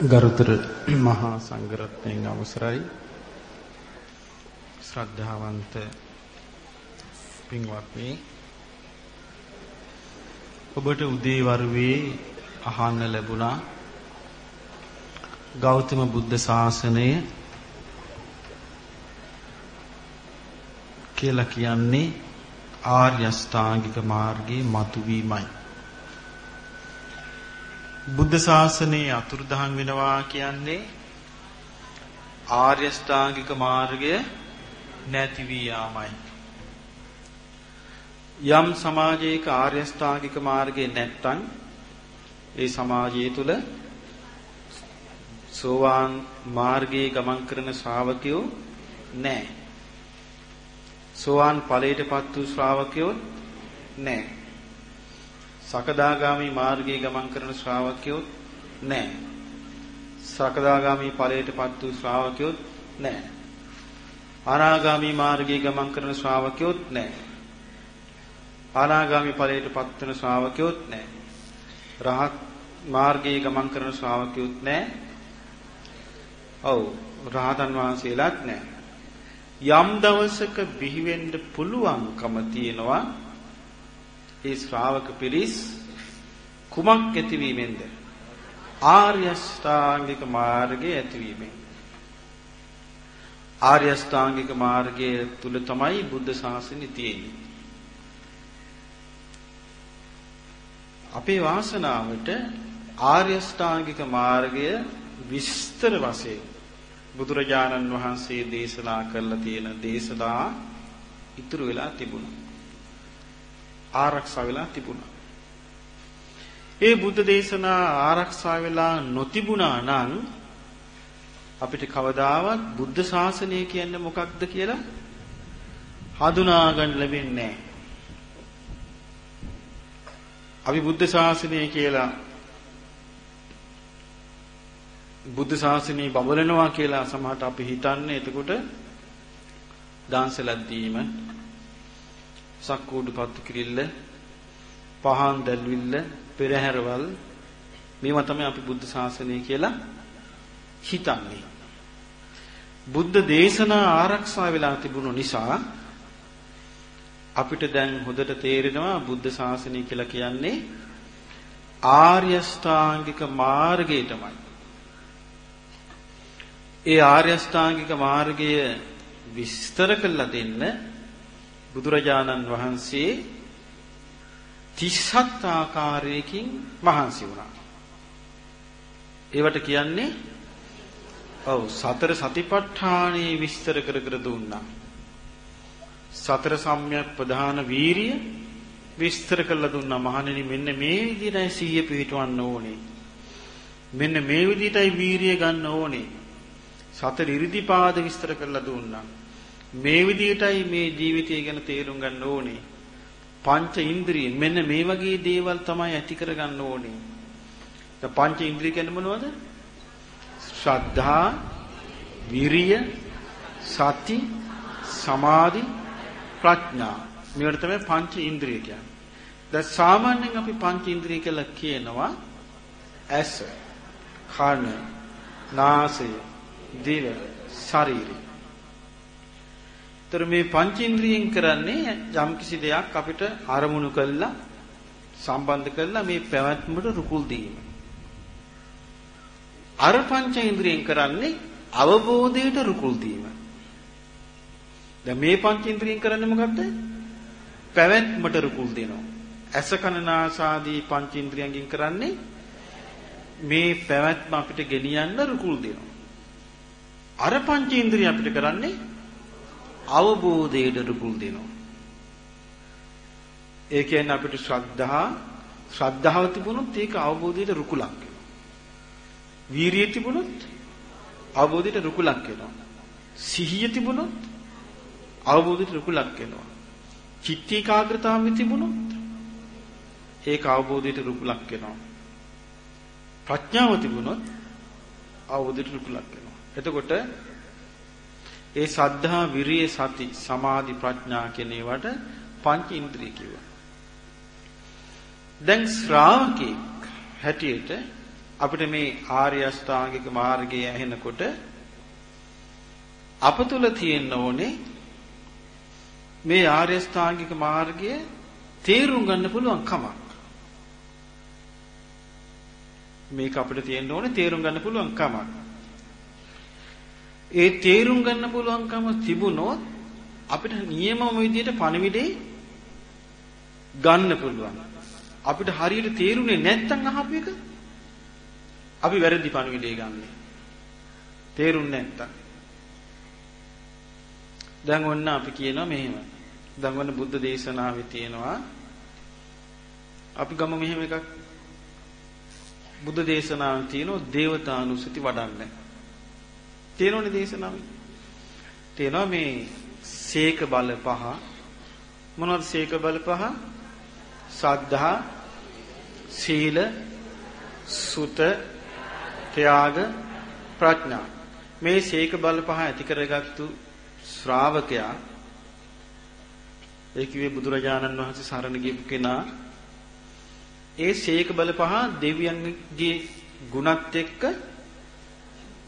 ගරුතර මහා සංඝරත්නයන් අවසරයි. ශ්‍රද්ධාවන්ත පින්වත්නි ඔබට උදේ වරුවේ අහන්න ලැබුණා ගෞතම බුද්ධ ශාසනය කියලා කියන්නේ ආර්ය අෂ්ටාංගික මාර්ගයේ මතුවීමයි. බුද්ධ ශාසනයේ අතුරුදහන් වෙනවා කියන්නේ ආර්ය ශ්‍රාංගික මාර්ගය නැති වී යාමයි. යම් සමාජයක ආර්ය ශ්‍රාංගික මාර්ගය නැත්තම් ඒ සමාජය තුල සෝවාන් මාර්ගයේ ගමන් කරන ශ්‍රාවකයෝ නැහැ. සෝවාන් ඵලයටපත් වූ ශ්‍රාවකයෝ නැහැ. සකදාගාමි මාර්ගයේ ගමන් කරන ශ්‍රාවකයෝ නැහැ. සකදාගාමි ඵලයටපත් වූ ශ්‍රාවකයෝ නැහැ. අනාගාමි මාර්ගයේ ගමන් කරන ශ්‍රාවකයෝ නැහැ. අනාගාමි ඵලයටපත් වෙන ශ්‍රාවකයෝ නැහැ. රහත් මාර්ගයේ ගමන් කරන ශ්‍රාවකයෝ නැහැ. ඔව් රහතන් වහන්සේලාත් නැහැ. යම් දවසක බිහි වෙන්න පුළුවන්කම තියෙනවා ඒ ශ්‍රාවක පිරිස් කුමක් ඇතිවීමෙන්ද? ආර්ය ශ්‍රාංගික මාර්ගයේ ඇතිවීමෙන්. ආර්ය ශ්‍රාංගික මාර්ගයේ තුල තමයි බුද්ධ ශාසනය තියෙන්නේ. අපේ වාසනාවට ආර්ය ශ්‍රාංගික මාර්ගය විස්තර වශයෙන් බුදුරජාණන් වහන්සේ දේශනා කරලා තියෙන දේශනා ඉතුරු වෙලා තිබුණා. ආරක්ෂා වෙලා තිබුණා. ඒ බුද්ධ දේශනා ආරක්ෂා වෙලා නොතිබුණා නම් අපිට කවදාවත් බුද්ධ ශාසනය කියන්නේ මොකක්ද කියලා හඳුනා ගන්න ලැබෙන්නේ නැහැ. අපි බුද්ධ ශාසනය කියලා බුද්ධ ශාසනය බබලනවා කියලා සමහරට අපි හිතන්නේ එතකොට දාන්සලක් දීම සක්කූඩු පත්තු කිරිල්ල පහන් දැල්විල්ල පෙරහැරවල් මේවා තමයි අපි බුද්ධ ශාසනය කියලා හිතන්නේ බුද්ධ දේශනා ආරක්ෂා වෙලා තිබුණු නිසා අපිට දැන් හොඳට තේරෙනවා බුද්ධ ශාසනය කියලා කියන්නේ ආර්ය ශ්‍රාංගික මාර්ගය තමයි. ඒ ආර්ය ශ්‍රාංගික මාර්ගය විස්තර කරලා දෙන්න බුදුරජාණන් වහන්සේ 37 ආකාරයකින් මහන්සි වුණා. ඒවට කියන්නේ ඔව් සතර සතිපට්ඨානේ විස්තර කර කර දුන්නා. සතර සම්‍යක් ප්‍රධාන වීරිය විස්තර කරලා දුන්නා. මහණෙනි මෙන්න මේ විදිහටයි සීය පිහිටවන්න ඕනේ. මෙන්න මේ විදිහටයි වීරිය ගන්න ඕනේ. සතර ඉරිදිපාද විස්තර කරලා දුන්නා. මේ විදිහටයි මේ ජීවිතය ගැන තේරුම් ගන්න ඕනේ. පංච ඉන්ද්‍රියෙන් මෙන්න මේ වගේ දේවල් තමයි ඇති කරගන්න ඕනේ. දැන් පංච ඉන්ද්‍රිය කියන්නේ මොනවද? ශ්‍රද්ධා, විරිය, සති, සමාධි, ප්‍රඥා. මේවට තමයි පංච ඉන්ද්‍රිය කියන්නේ. දැන් සාමාන්‍යයෙන් අපි පංච ඉන්ද්‍රිය කියලා කියනවා ඇස, කන, නාසය, දිව, ශරීරය. ତර මේ පංචේන්ද්‍රියෙන් කරන්නේ යම්කිසි දෙයක් අපිට අරමුණු කළා සම්බන්ධ කළා මේ පැවැත්මට රුකුල් දීම. අර පංචේන්ද්‍රියෙන් කරන්නේ අවබෝධයට රුකුල් දීම. දැන් මේ පංචේන්ද්‍රියෙන් කරන්නේ මොකද්ද? පැවැත්මට රුකුල් දෙනවා. ඇස කන නාසාදී පංචේන්ද්‍රියන්ගෙන් කරන්නේ මේ පැවැත්ම අපිට ගෙනියන්න රුකුල් දෙනවා. අර පංචේන්ද්‍රිය අපිට කරන්නේ අවබෝධයට රුකුල් දෙනවා. ඒ කියන්නේ අපිට ශ්‍රද්ධා ශ්‍රද්ධාව තිබුණොත් ඒක අවබෝධයට රුකුලක් වෙනවා. වීරිය තිබුණොත් අවබෝධයට රුකුලක් වෙනවා. සිහිය තිබුණොත් අවබෝධයට රුකුලක් වෙනවා. චිත්ත ඒකාග්‍රතාවය තිබුණොත් ඒක අවබෝධයට රුකුලක් වෙනවා. ප්‍රඥාව තිබුණොත් අවබෝධයට රුකුලක් වෙනවා. එතකොට ඒ සද්ධා විරිය සති සමාධි ප්‍රඥා කියන ඒවට පංච ඉන්ද්‍රිය කිව්වා. දැන් ශ්‍රාවකෙක් හැටියට අපිට මේ ආර්ය අෂ්ටාංගික මාර්ගය ඇහෙනකොට අප තුල තියෙන්න ඕනේ මේ ආර්ය අෂ්ටාංගික මාර්ගය තේරුම් ගන්න පුළුවන් කමක්. මේක අපිට තියෙන්න ඕනේ තේරුම් ගන්න පුළුවන් කමක්. ඒ තේරුම් ගන්න පුළුවන්කම තිබුණොත් අපිට නියමම විදිහට පණිවිඩේ ගන්න පුළුවන්. අපිට හරියට තේරුනේ නැත්නම් අහපු එක අපි වැරදි පණිවිඩේ ගන්නෙ. තේරුන්නේ නැත්නම්. දැන් ඔන්න අපි කියනවා මෙහෙම. දැන් ඔන්න බුද්ධ දේශනාවේ තියෙනවා අපි ගම මෙහෙම එකක් බුද්ධ දේශනාවේ තියෙනවා දේවතානුසති වඩන්න. තියෙනවනේ දේශනාවේ. තියෙනවා මේ සීක බල පහ මොනවද සීක බල පහ? සද්ධා සීල සුත ත්‍යාග ප්‍රඥා මේ සීක බල පහ ඇති කරගත්තු ශ්‍රාවකයා ඒ කිව්වේ බුදුරජාණන් වහන්සේ සරණ ගියපු කෙනා ඒ සීක බල පහ දෙවියන්ගේ ගුණත් එක්ක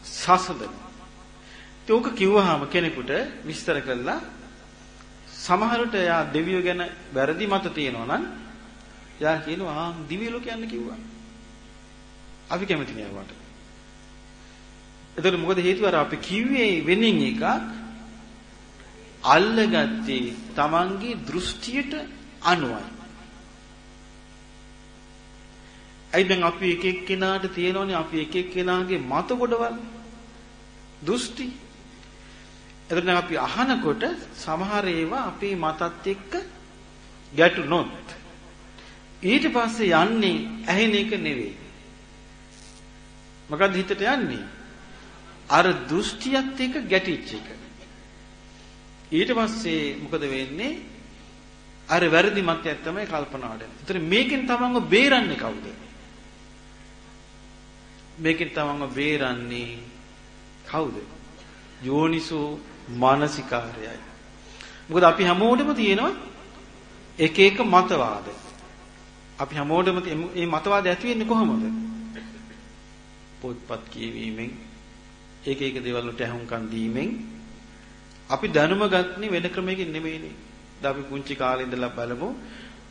සසඳන. ඒක කිව්වහම කෙනෙකුට විස්තර කළා සමහරට එයා දෙවියෝ ගැන වැරදි මත තියෙනවා නම් එයා කියනවා ආ දිව්‍ය ලෝක යන්න කිව්වා. අපි කැමති නෑ වට. එතකොට මොකද හේතුව අර අපි කිව්වේ වෙනින් එකක් අල්ලගත්තේ Tamanගේ දෘෂ්ටියට අනුවයි. ඇයි දැන් අපි එක එක්කෙනාට තියෙනවනේ අපි එක එක්කෙනාගේ මත කොටවල් දෘෂ්ටි. එතකොට අපි අහනකොට සමහර ඒවා අපේ මතත් එක්ක ගැටුනොත් ඊට පස්සේ යන්නේ ඇහෙන එක නෙවෙයි. මොකද්ද හිතට යන්නේ? අර දෘෂ්ටියත් එක්ක ගැටිච්ච එක. ඊට පස්සේ මොකද වෙන්නේ? අර වැරදි මතයක් තමයි කල්පනාවට එන්නේ. ඒතර මේකෙන් තමන්ව බේරන්නේ කවුද? මේකෙන් තමන්ව බේරන්නේ කවුද? යෝනිසෝ මානසිකාරයයි. මොකද අපි හැමෝටම තියෙනවා එක එක මතවාද. අපි හැමෝටම මේ මතවාද ඇති වෙන්නේ කොහොමද? පොත්පත් කියවීමෙන් එක එක දේවල් වලට අහුම්කම් දීමෙන් අපි දැනුම ගන්නේ වෙන ක්‍රමයකින් නෙමෙයිනේ. දැන් අපි පුංචි කාලේ ඉඳලා බලමු.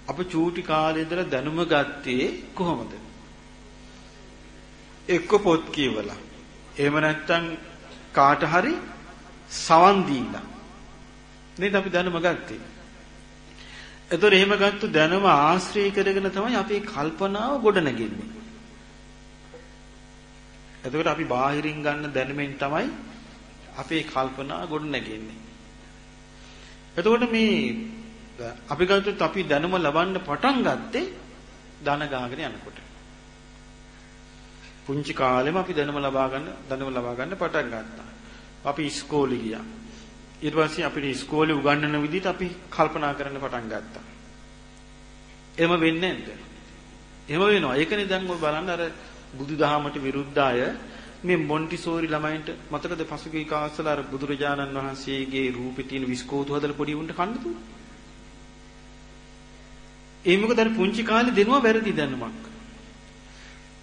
අපි චූටි කාලේ ඉඳලා දැනුම ගත්තේ කොහොමද? එක්ක පොත් කියවලා. එහෙම නැත්නම් කාට හරි සවන් දීලා. නේද අපි දැනුම ගත්තේ. එතකොට එහෙම ගත්ත දැනුම ආශ්‍රය කරගෙන තමයි අපේ කල්පනාව ගොඩනගන්නේ. එතකොට අපි බාහිරින් ගන්න දැනුමෙන් තමයි අපේ කල්පනා ගොඩනගන්නේ. එතකොට මේ අපි ගත්තොත් අපි දැනුම ලබන්න පටන් ගත්තේ ධන ගාගෙන යනකොට. පුංචි කාලෙම අපි දැනුම ලබා ගන්න දැනුම ලබා ගන්න පටන් ගත්තා. අපි ඉස්කෝලේ ගියා. ඊට පස්සේ අපිට ඉස්කෝලේ උගන්වන විදිහට අපි කල්පනා කරන්න පටන් ගත්තා. එහෙම වෙන්නේ නැද්ද? එහෙම වෙනවා. ඒකනේ දැන් ඔය බලන්න අර බුදුදහමට විරුද්ධ අය මේ මොන්ටිසෝරි ළමයින්ට මතකද පසුගිය කාලවල අර බුදුරජාණන් වහන්සේගේ රූපේ තියෙන විස්කෝතු හදලා පොඩි උන්ට කන්න දුන්නා. ඒ මොකද අර පුංචි කාලේ දෙනවා වැරදි දැනුමක්.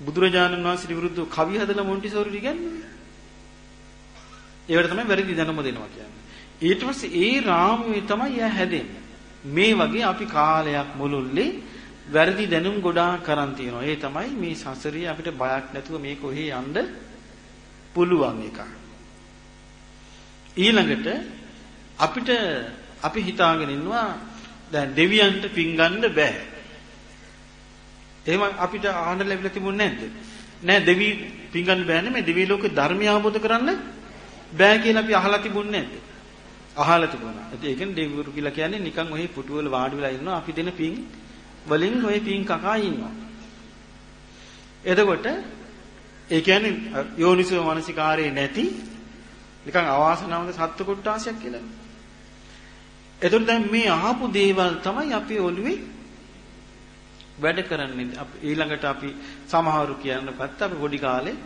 බුදුරජාණන් වහන්සේට විරුද්ධව කවි හදලා මොන්ටිසෝරි ඉගන්නේ. ඒවට තමයි වැරදි දැනුම දෙනවා කියන්නේ. ඊට පස්සේ ඒ රාමුවේ තමයි එයා හැදෙන්නේ. මේ වගේ අපි කාලයක් මුළුල්ලේ වැරදි දැනුම් ගොඩාක් කරන් තියෙනවා. ඒ තමයි මේ සසරේ අපිට බයක් නැතුව මේ කොහේ යන්න පුළුවන් එක. ඊළඟට අපිට අපි හිතාගෙන ඉන්නවා දැන් දෙවියන්ට පින් ගන්න බෑ. එහෙම අපිට ආහන ලැබිලා තිබුණේ නැද්ද? නෑ දෙවි පින් ගන්න බෑනේ මේ දෙවි ලෝකේ ධර්මය අවබෝධ කරන්න බෑ කියලා අපි අහලා තිබුණේ නැද්ද? අහලා තිබුණා. ඒ කියන්නේ දෙවිවරු කියලා කියන්නේ නිකන් ඔහි පුටුවල වාඩි වෙලා ඉන්නවා අපි දෙන පින් වලින් ඔය පින් කකා ඉන්නවා. එතකොට ඒ කියන්නේ යෝනිසෝ මනසිකාරේ නැති නිකන් අවාසනාවක සත්ත්ව කොටාසයක් කියලා. එතකොට දැන් මේ අහපු දේවල් තමයි අපේ ඔළුවේ වැඩ කරන්නේ. ඊළඟට අපි සමහරු කියන්න පැත්ත අපි පොඩි කාලේ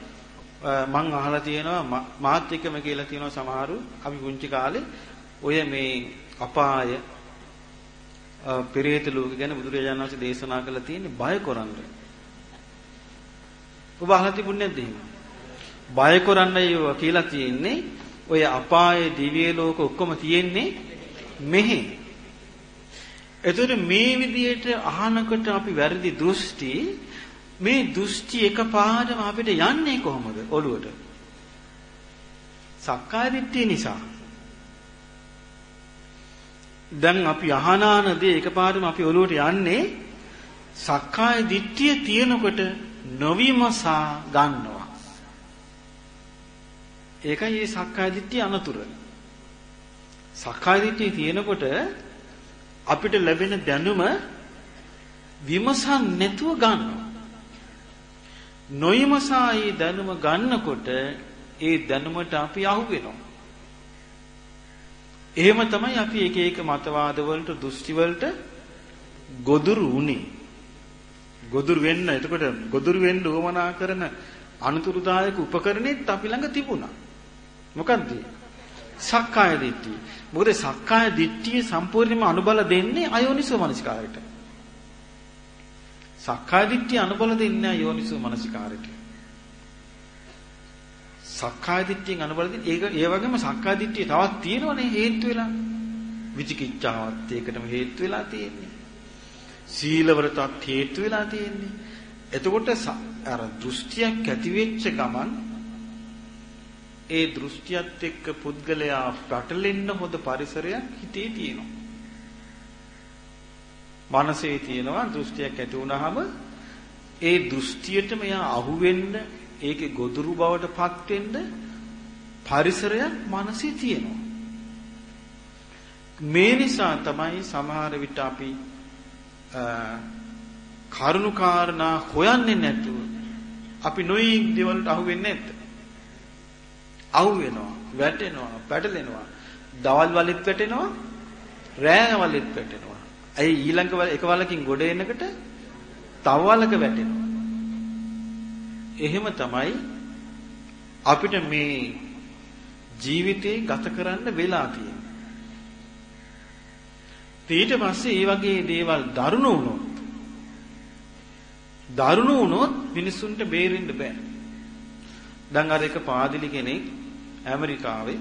මං අහලා තියෙනවා මාත් එක්කම කියලා තියෙනවා සමහරු අපි පුංචි කාලේ ඔය මේ අපාය පෙරේත ලෝක ගැන බුදුරජාණන් වහන්සේ දේශනා කළා තියෙන්නේ බය කරන්නේ. ඔබ අහලා තිබුණේ නැද්ද එහෙම? බය කරන්නයි ඒවා කියලා තියෙන්නේ. ඔය අපායේ දිව්‍ය ලෝක ඔක්කොම තියෙන්නේ මෙහි. එතකොට මේ විදිහට අහනකොට අපි වැරදි දෘෂ්ටි මේ දෘෂ්ටි එකපාරම අපිට යන්නේ කොහොමද ඔළුවට? සක්කාය දිට්ඨිය නිසා. දැන් අපි අහනාන දේ එකපාරම අපි ඔළුවට යන්නේ සක්කාය දිට්ඨිය තියෙනකොට නොවිමසා ගන්නවා. ඒකයි මේ සක්කාය දිට්ඨිය අනතුර. සක්කාය දිට්ඨිය තියෙනකොට අපිට ලැබෙන දැනුම විමසන් නැතුව ගන්නවා. නොයමසා ඒ දැනුම ගන්නකොට ඒ දැනුමට අපි අහු වෙනවා. එහෙම තමයි අපි එක එක මතවාද වලට දෘෂ්ටි වලට ගොදුරු උනේ. ගොදුරු වෙන්න එතකොට ගොදුරු වෙන්න උවමනා කරන අනුතුරුදායක උපකරණෙත් අපි ළඟ තිබුණා. මොකද්ද? සක්කාය දිට්ඨිය. මොකද සක්කාය දිට්ඨිය සම්පූර්ණයෙන්ම අනුබල දෙන්නේ අයෝනිසෝ මනසිකාරයට. සක්කාය දිට්ඨිය අනුබල දෙන්නේ අයෝනිසෝ මනසිකාරයට. සක්කාය දිට්ඨියෙන් අනුබල දෙන්නේ ඒක ඒ වගේම සක්කාය දිට්ඨිය තවත් තියෙනවනේ හේතු වෙලා. විචිකිච්ඡාවත් ඒකටම හේතු වෙලා තියෙන්නේ. සීලවලටත් හේතු වෙලා තියෙන්නේ. එතකොට අර දෘෂ්ටියක් ඇති වෙච්ච ගමන් ඒ දෘෂ්ටියත් එක්ක පුද්ගලයා පැටලෙන්න හොඳ පරිසරයක් හිතේ තියෙනවා. මනසේ තියෙනවා දෘෂ්ටියක් ඇති වුනහම ඒ දෘෂ්ටියට මෙයා අහු වෙන්න ඒකේ ගොදුරු බවට පත් වෙන්න පරිසරයක් මනසේ තියෙනවා. මේ නිසා තමයි සමහර විට අපි කරුණාකාරණා හොයන්නේ නැතුව අපි නොයි දේවල්ට අහු වෙන්නේ නැද්ද? අහු වෙනවා, වැටෙනවා, පැටලෙනවා. දවල් වලෙත් වැටෙනවා, රෑ වලෙත් වැටෙනවා. ඇයි ඊළඟ එක වලකින් ගොඩ එනකොට තව වලක වැටෙනවා. එහෙම තමයි අපිට මේ ජීවිතේ ගත කරන්න වෙලා තියෙන්නේ. ඊට පස්සේ මේ වගේ දේවල් දරුණු වුණොත් දරුණු වුණොත් මිනිසුන්ට බේරෙන්න බෑ. දැන් අර එක පාදිලි කෙනෙක් ඇමරිකාවේ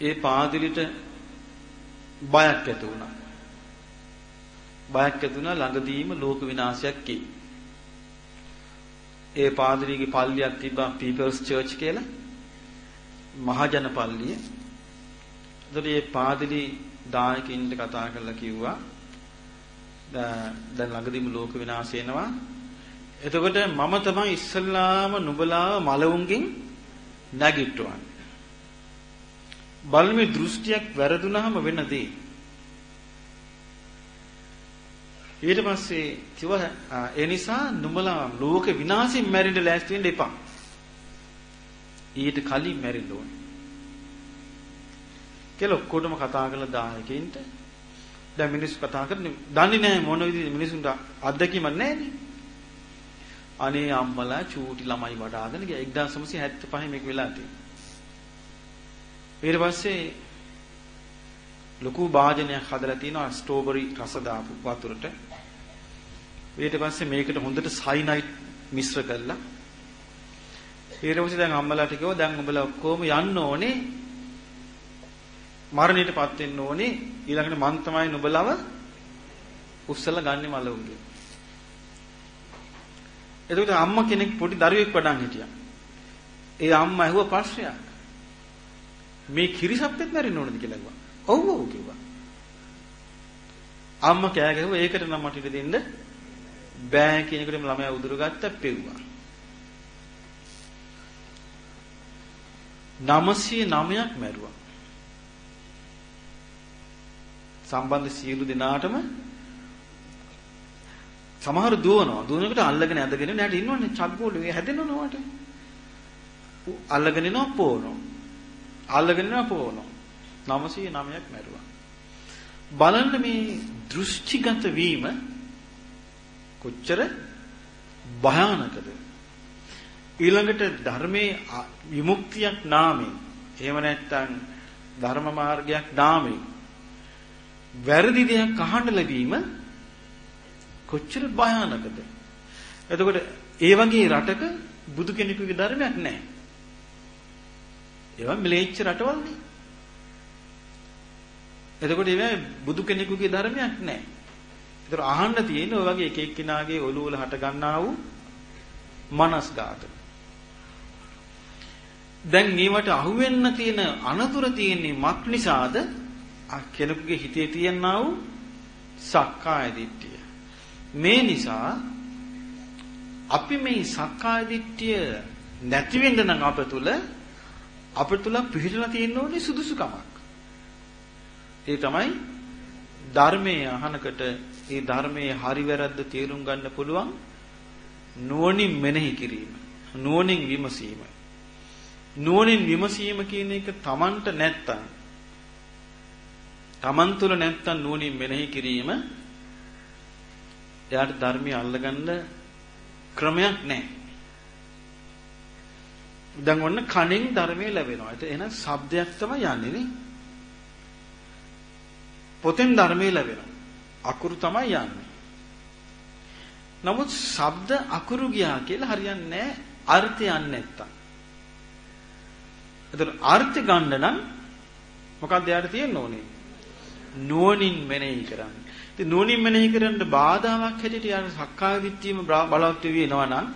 ඒ පාදිලිට බයක් ඇති වුණා. බයක් ඇති වුණා ළඟදීම ලෝක විනාශයක් කි. ඒ පාදිලිගේ පල්ලියක් තිබ්බා පීපල්ස් චර්ච් කියලා. මහජන පල්ලිය. එතකොට මේ පාදිලි දායකින්ට කතා කරලා කිව්වා දැන් ළඟදීම ලෝක විනාශ වෙනවා. එතකොට මම තමයි ඉස්සල්ලාම නුඹලාව මලවුන්ගෙන් නැගිට්ටුවන්නේ. බලමි දෘෂ්ටියක් වැරදුනහම වෙන දේ. ඊට පස්සේ කිව්වා ඒ නිසා නුඹලා ලෝක විනාශයෙන් මැරෙන්න ලෑස්ති වෙන්න එපා. ඊට කලින් මැරෙන්න ඕනේ. කියලා ඔක්කොටම කතා කරලා දායකයින්ට දැන් මිනිස්සු කතා කරන්නේ දන්නේ නැහැ මොන විදිහේ මිනිසුන්ට අත්දැකීමක් නැහැනේ. අනේ අම්මලා චූටි ළමයි වඩාගෙන ගියා 1975 මේක වෙලා තියෙනවා. ඊට පස්සේ ලොකු වාදනයක් හදලා තිනවා ස්ට්‍රෝබරි රස දාපු වතුරට. ඊට පස්සේ මේකට හොඳට සයිනයිට් මිශ්‍ර කරලා ඊට පස්සේ දැන් අම්මලාට කිව්වා දැන් උඹලා ඔක්කොම යන්න ඕනේ මරණයටපත් වෙන්න ඕනේ ඊළඟට මං තමයි නුඹලව උස්සලා ගන්නෙ මල උගේ. එතකොට අම්මා කෙනෙක් පොඩි දරුවෙක් වඩන් හිටියා. ඒ අම්මා ඇහුව ප්‍රශ්නයක්. මේ කිරිසප්පෙත් මැරෙන්න ඕනද කියලා ඇහුවා. ඔව් ඔව් කිව්වා. අම්මා කෑ ගැහුවා ඒකට නම් මට ඉඩ දෙන්න බෑ කියන එකටම ළමයා උදුර ගත්තා පෙව්වා. 909ක් මැරුවා. සම්බන්ධ සියලු දෙනාටම සමහර දුවනවා. දුවනකොට අල්ලගෙන ඇදගෙන නෑට ඉන්නවනේ චග්ගෝලු ඒ හැදෙනවනවට. අල්ලගෙන ඉනවා පොවනවා. අල්ලගෙන ඉනවා පොවනවා. 909ක් මැරුවා. බලන්න මේ දෘෂ්ටිගත වීම කොච්චර භයානකද ඊළඟට ධර්මයේ විමුක්තියක් නාමයෙන් එහෙම නැත්නම් ධර්ම මාර්ගයක් නාමයෙන් වැරදි දෙයක් අහන්න ලැබීම කොච්චර භයානකද එතකොට ඒ වගේ රටක බුදු කෙනෙකුගේ ධර්මයක් නැහැ. ඒවා මිලේච්ච රටවල්නේ. එතකොට ඒවා බුදු කෙනෙකුගේ ධර්මයක් නැහැ. ඒතර අහන්න තියෙන ඔය වගේ එක එක්කිනාගේ ඔළුව වල හට ගන්නා වූ මනස්ගත. දැන් මේවට අහුවෙන්න තියෙන අනතුර තියෙන්නේ මක් නිසාද? කෙනෙකුගේ හිතේ තියෙනා වූ සක්කාය දිට්ඨිය. මේ නිසා අපි මේ සක්කාය දිට්ඨිය නැති වෙන්න නම් අප තුල අප තුල පිළිහිලා තියෙන්න ඕනේ සුදුසුකමක්. ඒ තමයි ධර්මයේ අහනකට ඒ ධර්මයේ හරි වැරද්ද තේරුම් ගන්න පුළුවන් නුවණින් මෙනෙහි කිරීම. නුවණින් විමසීම. නුවණින් විමසීම කියන එක Tamanට නැත්තම් Taman තුල නැත්තම් නුවණින් මෙනෙහි කිරීම එයාට ධර්මය අල්ලගන්න ක්‍රමයක් නැහැ. දැන් ඔන්න කණෙන් ධර්මයේ ලැබෙනවා. ඒක එහෙනම් ශබ්දයක් තමයි යන්නේ නේ. පොතෙන් ධර්මයේ ලැබෙනවා. අකුරු තමයි යන්නේ. නමුත් ශබ්ද අකුරු ගියා කියලා හරියන්නේ නැහැ අර්ථය යන්නේ නැත්තම්. ඒතර අර්ථ ගන්න නම් මොකක්ද යාට තියෙන්න ඕනේ? නුවණින් මෙනෙහි කරන්න. ඉතින් නුවණින් මෙනෙහි කරන්න බාධාවක් හැටියට යාට සක්කාය දිට්ඨියම බලවත් වෙනවා නම්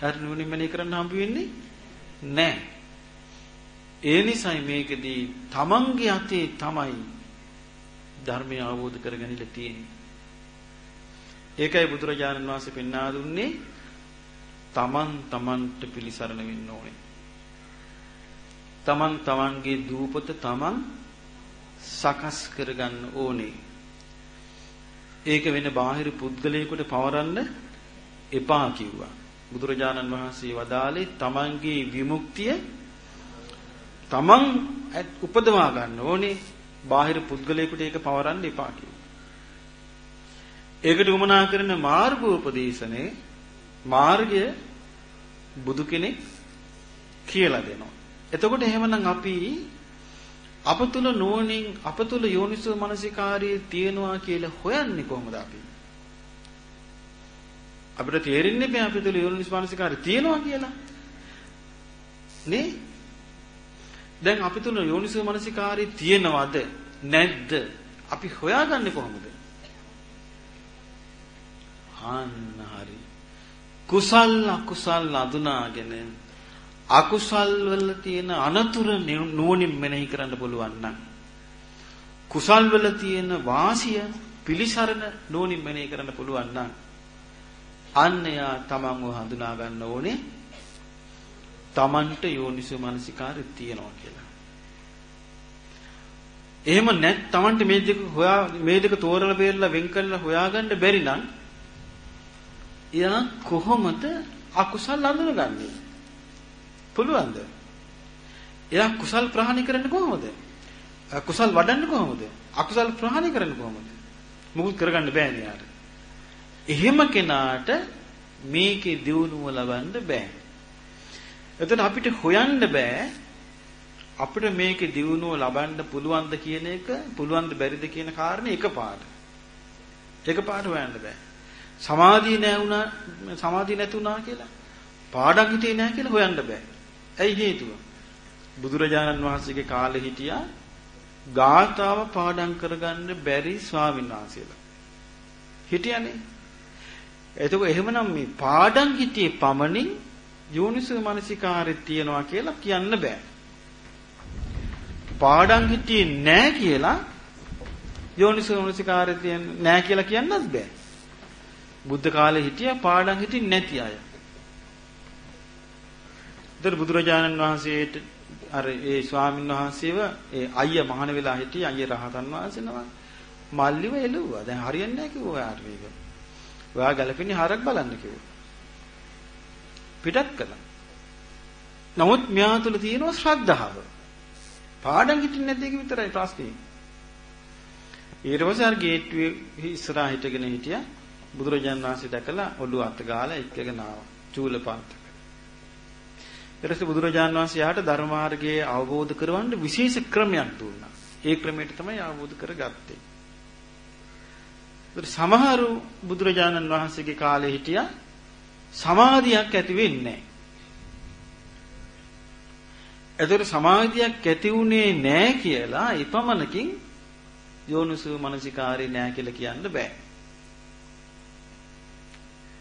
යාට නුවණින් මෙනෙහි කරන්න හම්බ වෙන්නේ නැහැ. ඒ නිසයි මේකදී තමන්ගේ අතේ තමයි ධර්මය අවබෝධ කරගනින්න තියෙන්නේ. ඒකයි බුදුරජාණන් වහන්සේ පෙන්වා දුන්නේ තමන් තමන්ට පිළිසරණ වෙන්න ඕනේ. තමන් තමන්ගේ දූපත තමන් සකස් කරගන්න ඕනේ. ඒක වෙන බාහිර පුද්ගලයෙකුට පවරන්න එපා කිව්වා. බුදුරජාණන් වහන්සේ වදාළේ තමන්ගේ විමුක්තිය තමන් උපදවා ගන්න ඕනේ. බාහිර පුද්ගලයෙකුට ඒක පවරන්න එපා කිව්වා. ඒකට උමනා කරන මාර්ගෝපදේශනේ මාර්ගය බුදු කෙනෙක් කියලා දෙනවා. එතකොට එහෙමනම් අපි අප තුල නුවණින් අප තුල යෝනිසෝ මනසිකාරයේ තියනවා කියලා හොයන්නේ කොහොමද අපි? අපිට තේරෙන්නේ බෑ අපිට තුල යෝනිසෝ මනසිකාරය තියනවා කියලා. නේ? දැන් අපි තුල යෝනිසෝ මනසිකාරය තියෙනවද නැද්ද? අපි හොයාගන්නේ කොහොමද? අන්න හරි. කුසල් අකුසල් අඳුනාගෙන අකුසල් වල තියෙන අනතුරු නුවණින් මෙනෙහි කරන්න පුළුවන් නම් කුසල් වල තියෙන වාසිය පිලිසරණ නුවණින් මෙනෙහි කරන්න පුළුවන් නම් අන්න යා තමන්ව හඳුනා ගන්න ඕනේ තමන්ට යෝනිසෝ මනසිකාරය තියෙනවා කියලා. එහෙම නැත් තමන්ට මේ දෙක හොයා මේ දෙක තෝරලා බේරලා වෙන් කරලා හොයාගන්න බැරි නම් එයා කොහොමද අකුසල් අඳුනගන්නේ? පුළුවන්ද? එයා කුසල් ප්‍රහාණය කරන්නේ කොහොමද? කුසල් වඩන්නේ කොහොමද? අකුසල් ප්‍රහාණය කරන්නේ කොහොමද? මුකුත් කරගන්න බෑනේ යාට. එහෙම කෙනාට මේකේ දියුණුව ලබන්න බෑ. එතන අපිට හොයන්න බෑ අපිට මේකේ දියුණුව ලබන්න පුළුවන්ද කියන එක පුළුවන්ද බැරිද කියන කාරණේ එකපාරට. එකපාරට හොයන්න බෑ. සමාධිය නැහැ වුණා සමාධිය නැති වුණා කියලා පාඩම් හිතේ නැහැ කියලා හොයන්න බෑ. ඇයි හේතුව? බුදුරජාණන් වහන්සේගේ කාලේ හිටියා ගාථාව පාඩම් කරගන්න බැරි ස්වාමීන් වහන්සේලා. හිටියනේ. එතකොට එහෙමනම් මේ පාඩම් හිටියේ පමණින් යෝනිසෝ මනසිකාරය තියනවා කියලා කියන්න බෑ. පාඩම් හිටියේ නැහැ කියලා යෝනිසෝ මනසිකාරය තියන්නේ නැහැ කියලා කියන්නත් බෑ. බුද්ධ කාලේ හිටියා පාඩම් හිටින්නේ නැති අය. ඒතර බුදුරජාණන් වහන්සේට අර ඒ ස්වාමීන් වහන්සේව ඒ අයියා මහාන වෙලා හිටිය අයියා රහතන් වහන්සේ නම මල්ලිව එළුවා. දැන් හරියන්නේ නැහැ කිව්වා ඔයාට මේක. ඔයා ගැලපෙන්නේ හරක් බලන්න කිව්වා. පිටත් කළා. නමුත් මෙයා තුල තියෙනවා ශ්‍රද්ධාව. පාඩම් හිටින්නේ නැති එක විතරයි ප්‍රශ්නේ. ඊට පස්සේ අර ගේට්ටුවේ ඉස්සරහා හිටගෙන හිටියා. බුදුරජාණන් වහන්සේ දැකලා ඔළුව අත ගාලා එක්කගෙන ආවා. චූලපාත. ඊට පස්සේ බුදුරජාණන් වහන්සේ යාට ධර්ම මාර්ගයේ අවබෝධ කරවන්න විශේෂ ක්‍රමයක් දුන්නා. ඒ ක්‍රමයට තමයි අවබෝධ කරගත්තේ. ඒත් සමහරු බුදුරජාණන් වහන්සේගේ කාලේ හිටියා සමාධියක් ඇති වෙන්නේ නැහැ. එතකොට සමාධියක් ඇති උනේ නැහැ කියලා ඊපමණකින් යෝනිසෝ මනසිකාරේ නැහැ කියලා කියන්න බෑ.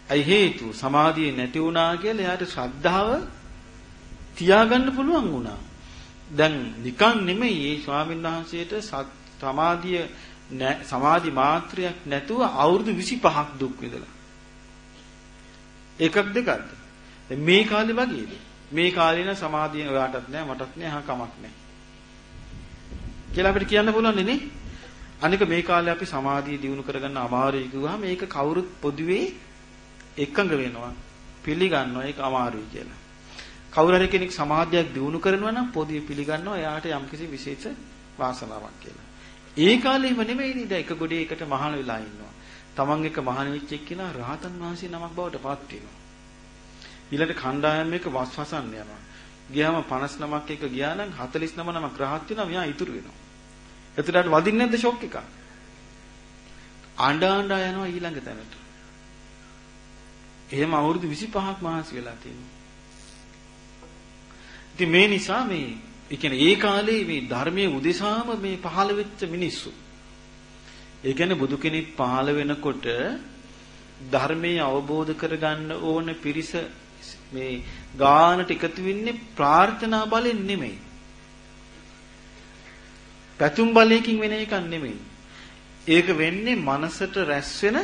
අයි හේතු සමාධිය නැති වුණා කියලා එයාට ශ්‍රද්ධාව තියාගන්න පුළුවන් වුණා. දැන් නිකන් නෙමෙයි මේ ස්වාමීන් වහන්සේට සමාධිය සමාධි මාත්‍රයක් නැතුව අවුරුදු 25ක් දුක් විඳලා. එකක් දෙකක්ද? මේ කාලේ වගේද? මේ කාලේ නම් සමාධිය ඔයාටත් නෑ මටත් නෑ හා කමක් නෑ. කියලා අපිට කියන්න පුළුවන් නේ. අනික මේ කාලේ අපි සමාධිය දිනු කරගන්න අමාරුයි කිව්වහම මේක කවුරුත් පොදුවේ එකඟ වෙනවා. පිළිගන්නවා ඒක අමාරුයි කියලා. කවුරු හරි කෙනෙක් සමාධියක් දිනු කරනවා නම් පොදුවේ පිළිගන්නවා එයාට යම්කිසි විශේෂ වාසනාවක් කියලා. ඒ කාලේම නෙමෙයි නේද එක ගොඩේ එකට මහාන වෙලා ඉන්නවා. තමන් එක මහාන වෙච්ච එක්කිනා රහතන් වහන්සේ නමක් බවට පත් වෙනවා. ඊළඟ කණ්ඩායම එක වස්වසන්න යනවා. ගියාම 59ක් එක ගියා නම් 49 නමක් රහත් වෙනවා මෙයා ඉතුරු වෙනවා. එතනට වදින්නේ නැද්ද ෂොක් එකක්? ආණ්ඩා ආණ්ඩා යනවා ඊළඟ තැනට. එහෙම අවුරුදු 25ක් මහන්සි වෙලා තියෙනවා. ඉතින් මේ නිසා මේ ඒ කියන්නේ ඒ කාලේ මේ ධර්මයේ උදෙසාම මේ පහළ වෙච්ච මිනිස්සු. ඒ කියන්නේ බුදු කෙනෙක් පහළ වෙනකොට ධර්මයේ අවබෝධ කරගන්න ඕන පිරිස මේ ගානට එකතු වෙන්නේ ප්‍රාර්ථනා බලෙන් නෙමෙයි. පැතුම් බලයකින් වෙන එකක් නෙමෙයි. ඒක වෙන්නේ මනසට රැස් වෙන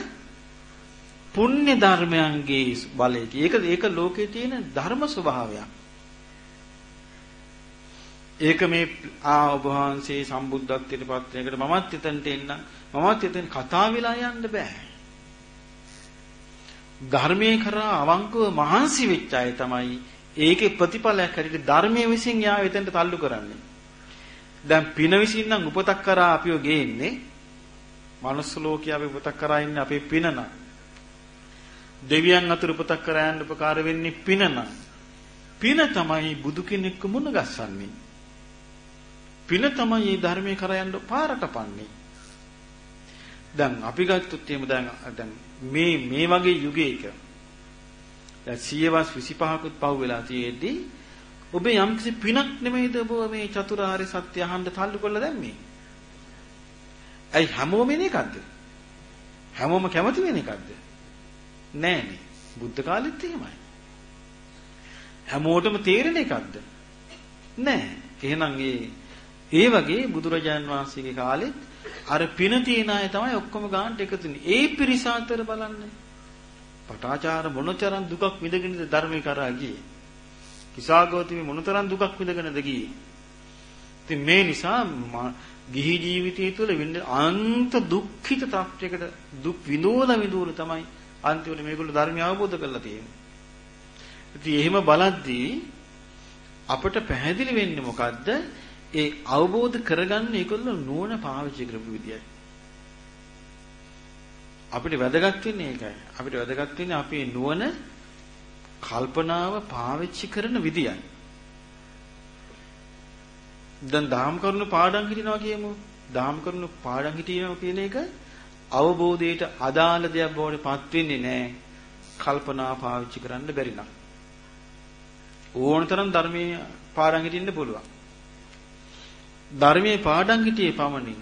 පුණ්‍ය ධර්මයන්ගේ බලයකින්. ඒක ඒක ලෝකේ තියෙන ධර්ම ස්වභාවයක්. ඒක මේ ආ ඔබ වහන්සේ සම්බුද්ධත්වයට පත් වෙනකට මමත් එතනට එන්න මමත් එතන කතා වෙලා යන්න බෑ. ධර්මයේ කරා අවංකව මහන්සි වෙච්ච අය තමයි ඒකේ ප්‍රතිඵලයක් හැටියට ධර්මයේ විසින් යා එතනට තල්ලු කරන්නේ. දැන් පින විසින් නම් උපතක් කරා අපිව ගේන්නේ. මනුස්ස ලෝකයේ අපි උපතක් කරා ඉන්නේ අපේ පින නම්. දෙවියන් අතර උපතක් කරා යන්න උපකාර වෙන්නේ පින නම්. පින තමයි බුදු කෙනෙක්ව මුණ ගස්සන්නේ. පින තමයි මේ ධර්මයේ කරා යන්න පාරට පන්නේ. දැන් අපි ගත්තොත් එහෙම දැන් දැන් මේ මේ වගේ යුගයක දැන් 100 වස් 25කුත් පහු වෙලා තියෙද්දී ඔබ යම්කිසි පිනක් නෙමෙයිද ඔබ මේ චතුරාර්ය සත්‍ය අහන්න තල්ලු කරලා දැම්මේ? ඇයි හැමෝම වෙන එකක්ද? හැමෝම කැමති වෙන එකක්ද? නෑනේ. බුද්ධ කාලෙත් එහෙමයි. හැමෝටම තේරෙන එකක්ද? නෑ. එහෙනම් ඒ ඒ වගේ බුදුරජාන් වහන්සේගේ කාලෙත් අර පින තියන අය තමයි ඔක්කොම ගානට එකතුනේ. ඒ පිරිස අතර බලන්න. පටාචාර මොනතරම් දුකක් විඳගෙනද ධර්මේ කරා ගියේ. කිසాగෝති මොනතරම් දුකක් විඳගෙනද ගියේ. ඉතින් මේ නිසා ගිහි ජීවිතය තුළ විඳ අන්ත දුක්ඛිත තාක්ෂයකට දුක් විඳෝල විඳෝල තමයි අන්තිමට මේගොල්ලෝ ධර්මය අවබෝධ කරලා තියෙන්නේ. ඉතින් එහෙම බලද්දී අපට පැහැදිලි වෙන්නේ මොකද්ද? ඒ අවබෝධ කරගන්න ඒගොල්ලෝ නුවණ පාවිච්චි කරපු විදියයි. අපිට වැදගත් වෙන්නේ ඒකයි. අපිට වැදගත් වෙන්නේ අපේ නුවණ කල්පනාව පාවිච්චි කරන විදියයි. දැන් දහම් කරුණු පාඩම් හිටිනවා කියමු. දහම් කරුණු පාඩම් හිටිනවා කියන එක අවබෝධයට අදාළ දෙයක් බවට පත් වෙන්නේ නැහැ. කල්පනා පාවිච්චි කරන්න බැරි නම්. ඕනතරම් ධර්මයේ පාඩම් හිටින්න පුළුවන්. ධර්මයේ පාඩම් හිටියේ පමණින්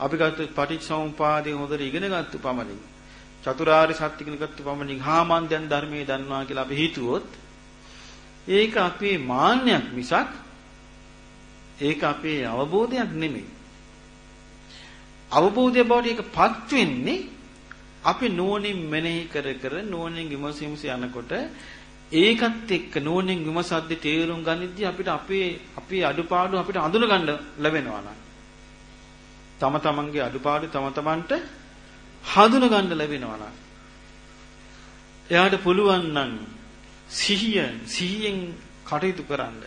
අපි ගත්ත පටිච්චසමුපාදය හොඳට ඉගෙන ගත්ත පමණින් චතුරාර්ය සත්‍ය ඉගෙන ගත්ත පමණින් හා මන් දැන් ධර්මයේ දන්නවා කියලා අපි හිතුවොත් ඒක අපේ මාන්නයක් මිසක් ඒක අපේ අවබෝධයක් නෙමෙයි. අවබෝධය බවට ඒකපත් වෙන්නේ අපි නුවණින් මෙනෙහි කර කර නුවණින් විමසීමස යනකොට ඒකත් එක්ක නෝනෙන් විමසද්දී තේරුම් ගනිද්දී අපිට අපේ අපේ අඩුපාඩු අපිට අඳුන ගන්න ලැබෙනවා නම්. තම තමන්ගේ අඩුපාඩු තම තමන්ට හඳුන ගන්න ලැබෙනවා නම්. එයාට පුළුවන් නම් සිහිය සිහියෙන් කටයුතු කරන්න.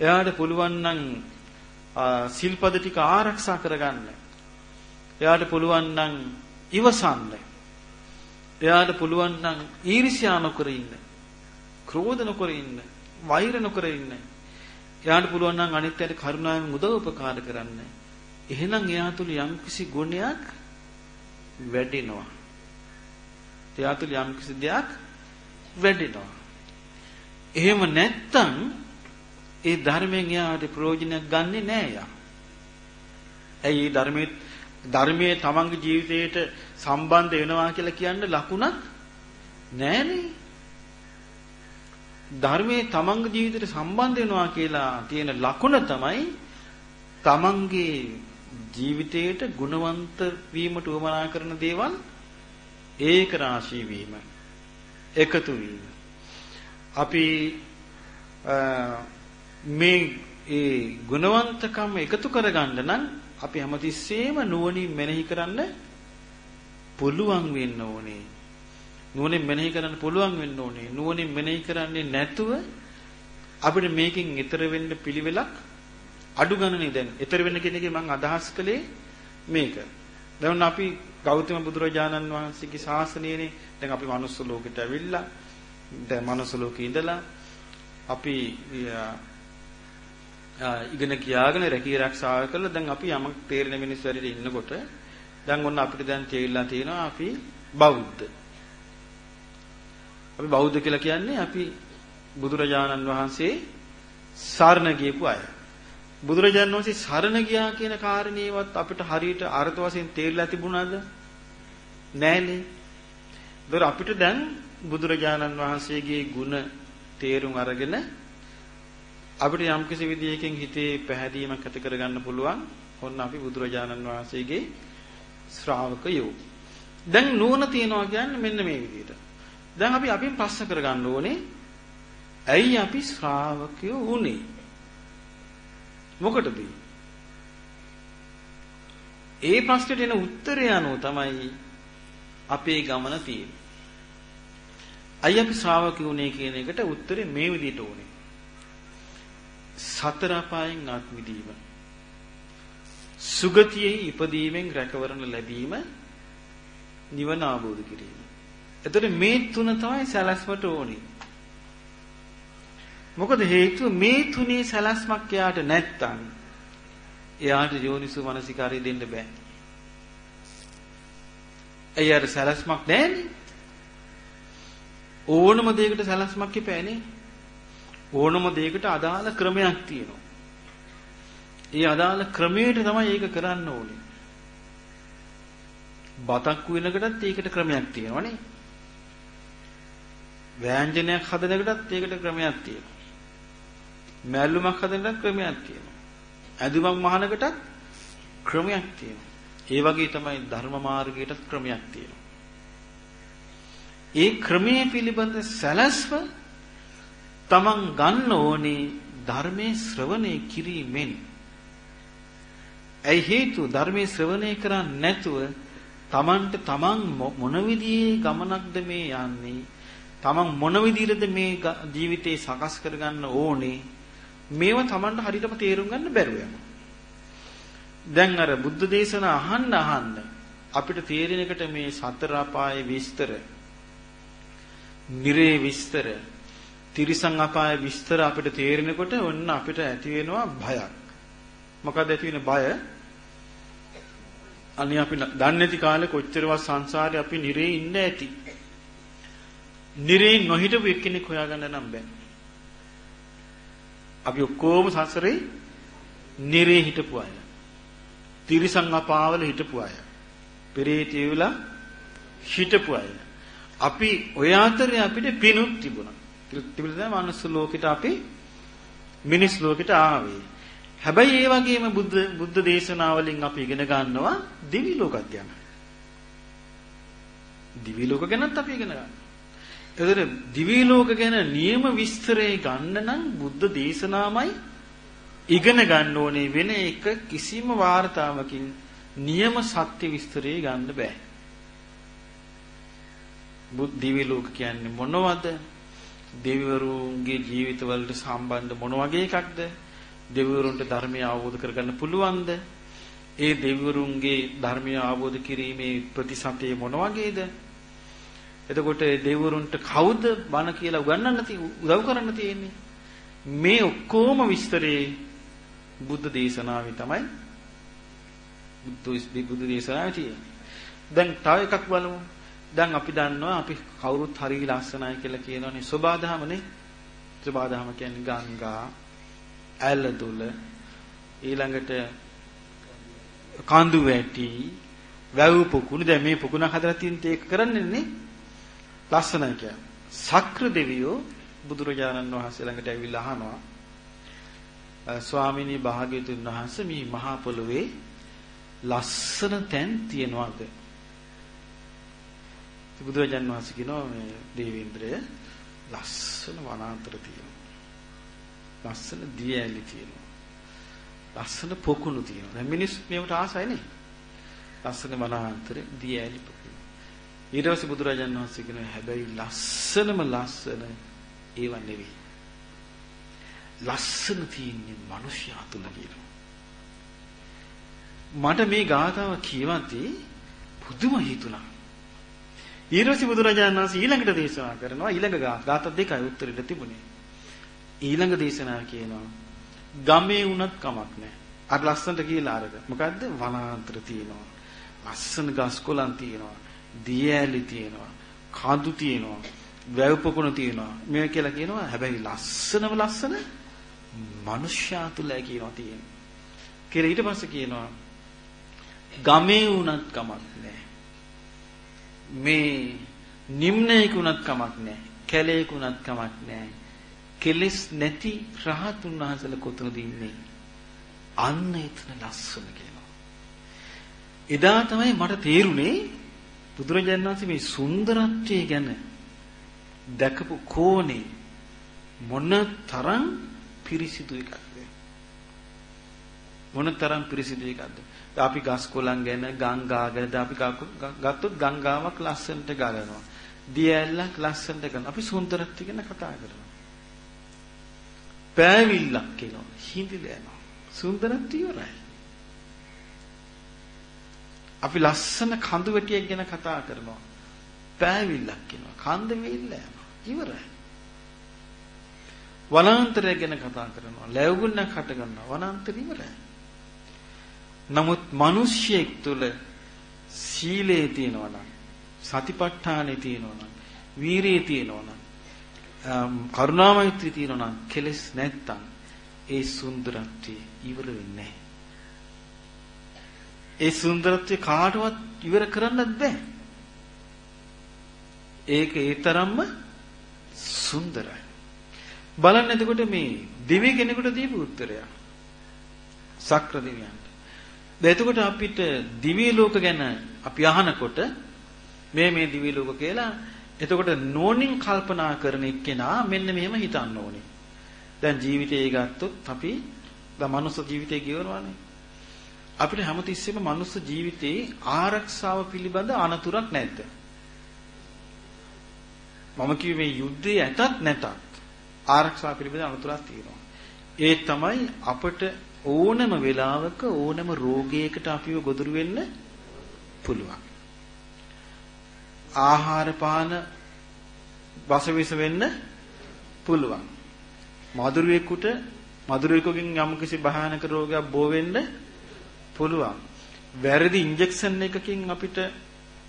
එයාට පුළුවන් නම් සිල්පද ටික ආරක්ෂා කරගන්න. එයාට පුළුවන් නම් ඉවසන්න. එයාට පුළුවන් නම් ඊර්ෂ්‍යා නොකර ඉන්න. ක්‍රෝධ නොකර ඉන්න, වෛර නොකර ඉන්න. එයාට පුළුවන් නම් අනිත් අයට කරුණාවෙන් උදව් උපකාර කරන්න. එහෙනම් එයා තුල යම්කිසි ගුණයක් වැඩෙනවා. එයා තුල යම්කිසි දෙයක් වැඩෙනවා. එහෙම නැත්තම් ඒ ධර්මයෙන් එයාට ප්‍රයෝජනයක් ගන්නෙ නෑ යා. ඇයි මේ ධර්මයේ ධර්මයේ තමන්ගේ ජීවිතයට සම්බන්ධ වෙනවා කියලා කියන්න ලකුණක් නෑනේ. ධර්මයේ තමන්ගේ ජීවිතයට සම්බන්ධ වෙනවා කියලා තියෙන ලකුණ තමයි තමන්ගේ ජීවිතයට ගුණවන්ත වීමට උවමනා කරන දේවල් ඒක රාශී වීම එකතු වීම අපි මේ ඒ ගුණවන්තකම් එකතු කරගන්න නම් අපි හැමතිස්සෙම නුවණින් මෙනෙහි කරන්න පුළුවන් වෙන්න ඕනේ. නුවණින් මෙනෙහි කරන්න පුළුවන් වෙන්න ඕනේ. නුවණින් මෙනෙහි කරන්නේ නැතුව අපිට මේකෙන් ඈතර වෙන්න පිළිවෙලක් අඩු ගණනේ දැන් ඈතර වෙන්න කියන එකේ මම අදහස් කළේ මේක. දැන් අපි ගෞතම බුදුරජාණන් වහන්සේගේ ශාසනයනේ දැන් අපි manuss ලෝකෙට ඇවිල්ලා දැන් manuss ලෝකේ ඉඳලා අපි ඉගෙන කියාගෙන රැකී ආරක්ෂා කරලා දැන් අපි යමක් තේරෙන මිනිස් වැඩිට ඉන්නකොට දැන් ඔන්න අපිට දැන් තේරිලා තියෙනවා අපි බෞද්ධ. අපි බෞද්ධ කියලා කියන්නේ අපි බුදුරජාණන් වහන්සේ සරණ ගියපු අය. බුදුරජාණන් වහන්සේ සරණ ගියා කියන කාරණේවත් අපිට හරියට අර්ථ වශයෙන් තේරිලා තිබුණාද? නෑනේ. ඒතර අපිට දැන් බුදුරජාණන් වහන්සේගේ ගුණ තේරුම් අරගෙන අපිට යම්කිසි විදියකින් හිතේ පැහැදීමක් ඇති කරගන්න පුළුවන්. ඔන්න අපි බුදුරජාණන් වහන්සේගේ ශ්‍රාවකයෝ. දැන් නුවණ තියනවා කියන්නේ මෙන්න මේ විදිහට. දැන් අපි අපින් ප්‍රශ්න කරගන්න ඕනේ ඇයි අපි ශ්‍රාවකයෝ වුනේ? මොකටද? ඒ ප්‍රශ්නෙට එන උත්තරය අනුව තමයි අපේ ගමන තියෙන්නේ. අයි අපි ශ්‍රාවකයෝ උනේ කියන එකට උත්තරේ මේ විදිහට ඕනේ. සතර අපායන් අත් මිදීම. සුගතියේ ඉපදීමෙන් රැකවරණ ලැබීම නිවන ආબોධ කිරීම. එතකොට මේ තුන තමයි සැලැස්මට ඕනේ. මොකද හේතුව මේ තුනේ සැලැස්මක් එයාට නැත්තම් එයාට යෝනිසු මනසිකාරය දෙන්න බෑ. එයාට සැලැස්මක් නැහැනේ. ඕනම දෙයකට සැලැස්මක් ඉපෑනේ. ඕනම දෙයකට අදාළ ක්‍රමයක් තියෙනවා. ඒ අදාළ ක්‍රමයට තමයි ඒක කරන්න ඕනේ. බතක් වෙනකටත් ඒකට ක්‍රමයක් තියෙනවනේ. ව්‍යංජනයක් හදනකටත් ඒකට ක්‍රමයක් තියෙනවා. මැල්ලුමක් හදනකටත් ක්‍රමයක් තියෙනවා. ඇඳුමක් මහනකටත් ක්‍රමයක් තියෙනවා. ඒ වගේ තමයි ධර්ම මාර්ගයටත් ක්‍රමයක් තියෙනවා. ඒ ක්‍රමයේ පිළිබඳ සැලැස්ම තමන් ගන්න ඕනේ ධර්මයේ ශ්‍රවණය කිරීමෙන්. ඇයි හේතු ධර්මයේ ශ්‍රවණය කරන්නේ නැතුව තමන්ට තමන් මොන විදිහේ ගමනක්ද මේ යන්නේ? තමන් මොන විදිහටද මේ ජීවිතේ සකස් කරගන්න ඕනේ? මේවා තමන්ට හරියටම තේරුම් ගන්න බැරුව යනවා. දැන් අර බුද්ධ දේශන අහන්න අහන්න අපිට තේරෙන එකට මේ සතර අපායේ විස්තර නිරේ විස්තර, තිරිසන් අපාය විස්තර අපිට තේරෙනකොට ඔන්න අපිට ඇති වෙනවා භයක්. මොකද ඇති වෙන බය? අනේ අපි දන්නේ නැති කාලේ කොච්චරවත් සංසාරේ අපි නිරේ ඉන්න ඇති. නිරේ නොහිටපු එක්කෙනෙක් හොයාගන්න නම් බෑ. අපි ඔක්කොම සසරේ නිරේ හිටපු අය. තිරිසන් අපාවල හිටපු අය. පෙරේතය වෙලා හිටපු අය. අපි ඔය අතරේ අපිට පිනුත් තිබුණා. තිබුණ තමයි මානස ලෝකෙට අපි මිනිස් ලෝකෙට ආවේ. හැබැයි ඒ වගේම බුද්ධ බුද්ධ දේශනාවලින් අපි ඉගෙන ගන්නවා දිවි ලෝකත් ගැන. දිවි ලෝක ගැනත් අපි ඉගෙන ගන්නවා. එතන දිවි ලෝක ගැන නියම විස්තරේ ගන්න නම් බුද්ධ දේශනාමයි ඉගෙන ගන්න ඕනේ වෙන එක කිසිම වார்த்தාවකින් නියම සත්‍ය විස්තරේ ගන්න බෑ. දිවි ලෝක කියන්නේ මොනවද? දෙවිවරුන්ගේ ජීවිතවලට සම්බන්ධ මොන වගේ එකක්ද? දෙවිවරුන්ට ධර්මය අවබෝධ කරගන්න පුළුවන්ද? ඒ දෙවිවරුන්ගේ ධර්මය අවබෝධ කිරීමේ ප්‍රතිසතය මොන වගේද? එතකොට දෙවිවරුන්ට කවුද බණ කියලා උගන්වන්න උදව් කරන්න තියෙන්නේ? මේ ඔක්කොම විස්තරේ බුද්ධ දේශනාවේ තමයි බුද්ධ බුද්ධ දේශනාවේ තියෙන්නේ. දැන් තව එකක් බලමු. දැන් අපි දන්නවා අපි කවුරුත් හරි ලස්සනයි කියලා කියනවනේ සබාධමනේ. සබාධම කියන්නේ ගංගා, ඇලදුල, ඊළඟට කඳු වැටි, වැව් පුකුණු දැන් මේ පුකුණක් හදලා තියෙන ඒක කරන්නේ නේ. ලස්සනයි කියන්නේ. සක්‍ර දෙවියෝ බුදුරජාණන් වහන්සේ ළඟට ඇවිල්ලා අහනවා ස්වාමිනී භාග්‍යතුන් වහන්සේ මේ මහා පොළොවේ ලස්සන තැන් තියනවාද? බුදුරජාණන් වහන්සේ කියනවා මේ දේවේන්ද්‍රය ලස්සන වනාන්තර තියෙනවා. ලස්සන දිය ඇලි තියෙනවා. ලස්සන පොකුණු තියෙනවා. දැන් මිනිස්සු මේවට ආසයි නේ. ලස්සන වනාන්තරේ දිය ඇලි පොකුණු. ඊට පස්සේ බුදුරජාණන් වහන්සේ කියනවා හැබැයි ලස්සනම ලස්සන ඒව නෙවෙයි. ලස්සන තියෙන්නේ මිනිස්යා තුල කියනවා. මට මේ ගාථාව කියවද්දී පුදුම හිතුණා. ඊළඟට බුදුරජාණන් වහන්සේ ඊළඟට දේශනා කරනවා ඊළඟ ගාථා දෙකයි උත්තරෙට තිබුණේ. ඊළඟ දේශනා කියනවා ගමේ වුණත් කමක් නැහැ. අර ලස්සනට කියලා අරක. මොකද්ද? වනාන්තර තියෙනවා. ලස්සන ගස් කොළන් තියෙනවා. දිය ඇලි තියෙනවා. කඳු තියෙනවා. වැව් පොකුණ තියෙනවා. මේ කියලා කියනවා. හැබැයි ලස්සනම ලස්සන මනුෂ්‍යයා තුලයි කියනවා තියෙන්නේ. කියලා ඊට පස්සේ කියනවා ගමේ වුණත් කමක් නැහැ. මේ නිම්නයකුණත් කමක් නැහැ. කැලේකුණත් කමක් නැහැ. කෙලස් නැති රහතුන් වහන්සේලා කොතනද ඉන්නේ? අන්න එතන ලස්සන කියනවා. එදා තමයි මට තේරුනේ බුදුරජාණන් වහන්සේ මේ සුන්දරත්වය ගැන දැකපු කෝණේ මොන තරම් පිරිසිදු එකක්ද? මොන තරම් පිරිසිදු එකක්ද? අපි ගස් කොළන් ගැන ගංගා ගැන අපි ගත්තොත් ගංගාවක් ලස්සනට ගලනවා. දියැලක් ලස්සනට ගන්න අපි සුන්දරත්වය ගැන කතා කරනවා. පෑවිල්ලක් කියනවා හිඳිලා යනවා. සුන්දරත්වය ඉවරයි. අපි ලස්සන කඳු වැටියක් ගැන කතා කරනවා පෑවිල්ලක් කියනවා කන්ද වෙilla යනවා ඉවරයි වනාන්තරය ගැන කතා කරනවා. ලැබුණක් හට ගන්නවා. වනාන්තර ඉවරයි. නමුත් මිනිස්සෙක් තුළ සීලේ තියෙනවා නම් සතිපට්ඨානෙ තියෙනවා නම් වීරිය තියෙනවා නම් කරුණාමෛත්‍රී තියෙනවා නම් කෙලස් නැත්තම් ඒ සුන්දරත්වය ඉවර වෙන්නේ ඒ සුන්දරත්වය කාටවත් ඉවර කරන්නත් බෑ. ඒක ඒ තරම්ම සුන්දරයි. බලන්න එතකොට මේ දිවි කෙනෙකුට දීපු උත්තරය. සක්‍ර දෙවියන්ට. දැන් එතකොට අපිට දිවි ලෝක ගැන අපි අහනකොට මේ මේ දිවි ලෝක කියලා එතකොට නෝනින් කල්පනා කරන එක්කෙනා මෙන්න මෙහෙම හිතන්න ඕනේ. දැන් ජීවිතය ගත්තොත් අපි දැන් මනුස්ස ජීවිතය ගෙවනවානේ. අපිට හැමතිස්සෙම මනුස්ස ජීවිතේ ආරක්ෂාව පිළිබඳ අනතුරක් නැද්ද? මම කිව්වේ මේ යුද්ධයේ ඇතත් නැතත් ආරක්ෂා පිළිබඳ අනුතරක් තියෙනවා. ඒ තමයි අපට ඕනම වෙලාවක ඕනම රෝගයකට අපිව ගොදුරු වෙන්න පුළුවන්. ආහාර පාන වසවිස වෙන්න පුළුවන්. මధుරයෙකුට මధుරයෙකුගෙන් යම්කිසි භයානක රෝගයක් බෝ වෙන්න පුළුවන්. වැරදි ඉන්ජෙක්ෂන් එකකින් අපිට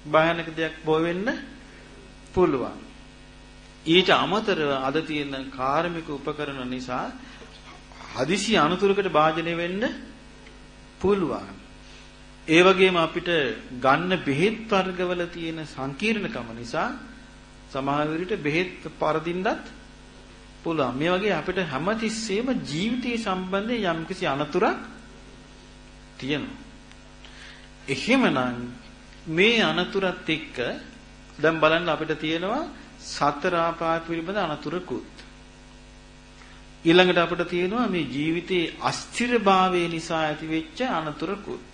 භයානක දෙයක් බෝ වෙන්න පුළුවන්. ඊට අමතරව අද තියෙන කාර්මික උපකරණ නිසා හදිසි අනුතුරකට භාජනය වෙන්න පුළුවන්. ඒ වගේම අපිට ගන්න බෙහෙත් වර්ගවල තියෙන සංකීර්ණකම නිසා සමහර විට බෙහෙත් පරදින්නත් පුළුවන්. මේ වගේ අපිට හැමතිස්සෙම ජීවිතයේ සම්බන්ධයෙන් යම්කිසි අනතුරක් තියෙනවා. එහෙමනම් මේ අනතුරත් එක්ක දැන් බලන්න අපිට තියෙනවා සතර ආපාය පිළිබඳ අනතුරකුත්. ඊළඟට අපිට තියෙනවා මේ ජීවිතයේ අස්ථිරභාවය නිසා ඇතිවෙච්ච අනතුරකුත්.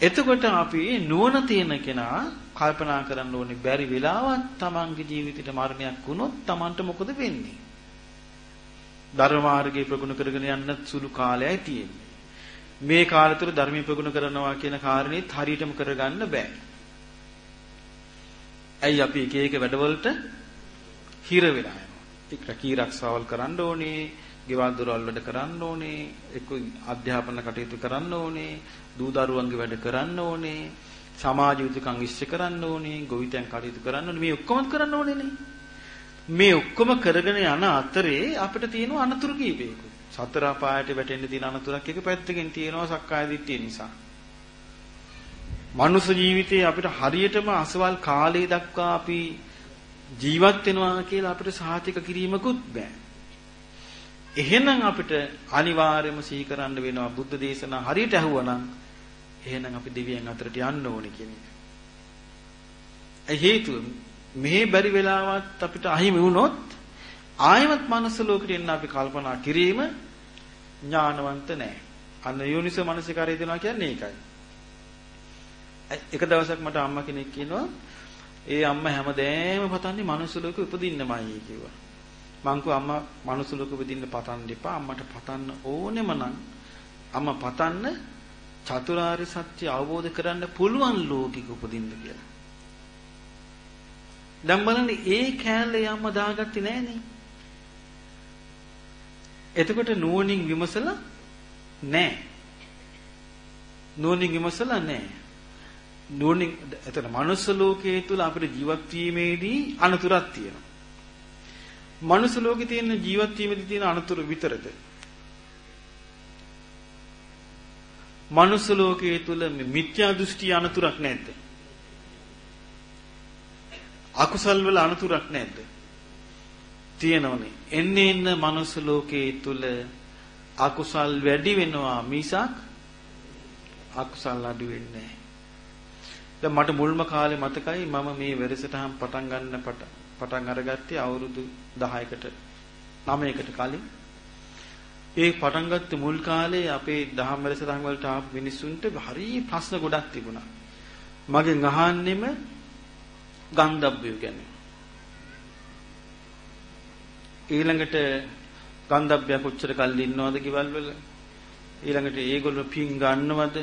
එතකොට අපි නුවණ තියෙන කෙනා කල්පනා කරන්න ඕනේ බැරි වෙලාවක් තමන්ගේ ජීවිතේට මරණයක් වුණොත් තමන්ට මොකද වෙන්නේ? ධර්ම මාර්ගයේ ප්‍රගුණ කරගෙන යන්න සුළු කාලයයි තියෙන්නේ. මේ කාලය තුළ ධර්මයේ ප්‍රගුණ කරනවා කියන කාරණේත් හරියටම කරගන්න බෑ ඇයි අපි එක එක වැඩවලට හිර වෙලා යනවා. එක් රැකී රක්ෂාවල් කරන්න ඕනේ, ගෙවල් දොරවල් වැඩ කරන්න ඕනේ, එක්ක අධ්‍යාපන කටයුතු කරන්න ඕනේ, දූ දරුවන්ගේ වැඩ කරන්න ඕනේ. සමාජ යුතුයකම් ඉෂ්ට කරන්න ඕනේ, ගොවිතැන් කටයුතු කරන්න ඕනේ. මේ ඔක්කොම කරන්න ඕනේනේ. මේ ඔක්කොම කරගෙන යන අතරේ අපිට තියෙන අනතුරු කීපයකුත්. සතර අපායට වැටෙන්න තියෙන අනතුරක් එක පැත්තකින් තියෙනවා සක්කාය දිට්ඨිය නිසා. මනුෂ්‍ය ජීවිතේ අපිට හරියටම අසවල් කාලේ දක්වා අපි ජීවත් වෙනවා කියලා අපිට සාතික කිරීමකුත් බෑ. එහෙනම් අපිට අනිවාර්යයෙන්ම සිහි කරන්න වෙනවා බුද්ධ දේශනා හරියට ඇහුවනම් එහෙනම් අපි දෙවියන් අතරට යන්න ඕනේ කියන එක. ඒ හේතුව මේ බැරි වෙලාවත් අපිට අහිමි වුණොත් ආයමත් මනස ලෝකෙට එන්න අපි කල්පනා කිරීම ඥානවන්ත නැහැ. අන්න යෝනිසෝ මනසිකාරය දෙනවා කියන්නේ ඒකයි. එක දවසක් මට අම්මා කෙනෙක් කියනවා ඒ අම්මා හැමදේම පතන්නේ මනුස්ස ලෝකෙ උපදින්නමයි කිව්වා. මං කිව්වා අම්මා මනුස්ස ලෝකෙ උපදින්න පතන්න එපා. අම්මට පතන්න ඕනෙම නම් අම්මා පතන්න චතුරාර්ය සත්‍ය අවබෝධ කරන්න පුළුවන් ලෝකික උපදින්න කියලා. දැන් බලන්න ඒ කෑල්ලේ අම්මා දාගත්තේ නෑනේ. එතකොට නුවණින් විමසලා නෑ. නුවණින් විමසලා නෑ. නුවණින් එතන මනුස්ස ලෝකයේ තුල අපිට ජීවත් වීමේදී අනතුරක් තියෙනවා. මනුස්ස ලෝකේ තියෙන ජීවත් වීමේදී තියෙන අනතුරු විතරද? මනුස්ස ලෝකයේ තුල මිත්‍යා දෘෂ්ටි අනතුරක් නැද්ද? අකුසල් වල අනතුරක් නැද්ද? තියෙනවනේ. එන්නේ එන්න මනුස්ස ලෝකයේ තුල අකුසල් වැඩි වෙනවා මිසක් අකුසල් අඩු වෙන්නේ නැහැ. දැන් මට මුල්ම කාලේ මතකයි මම මේ වැඩසටහන් පටන් ගන්න පටන් අරගත්තේ අවුරුදු 10කට 9කට කලින්. ඒ පටන් ගත්ත මුල් කාලේ අපේ දහම් වැඩසටහන් වලට ආපු මිනිස්සුන්ට හරි ප්‍රශ්න ගොඩක් තිබුණා. මගෙන් අහන්නෙම ගන්ධබ්බය ගැන. ඊළඟට ගන්ධබ්බය කොච්චර කල් ඉන්නවද කිවල් වල? ඊළඟට ඒගොල්ලෝ පින් ගන්නවද?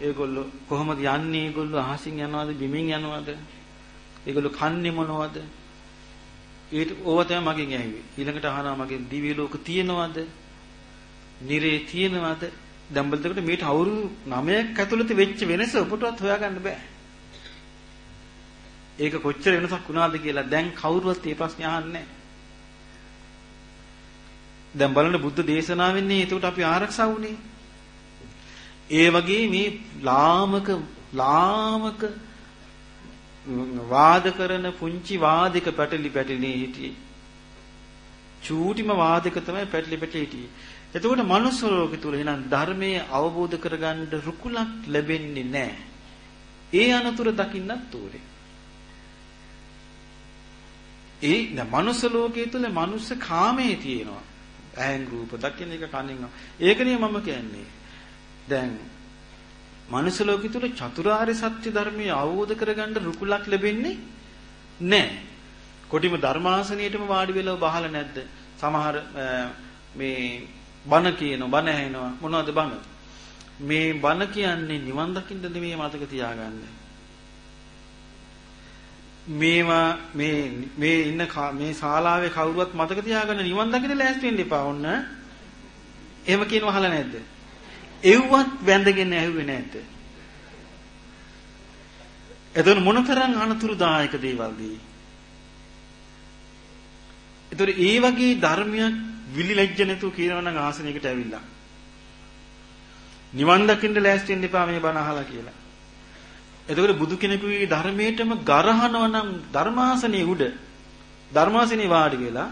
ඒගොල්ලෝ කොහොමද යන්නේ? ඒගොල්ලෝ අහසින් යනවද? බිමින් යනවද? ඒගොල්ලෝ කන්නේ මොනවද? ඊට ඕව තමයි මගෙන් ඇහුවේ. ඊළඟට අහනවා මගෙන් දිව්‍ය ලෝක තියෙනවද? නිරේ තියෙනවද? දැන් බලද්දී මේට අවුරුදු 9ක් ඇතුළත වෙච්ච වෙනස ඔබටවත් හොයාගන්න බෑ. ඒක කොච්චර වෙනසක් වුණාද කියලා දැන් කවුරුවත් මේ ප්‍රශ්නේ අහන්නේ දැන් බලන්න බුද්ධ දේශනාවෙන්නේ එතකොට අපි ආරක්ෂා වුණේ ඒ වගේ මේ ලාමක ලාමක වාද කරන පුංචි වාදික පැටලි පැටලි හිටියේ. චූටිම වාදික තමයි පැටලි පැටලි හිටියේ. එතකොට මනුස්ස ලෝකෙ තුල එහෙනම් ධර්මයේ අවබෝධ කරගන්න රුකුලක් ලැබෙන්නේ නැහැ. ඒ අනතුර දකින්නත් ඕනේ. ඒ න මනුස්ස ලෝකයේ තුල මනුස්ස කාමයේ තියෙනවා. ඇහෙන් රූප දකින්න එක කනින්. ඒකනේ මම කියන්නේ. දැන් මනුස්ස ලෝකෙ තුල චතුරාර්ය සත්‍ය ධර්මයේ අවබෝධ කරගන්න රුකුලක් ලැබෙන්නේ නැහැ. කොටිම ධර්මාසනයේටම වාඩි වෙලව බහලා නැද්ද? සමහර මේ බණ කියනවා බණ ඇහෙනවා මොනවද බණ? මේ බණ කියන්නේ නිවන් දකින්න නෙමෙයි මතක තියාගන්න. මේවා මේ මේ ඉන්න මේ ශාලාවේ කවුරුවත් මතක තියාගන්න නිවන් දකින්න ලෑස්ති වෙන්න එපා ඔන්න. එහෙම කියනවා අහලා නැද්ද? එව්වත් වැඳගෙන ඇහුවේ නැද්ද? එතන මොනතරම් අනතුරුදායක දේවල්ද? ඒතර ඒ වගේ ධර්මයක් විලිලැජ්ජ නැතුව කියනවනම් ආසනයකට ඇවිල්ලා. නිවන් දකින්න ලෑස්ති වෙන්න එපා මේ බණ අහලා කියලා. එතකොට බුදු කෙනෙකුගේ ධර්මයටම ගරහනවා නම් ධර්මාසනයේ උඩ ධර්මාසනේ වාඩි වෙලා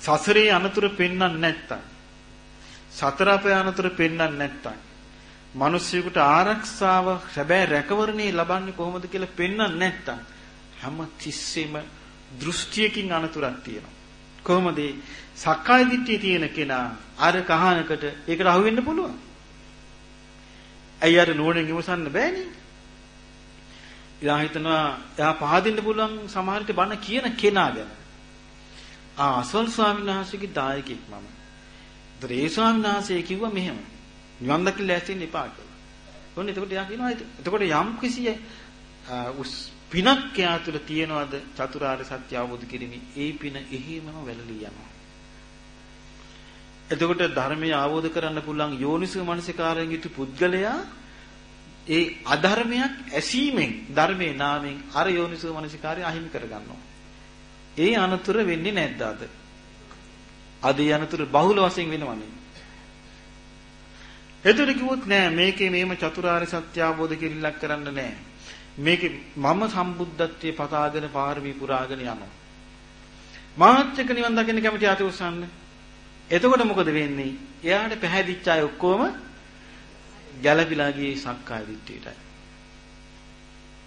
සසරේ අනතුරු පෙන්වන්න නැත්තම් සතර අපයානතර පෙන්වන්න නැත්තම් මිනිස්සුෙකුට ආරක්ෂාව හැබැයි රැකවරණේ ලබන්නේ කොහොමද කියලා පෙන්වන්න නැත්තම් හැම තිස්සෙම දෘෂ්ටියකින් අනතුරක් තියෙනවා. කොහොමද? සක්කාය දිට්ඨිය තියෙන කෙනා අර කහනකට ඒකට අහු වෙන්න පුළුවන්? ඇයි අර නුවණින් විමසන්න බෑනේ? එයා හිතනවා එයා පහදින්න පුළුවන් සමහරට බණ කියන කෙනා ගැන ආ අසල් ස්වාමීන් වහන්සේගේ දායකෙක් මම ඒතර ඒ ස්වාමීන් වහන්සේ කිව්වා මෙහෙම. නිවන් දකින්න ලෑස්තිෙන්න එපා කියලා. ඔන්න එතකොට එයා කියනවා එතකොට යම් කිසි පිනක් එයා තුළ තියනවාද චතුරාර්ය සත්‍ය අවබෝධ කිරීමේ ඒ පින එහෙමම වැළලී යනවා. එතකොට ධර්මය අවබෝධ කරන්න පුළුවන් යෝනිසෝ මනසිකාරයෙන් යුතු පුද්ගලයා ඒ අධර්මයක් ඇසීමෙන් ධර්මයේ නාමයෙන් අර යෝනිසෝ මනසිකාරය අහිමි කරගන්නවා. ඒ අනතුර වෙන්නේ නැද්ද අද? අද ඒ අනතුර බහුල වශයෙන් වෙනවනේ. එතකොට කිව්වොත් නෑ මේකේ මේම චතුරාර්ය සත්‍ය අවබෝධ කිරිල්ලක් කරන්න නෑ. මේකේ මම සම්බුද්ධත්වයේ පතාගෙන පාරමී පුරාගෙන යනවා. මාත්‍යක නිවන් දකින්න කැමති අත උස්සන්න. එතකොට මොකද වෙන්නේ? එයාට පැහැදිච්ච අය ඔක්කොම ගැළපිලා ගියේ සක්කාය දිට්ඨියටයි.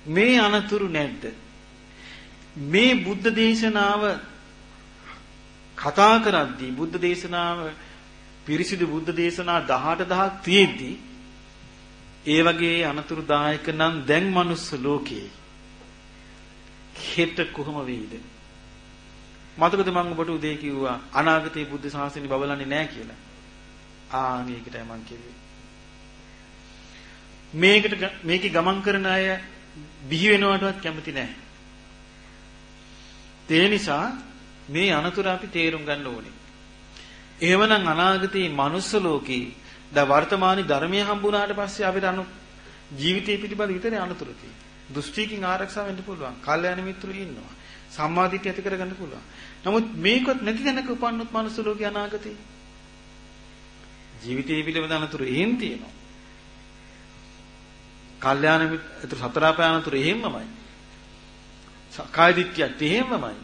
මේ අනතුරු නැද්ද? මේ බුද්ධ දේශනාව කතා කරද්දී බුද්ධ දේශනාව පිරිසිදු බුද්ධ දේශනා 18000ක් තියෙද්දී ඒ වගේ අනතුරුදායක නම් දැන් මනුස්ස ලෝකේ හෙට කොහොම වෙයිද මතකද මම ඔබට උදේ කිව්වා අනාගතයේ බුද්ධ ශාසනය බබලන්නේ නැහැ කියලා ආ මේකටයි මම කිව්වේ මේකට මේකේ ගමන් කරන අය බිහි වෙනවටවත් කැමති නැහැ ඒ නිසා මේ අනතුර අපි තේරුම් ගන්න ඕනේ. එහෙමනම් අනාගතයේ manuss ලෝකේ ද වර්තමානයේ ධර්මයේ හම්බුනාට පස්සේ අපිට අනු ජීවිතය පිළිබඳ විතරේ අනතුරු තියෙන්නේ. දෘෂ්ටිකින් ආරක්ෂා වෙන්න පුළුවන්. කල්යාණ මිත්‍රයෝ ඉන්නවා. සම්මාදිටිය ඇති කරගන්න පුළුවන්. නමුත් මේකත් නැති තැනක උපන්නොත් manuss ලෝකේ අනාගතේ ජීවිතය පිළිබඳ අනතුරු එහෙම තියෙනවා. කල්යාණ මිත්‍ර සතර පායනතුරු එහෙමමයි. කාය දිට්ඨියත් එහෙමමයි.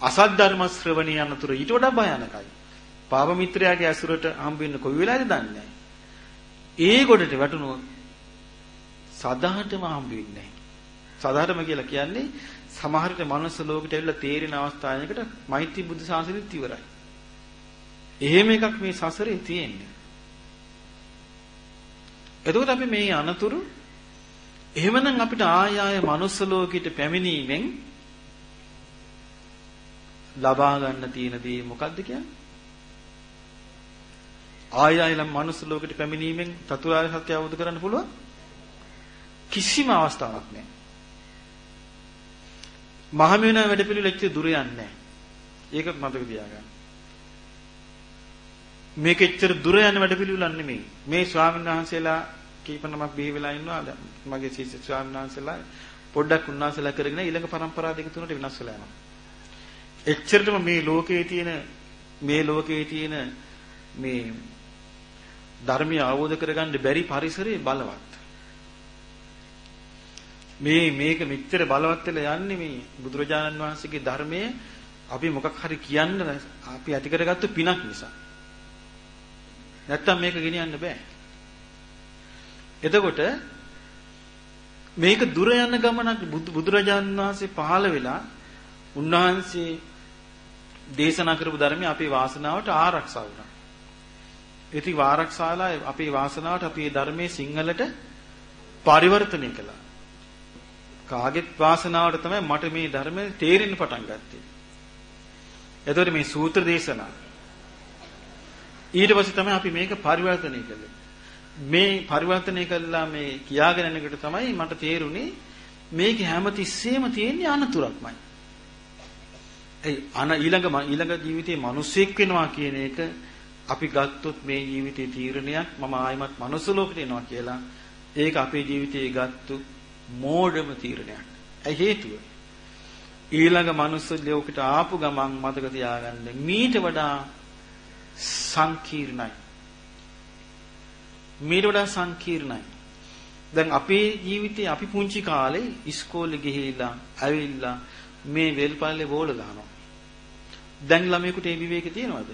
අසත් ධර්ම ශ්‍රවණී යනතුරු ඊට වඩා භයානකයි. පාප මිත්‍රයාගේ ඇසුරට හම්බෙන්න කොයි වෙලාවද දන්නේ නැහැ. ඒ ගොඩට වැටුණොත් සදාහටම හම්බ වෙන්නේ නැහැ. සදාහටම කියලා කියන්නේ සමහර විට මනුස්ස ලෝකෙට ඇවිල්ලා තේරෙන අවස්ථාවයකට මෛත්‍රී බුද්ධ ශාසනයත් ඉවරයි. එහෙම එකක් මේ සසරේ තියෙන්නේ. එතකොට අපි මේ අනතුරු එහෙමනම් අපිට ආය ආය මනුස්ස ලෝකෙට පැමිණීමෙන් ලබා ගන්න තියෙන දේ මොකක්ද කියන්නේ? ආය ආය ලම් මනුස්ස ලෝකෙට පැමිණීමෙන් චතුරාර්ය සත්‍ය අවබෝධ කරගන්න පුළුවන් කිසිම අවස්ථාවක් නැහැ. මහමෙවුනා වැඩපිළිවෙල එච්චර දුර යන්නේ නැහැ. ඒක මතක තියාගන්න. මේක එච්චර දුර යන වැඩපිළිවෙලක් නෙමෙයි. මේ ස්වාමීන් වහන්සේලා කීප නමක් බිහි වෙලා ඉන්නවා මගේ ශිෂ්‍ය ස්වාමීන් වහන්සේලා පොඩ්ඩක් උන්වහන්සේලා කරගෙන ඊළඟ પરම්පරා දෙක තුනට වෙනස් වෙලා යනවා. එච්චරටම මේ ලෝකයේ තියෙන මේ ලෝකයේ තියෙන මේ ධර්මය අවබෝධ කරගන්න බැරි පරිසරයේ බලවත්. මේ මේක මෙච්චර බලවත් වෙලා යන්නේ මේ බුදුරජාණන් වහන්සේගේ ධර්මයේ අපි මොකක් හරි කියන්න අපි ඇති කරගත්තු පිනක් නිසා. නැත්තම් මේක ගෙනියන්න බෑ. එතකොට මේක දුර යන ගමනක් බුදුරජාණන් වහන්සේ පහළ වෙලා උන්වහන්සේ දේශනා කරපු ධර්මය අපේ වාසනාවට ආරක්ෂා වුණා. ඉතින් ආරක්ෂාලා අපේ වාසනාවට අපි මේ ධර්මයේ සිංහලට පරිවර්තනය කළා. කාගෙත් වාසනාවට තමයි මට මේ ධර්මය තේරෙන්න පටන් ගත්තේ. එතකොට මේ සූත්‍ර දේශනා ඊට පස්සේ තමයි අපි මේක පරිවර්තනය කළේ. මේ පරිවර්තනය කළා මේ කියාගෙන යනකොට තමයි මට තේරුනේ මේක හැමතිස්සෙම තියෙන අනතුරක්මයි. ඒ අන ඊළඟ ඊළඟ ජීවිතේ මිනිස්සෙක් වෙනවා කියන එක අපි ගත්තොත් මේ ජීවිතේ තීරණයක් මම ආයිමත් මනුස්ස ලෝකෙට එනවා කියලා ඒක අපේ ජීවිතේ ගත්තු මෝඩම තීරණයක්. ඒ හේතුව ඊළඟ මනුස්ස ලෝකෙට ආපු ගමන් මතක තියාගන්න මීට වඩා සංකීර්ණයි. මීට වඩා සංකීර්ණයි. දැන් අපේ ජීවිතේ අපි පුංචි කාලේ ඉස්කෝලේ ගිහිල්ලා ඇවිල්ලා මේ වෙල්පල්ලේ බෝල ගහනවා. දැන් ළමයෙකුට ඒ විවේකේ තියනවද?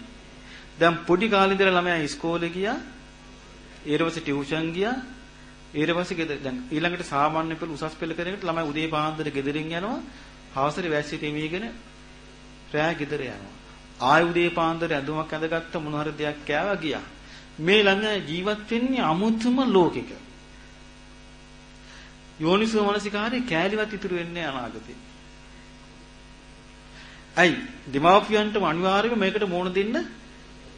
දැන් පොඩි කාලේ ඉඳලා ළමයා ඉස්කෝලේ ගියා. ඊට පස්සේ ටියුෂන් ගියා. ඊට පස්සේ ගෙදර දැන් ඊළඟට සාමාන්‍ය පෙළ උසස් පෙළ කරගෙන ළමයි උදේ පාන්දර ගෙදරින් යනවා. හවසට වැස්සි තෙමීගෙන රෑ ගෙදර යනවා. ආය උදේ පාන්දර ඇඳුමක් ඇඳගත්ත මොන හරි දෙයක් කෑවා ගියා. මේ ළඟ ජීවත් වෙන්නේ අමුතුම ලෝකෙක. යෝනිසෝ මනසිකාරේ කෑලිවත් ඉතුරු වෙන්නේ අනාගතේ. අයි දෙමාපියන්ට අනිවාර්යයෙන්ම මේකට මෝන දෙන්න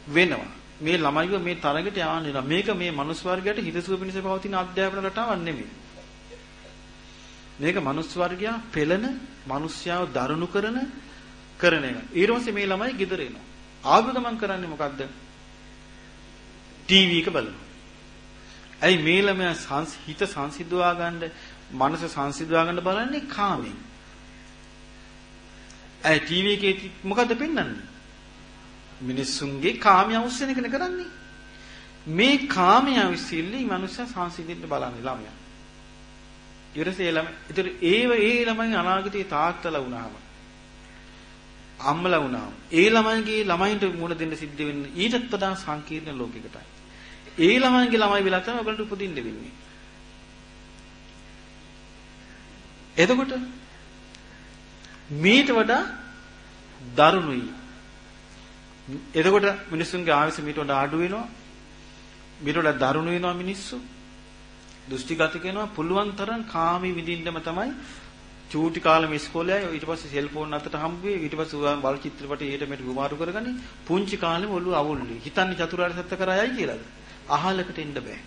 වෙනවා. මේ ළමයිව මේ තරඟට යන්නේ මේක මේ මනුස්ස වර්ගයට හිතසුව පිණිස පවතින අධ්‍යාපන රටාවක් නෙමෙයි. මේක මනුස්ස වර්ගයා පෙළන, මිනිස්යාව දරුණු කරන කරන එක. ඊට පස්සේ මේ ළමයි ගෙදර එනවා. ආව ගමන් කරන්නේ මොකද්ද? ටීවී එක බලනවා. ඇයි මේ ළමයා හිත සංසිඳවා ගන්න, මනස සංසිඳවා ගන්න බලන්නේ කාමෙන්. ඇයි ටීවී එකේ මොකද්ද පෙන්වන්නේ? මිනිස්සුන්ගේ කාමයේ අවශ්‍යන එකනේ කරන්නේ. මේ කාමයේ අවශ්‍යල්ලි මනුෂ්‍ය සංසිඳෙන්න බලන්නේ ළමයා. ඊටසේ ළම ඒතර ඒව ඒ ළමයි අනාගතේ තාත්තලා වුණාම අම්මලා වුණාම ඒ ළමයිගේ ළමයින්ට මුණ දෙන්න සිද්ධ වෙන්නේ ඊටත් වඩා සංකීර්ණ ලෝකයකටයි. ඒ ළමයිගේ ළමයි වෙලා තමයි ඔයගලට උපදින්න වෙන්නේ. එතකොට මීට වඩා දරුණුයි. එතකොට මිනිස්සුන්ගේ ආයුෂ මීට වඩා අඩු වෙනවා. මීට වඩා දරුණු වෙනවා මිනිස්සු. දෘෂ්ටිගත කරනවා පුළුවන් තරම් කාමී විඳින්නම තමයි චූටි කාලෙම ඉස්කෝලේ ඊට පස්සේ සෙල්ෆෝන් අතට හම්බ වෙයි ඊට පස්සේ බල චිත්‍රපටි ඊට මෙට ගුමාරු කරගන්නේ පුංචි කාලෙම ඔළුව අවුල්ලි හිතන්නේ චතුරාර්ය සත්‍ය කරායයි කියලාද අහලකට එන්න බෑ.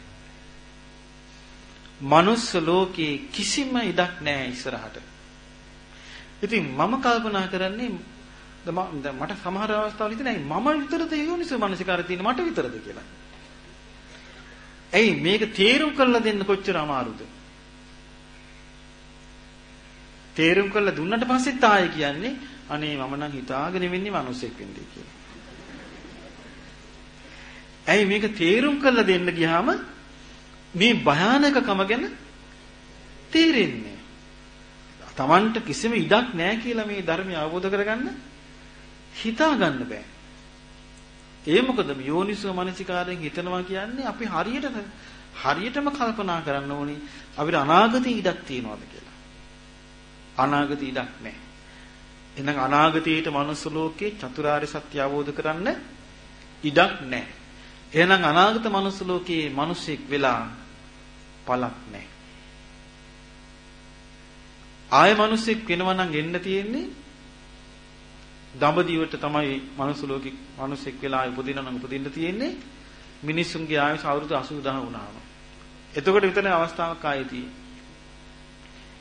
මනුස්ස ලෝකේ කිසිම ඉඩක් නැහැ ඉස්සරහට. ඉතින් මම කල්පනා කරන්නේ මට සමහර අවස්ථාවල හිතෙනවා මම විතරද යෝනිසෝ මනසිකාරය තියෙන මට විතරද? කියලා. ඇයි මේක තේරුම් කරලා දෙන්න කොච්චර අමාරුද? තේරුම් කරලා දුන්නට පස්සෙත් ආයෙ කියන්නේ අනේ මම නම් හිතාගෙන වෙන්නේ මිනිස්සෙක් වෙන්නේ කියලා. ඇයි මේක තේරුම් කරලා දෙන්න ගියාම මේ භයානකකම ගැන තේරෙන්නේ. Tamanට කිසිම ඉඩක් නැහැ කියලා මේ ධර්මය අවබෝධ කරගන්න හිතා ගන්න බෑ. ඒ මොකද යෝනිසෝ මනසිකාරයෙන් හිතනවා කියන්නේ අපි හරියට හරියටම කල්පනා කරන්න ඕනේ අපිට අනාගතේ ඉඩක් තියනවාද කියලා. අනාගතේ ඉඩක් නැහැ. එහෙනම් අනාගතයේට මනුස්ස ලෝකේ චතුරාර්ය සත්‍ය අවබෝධ කරන්න ඉඩක් නැහැ. එහෙනම් අනාගත මනුස්ස ලෝකේ මිනිසෙක් වෙලා පළක් නැහැ. ආය මිනිසෙක් වෙනවා නම් එන්න තියෙන්නේ දඹදිවට තමයි මනුස්ස ලෝකෙ මිනිස්සෙක් වෙලා උපදින නම් උපදින්න තියෙන්නේ මිනිස්සුන්ගේ ආයුෂ අවුරුදු 80000 වුණාම. එතකොට විතර අවස්ථාවක් ආයේ තියෙන්නේ.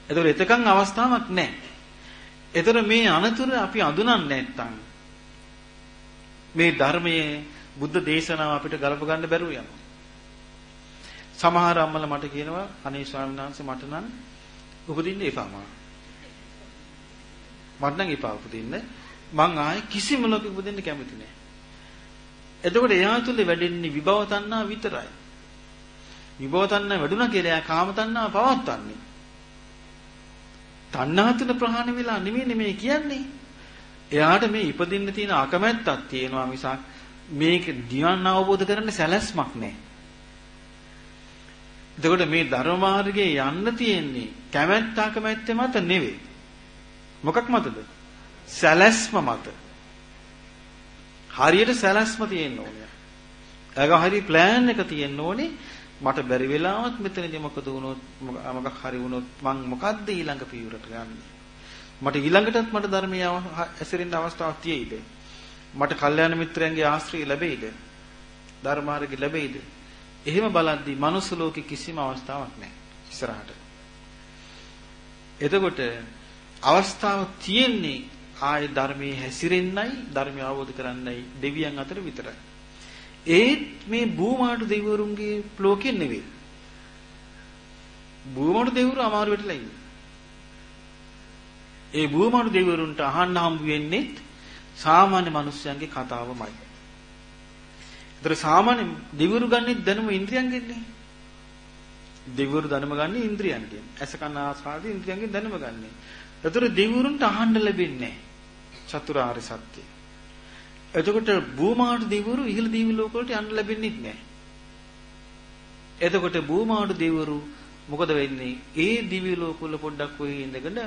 එතකොට එතකන් අවස්ථාවක් නැහැ. එතකොට මේ අනතුර අපි අඳුනන්නේ නැත්තම් මේ ධර්මයේ බුද්ධ දේශනාව අපිට ගලප ගන්න බැරුව යනවා. සමහර අම්මලා මට කියනවා අනේ ස්වාමීන් වහන්සේ මට නම් උපදින්න එපා මා. මට නම් එපා උපදින්න. මං ආයේ කිසිම ලෝකෙක උපදින්න කැමති නෑ. එතකොට එයා තුල වැඩෙන්නේ විභව තණ්හා විතරයි. විභව තණ්හා වැඩුණා කියලා එයා කාම තණ්හා පවත්වන්නේ. තණ්හා තුන ප්‍රහාණය වෙලා නෙමෙයි මේ කියන්නේ. එයාට මේ ඉපදින්න තියෙන අකමැත්තක් තියෙනවා මිසක් මේක දියන් අවබෝධ කරන්න සැලැස්මක් නැහැ. එතකොට මේ ධර්ම මාර්ගයේ යන්න තියෙන්නේ කැමැත්ත අකමැත්ත මත නෙවෙයි. මොකක් මතද? සැලැස්ම මත හරියට සැලැස්ම තියෙන්න ඕනේ. ඒක හරි ප්ලෑන් එක තියෙන්න ඕනේ. මට බැරි වෙලාවත් මෙතනදී මොකද වුණොත් මොකක් හරි වුණොත් මං මොකද්ද ඊළඟ පියවරට ගන්නේ? මට ඊළඟටත් මට ධර්මයේ ඇසිරෙන්න අවස්ථාවක් තියෙයිද? මට කල්යාණ මිත්‍රයන්ගේ ආශ්‍රය ලැබෙයිද? ධර්මාර්ගය ලැබෙයිද? එහෙම බලද්දී මනුස්ස ලෝකේ කිසිම අවස්ථාවක් නැහැ ඉස්සරහට. එතකොට අවස්ථාව තියෙන්නේ ආය ධර්මයේ හැසිරෙන්නයි ධර්මය අවබෝධ කරන්නයි දෙවියන් අතර විතරයි. ඒත් මේ භූමාට දෙවිවරුන්ගේ ලෝකෙ නෙවෙයි. භූමාට දෙවිවරු අමාරු වෙట్లా ඉන්නේ. ඒ භූමාට දෙවිවරුන්ට අහන්න හම්බ වෙන්නේ සාමාන්‍ය මිනිස්යන්ගේ කතාවමයි. ඒතර සාමාන්‍ය දෙවිවරු ගන්නේ දැනුම ඉන්ද්‍රියන්ගෙන්නේ. දෙවිවරු දැනුම ගන්නේ ඉන්ද්‍රියන්ගෙන්. ඇස කන ආස්වාදී ඉන්ද්‍රියන්ගෙන් දැනුම ගන්නේ. ඒතර දෙවිවරුන්ට අහන්න ලැබෙන්නේ නැහැ. චතුරාර්ය සත්‍ය. එතකොට භූමාට දෙවිවරු ඉහළ දිවි ලෝක වලට යන්න ලැබෙන්නේ නැහැ. එතකොට භූමාට දෙවිවරු මොකද වෙන්නේ? ඒ දිවි ලෝක වල පොඩ්ඩක් ඔය ඉඳගෙන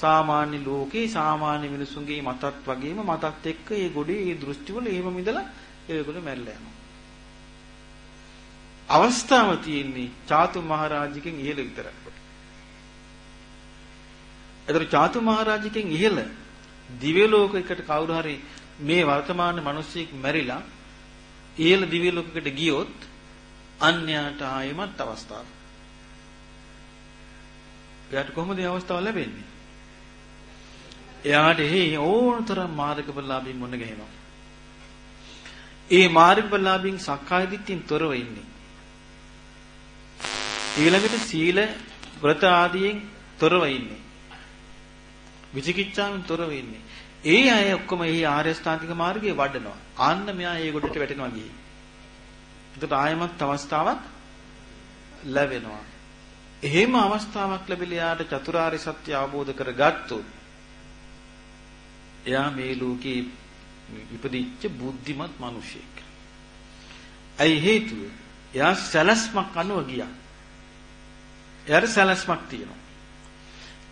සාමාන්‍ය ලෝකේ සාමාන්‍ය මිනිසුන්ගේ මතත් වගේම මතත් එක්ක ඒ ගොඩේ ඒ දෘෂ්ටි වල එහෙම මිදලා ඒගොල්ලෝ මැරිලා යනවා. අවස්ථාව තියෙන්නේ චාතු මහරජිකෙන් ඉහළ විතරයි. එතකොට චාතු මහරජිකෙන් ඉහළ දිව්‍ය ලෝකයකට කවුරු හරි මේ වර්තමාන මිනිස්සෙක් මැරිලා ඉහළ දිව්‍ය ලෝකයකට ගියොත් අන්‍යයට ආයෙමත් අවස්ථාවක්. එයාට කොහොමද මේ අවස්ථාව ලැබෙන්නේ? එයාට එහි ඕනතරම් මාර්ගඵලලාභින් මොන ගහනවා. ඒ මාර්ගඵලලාභින් සක්කාය දිට්ඨියෙන් තොරව ඉන්නේ. ඊළඟට සීල ව්‍රත ආදියෙන් තොරව ඉන්නේ. විචිකිච්ඡාවෙන් තොරව ඉන්නේ. ඒ අය ඔක්කොම මේ ආර්ය ස්ථාතික මාර්ගයේ වඩනවා. ආන්න මෙයා ඒ ගොඩට වැටෙනවා ගියේ. එතකොට ආයමත් අවස්ථාවක් ලැබෙනවා. එහෙම අවස්ථාවක් ලැබිලා යාට චතුරාර්ය සත්‍ය අවබෝධ කරගත්තොත් එයා මේ ලෝකේ ඉපදිච්ච බුද්ධිමත් මිනිසෙක්. ඇයි හේතුව? එයා සැලැස්මක් අනුව ගියා. එයාට සැලැස්මක් තියෙනවා.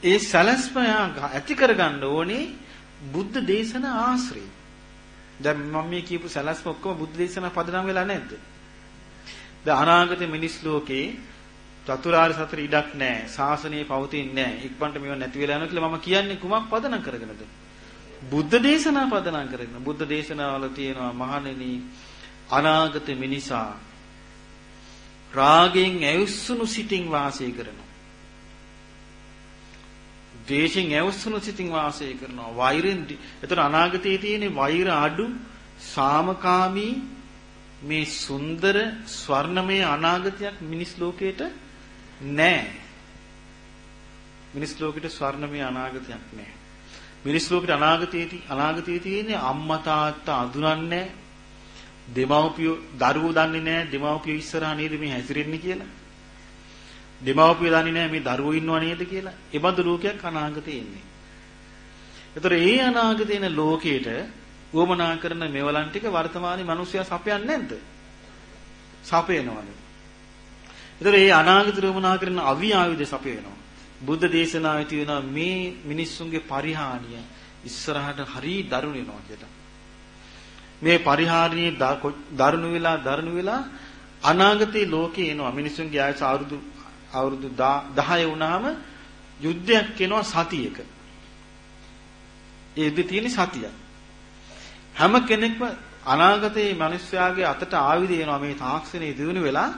ඒ සැලැස්ම එයා ඇති කරගන්න ඕනේ බුද්ධ දේශන ආශ්‍රය. දැන් මම මේ කියපු සැලැස්ම ඔක්කොම බුද්ධ දේශනා පදනම් වෙලා නැද්ද? දැන් අනාගත මිනිස් ලෝකේ චතුරාර්ය සතර ඉඩක් නැහැ. ශාසනය පවතින්නේ නැහැ. ඉක්මනට මේව නැති වෙලා යනවා කියලා මම කියන්නේ කුමක් පදනම් කරගෙනද? බුද්ධ දේශනා පදනම් කරගෙන. බුද්ධ දේශනාවල තියෙනවා මහණෙනි අනාගත මිනිසා රාගයෙන් ඇවිස්සුණු සිතින් වාසය කරනවා. ද්වේෂයෙන් ඇවිස්සුණු සිතින් වාසය කරනවා. වෛරෙන් එතන අනාගතයේ තියෙන වෛර අඩු සාමකාමී මේ සුන්දර ස්වර්ණමය අනාගතයක් මිනිස් ලෝකේට නැහැ. මිනිස් ලෝකෙට ස්වර්ණමය අනාගතයක් නැහැ. මිනිස් ලෝකෙට අනාගතයේදී අනාගතයේ තියෙන්නේ අම්මා තාත්තා අඳුරන්නේ දෙමව්පියෝ දරුවෝ දන්නේ නැහැ දෙමව්පියෝ ඉස්සරහා නේද මේ හැසිරෙන්නේ කියලා. දෙමව්පියෝ දන්නේ නැහැ මේ දරුවෝ ඉන්නව නේද කියලා. ඒ බඳු ලෝකයක් අනාගතේ ඉන්නේ. ඒතර ඒ අනාගතේන ලෝකේට උවමනා කරන මෙවලන් ටික වර්තමානයේ මිනිස්සයා සපයන්නේ නැද්ද? සපයනවලු. ඒතර ඒ අනාගත උවමනා කරන අවි ආයුධ සපයනවා. බුද්ධ දේශනාවේ තියෙනවා මේ මිනිස්සුන්ගේ පරිහානිය ඉස්සරහට හරි දරුණු වෙනවා කියලා. මේ පරිහානිය දරුණු වෙලා දරුණු වෙලා අනාගතේ ලෝකේ එනවා මිනිස්සුන්ගේ ආයස අවුරුදු අවුරුදු 10 වුණාම යුද්ධයක් එනවා සතියක. ඒ යුද්ධ තියෙන්නේ සතියක්. හැම කෙනෙක්ම අනාගතයේ මිනිස්යාගේ අතට ආයුධ එනවා මේ තාක්ෂණයේ දිනු වෙලා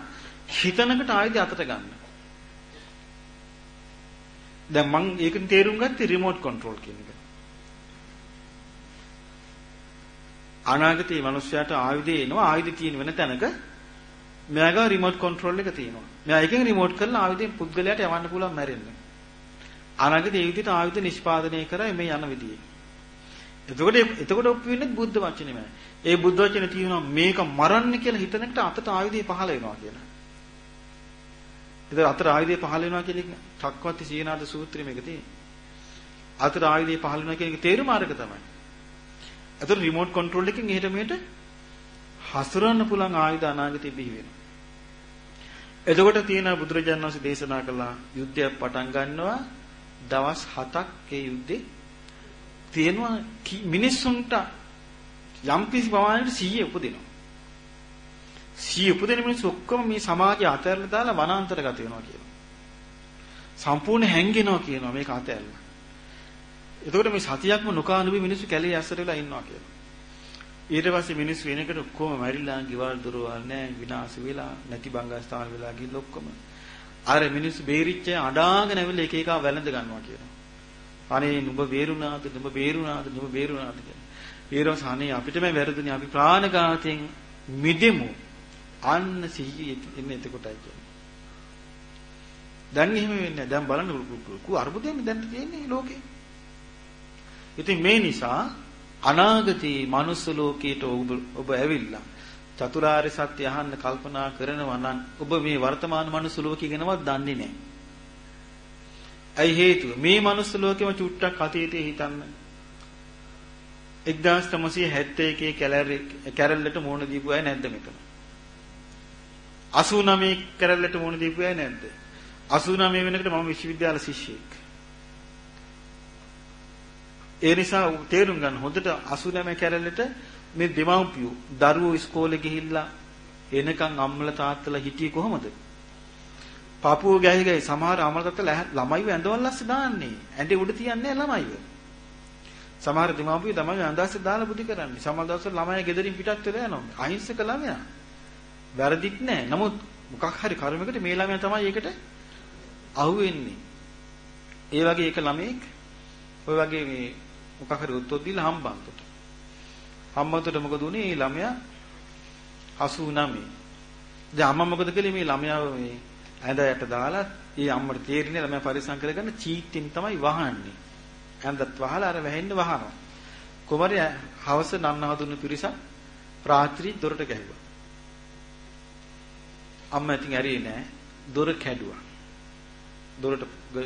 හිතනකට ආයුධ අතට ගන්න. දැන් මම ඒකෙන් තේරුම් ගත්තේ රිමෝට් කන්ට්‍රෝල් කියන එක. අනාගතයේ මිනිස්යාට ආයුධය එනවා ආයුධ තියෙන වෙන තැනක මෙයාගා රිමෝට් කන්ට්‍රෝල් එක තියෙනවා. මෙයා එකෙන් රිමෝට් කරලා ආයුධයෙන් පුද්ගලයාට යවන්න පුළුවන් මැරෙන්න. අනාගතයේ ඒ විදිහට ආයුධ නිෂ්පාදනය කරයි මේ යන විදියේ. එතකොට එතකොට ඔප්පු වෙන්නේ බුද්ධ වචනේමයි. ඒ බුද්ධ වචනේ තියෙනවා මේක මරන්න කියලා හිතනකට අතට ආයුධය පහළ වෙනවා කියලා. ඒතර අතට ආයුධය පහළ වෙනවා කියන එක චක්කවත්ති සීනාද සූත්‍රයේ මේක තියෙන්නේ. අතට ආයුධය පහළ වෙනවා කියන එක තේරුම අරක තමයි. ඒතර රිමෝට් කන්ට්‍රෝල් එකෙන් එහෙට මෙහෙට හසුරවන්න පුළුවන් ආයුධ අනාගතේ බිහි වෙනවා. එතකොට තියෙන බුදුරජාණන් වහන්සේ දේශනා කළා යුද්ධයක් පටන් ගන්නවා දවස් 7ක් ඒ යුද්ධේ තියෙනවා මිනිස්සුන්ට යම් කිසි ප්‍රමාණයකට 100 උපදිනවා. 100 උපදින මිනිස්සු ඔක්කොම මේ සමාජය අතහැරලා දාලා වනාන්තරගත වෙනවා කියනවා. සම්පූර්ණ හැංගෙනවා කියනවා මේක අතහැරලා. එතකොට මේ සතියක්ම නොකානුබි මිනිස්සු කැලේ ඇස්සට වෙලා ඉන්නවා කියනවා. ඊට පස්සේ මිනිස්සු වෙනකට ඔක්කොම මැරිලා ගිවල් දොරවල් නැහැ විනාශ වෙලා නැති බංගස්ථාන වෙලා ගිහින් ඔක්කොම අර මිනිස්සු බේරිච්ච අඩාගෙන ඇවිල්ලා එක එක වැළඳ ගන්නවා කියනවා. අනේ නුඹ බේරුණාද නුඹ බේරුණාද නුඹ බේරුණාද කියලා. ඊරොස් අනේ අපිටම වැරදුනේ අපි ප්‍රාණඝාතයෙන් මිදෙමු. අන්න සිහිය එන්නේ එතකොටයි කියන්නේ. දැන් එහෙම වෙන්නේ නැහැ. දැන් බලන්න කු අර්බුදයෙන් දැන් තියෙන්නේ ලෝකේ. ඉතින් මේ නිසා අනාගතී මනුස්ස ලෝකයට ඔබ ඔබ ඇවිල්ලා චතුරාර්ය සත්‍ය අහන්න කල්පනා කරනවා නම් ඔබ මේ වර්තමාන මනුස්ස ලෝකය ගැනවත් දන්නේ නැහැ. ඇයි හේතුව? මේ මනුස්ස ලෝකෙම චුට්ටක් අතීතයේ හිතන්න. 1971 කැරල්ලට මුණ දීපු අය නැද්ද මෙතන? 89 කැරල්ලට මුණ දීපු අය නැද්ද? 89 වෙනකොට මම විශ්වවිද්‍යාල ශිෂ්‍යෙක්. ඒ නිසා තේරුම් ගන්න හොඳට 89 කැරල්ලට මේ දෙමව්පියෝ දරුවෝ ඉස්කෝලේ ගිහිල්ලා එනකන් අම්මලා තාත්තලා හිටියේ කොහොමද? පපුව ගැහි ගැහි සමහර අමලකට ළමයිව ඇඳවල් ලස්සේ දාන්නේ. ඇඳේ උඩ තියන්නේ ළමයිව. සමහර දෙමාපියෝ තමයි අඳාස්සේ දාලා බුදි කරන්නේ. සමහර දවස්වල ළමයි ගෙදරින් පිටත් වෙලා යනවා. අහිංසක ළමයා. වැරදිත් නැහැ. නමුත් මොකක් හරි කර්මයකට මේ ළමයා තමයි ඒකට අහුවෙන්නේ. ඒ වගේ එක ළමෙක් ඔය වගේ මේ මොකක් හරි උත්තර දීලා හම්බන්තට. හම්බන්තට මොකද උනේ? මේ ළමයා 89. දැන් අම්මා මොකද කළේ මේ ළමයාව මේ ඇඳයට දාලා ඒ අම්මට තේරෙන්නේ ළමයා පරිස්සම් කරගන්න චීත්තින් තමයි වහන්නේ. ඇඳත් වහලා අර වැහෙන්න වහනවා. කුමරිය හවස නන්නහදුන්න පිරිසක් රාත්‍රී දොරට ගැහුවා. අම්මා ඉතින් ඇරියේ නෑ. දොර කැඩුවා. දොරට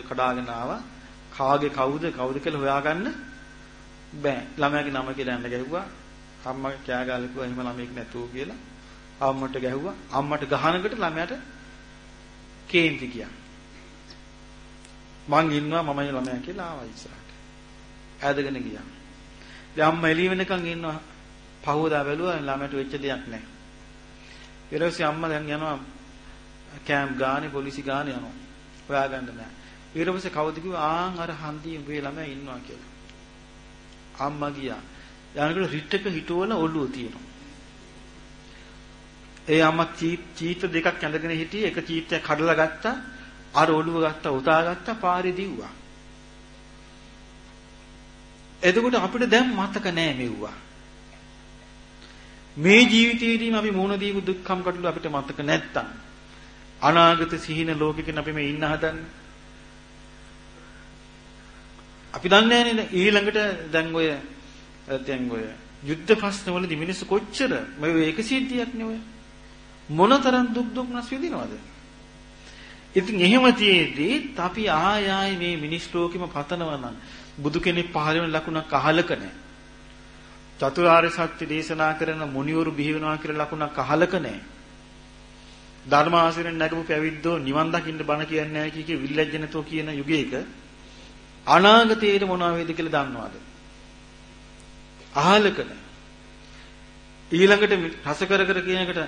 කඩාගෙන ආවා. කාගේ කවුද කවුද කියලා හොයාගන්න බෑ. ළමයාගේ නම කියලා ඇඳ ගැහුවා. අම්මා කෑ ගාලා කිව්වා එහෙම ළමෙක් නැතුව කියලා. අම්මට ගැහුවා. අම්මට ගහනකොට ළමයාට කේන්ති ගියා. මං ඉන්නවා මමයි ළමයා කියලා ආවා ඉස්සරහට. ඈදගෙන ගියා. දැන් අම්මා එළිය වෙනකන් ඉන්නවා. පහවදා බැලුවා ළමයට වෙච්ච දෙයක් නැහැ. ඊට පස්සේ අම්මා දැන් යනවා කැම්ප් ගානේ පොලිසි ගානේ යනවා. හොයාගන්න නෑ. ඊට පස්සේ කවුද කිව්වා ආන් අර හන්දියේ උඹේ ළමයා ඉන්නවා කියලා. අම්මා ගියා. යනකොට රිට්ටක හිටවල ඔළුව තියෙනවා. ඒ අම්මා චීත දෙකක් ඇඳගෙන හිටියේ එක චීතයක් කඩලා ගත්තා අර ඔළුව ගත්තා උතා ගත්තා පාරේ දිව්වා එතකොට අපිට දැන් මතක නෑ මෙව්වා මේ ජීවිතේදීම අපි මුණ දීපු දුක්ඛම් කටළු අපිට මතක නැත්තම් අනාගත සිහින ලෝකෙක අපි මේ ඉන්න හදන්නේ අපි දන්නේ නෑනේ ඊළඟට දැන් ඔය දැන් ඔය යුද්ධ ප්‍රශ්නවලදී මිනිස්සු කොච්චර මේ ඒක සිද්ධියක් නේ ඔය මොනතරම් දුක් දුක්නස් විඳිනවද? ඉතින් එහෙම තියේදී අපි ආය ආය මේ මිනිස් ලෝකෙම පතනවා නම් බුදු කෙනෙක් පහළ වෙන ලකුණක් අහලක නැහැ. චතුරාර්ය සත්‍ය දේශනා කරන මුනිවරු බිහි වෙනවා කියලා ලකුණක් අහලක නැහැ. ධර්මාසිරෙන් නැගපු පැවිද්දෝ නිවන් දකින්න බණ කියන්නේ නැහැ කිය කිය විල්ලැජ්ජ නැතෝ කියන යුගයක අනාගතයේට මොනවා වේද කියලා දන්නවද? අහලක නැහැ. ඊළඟට රස කර කර කියන එකට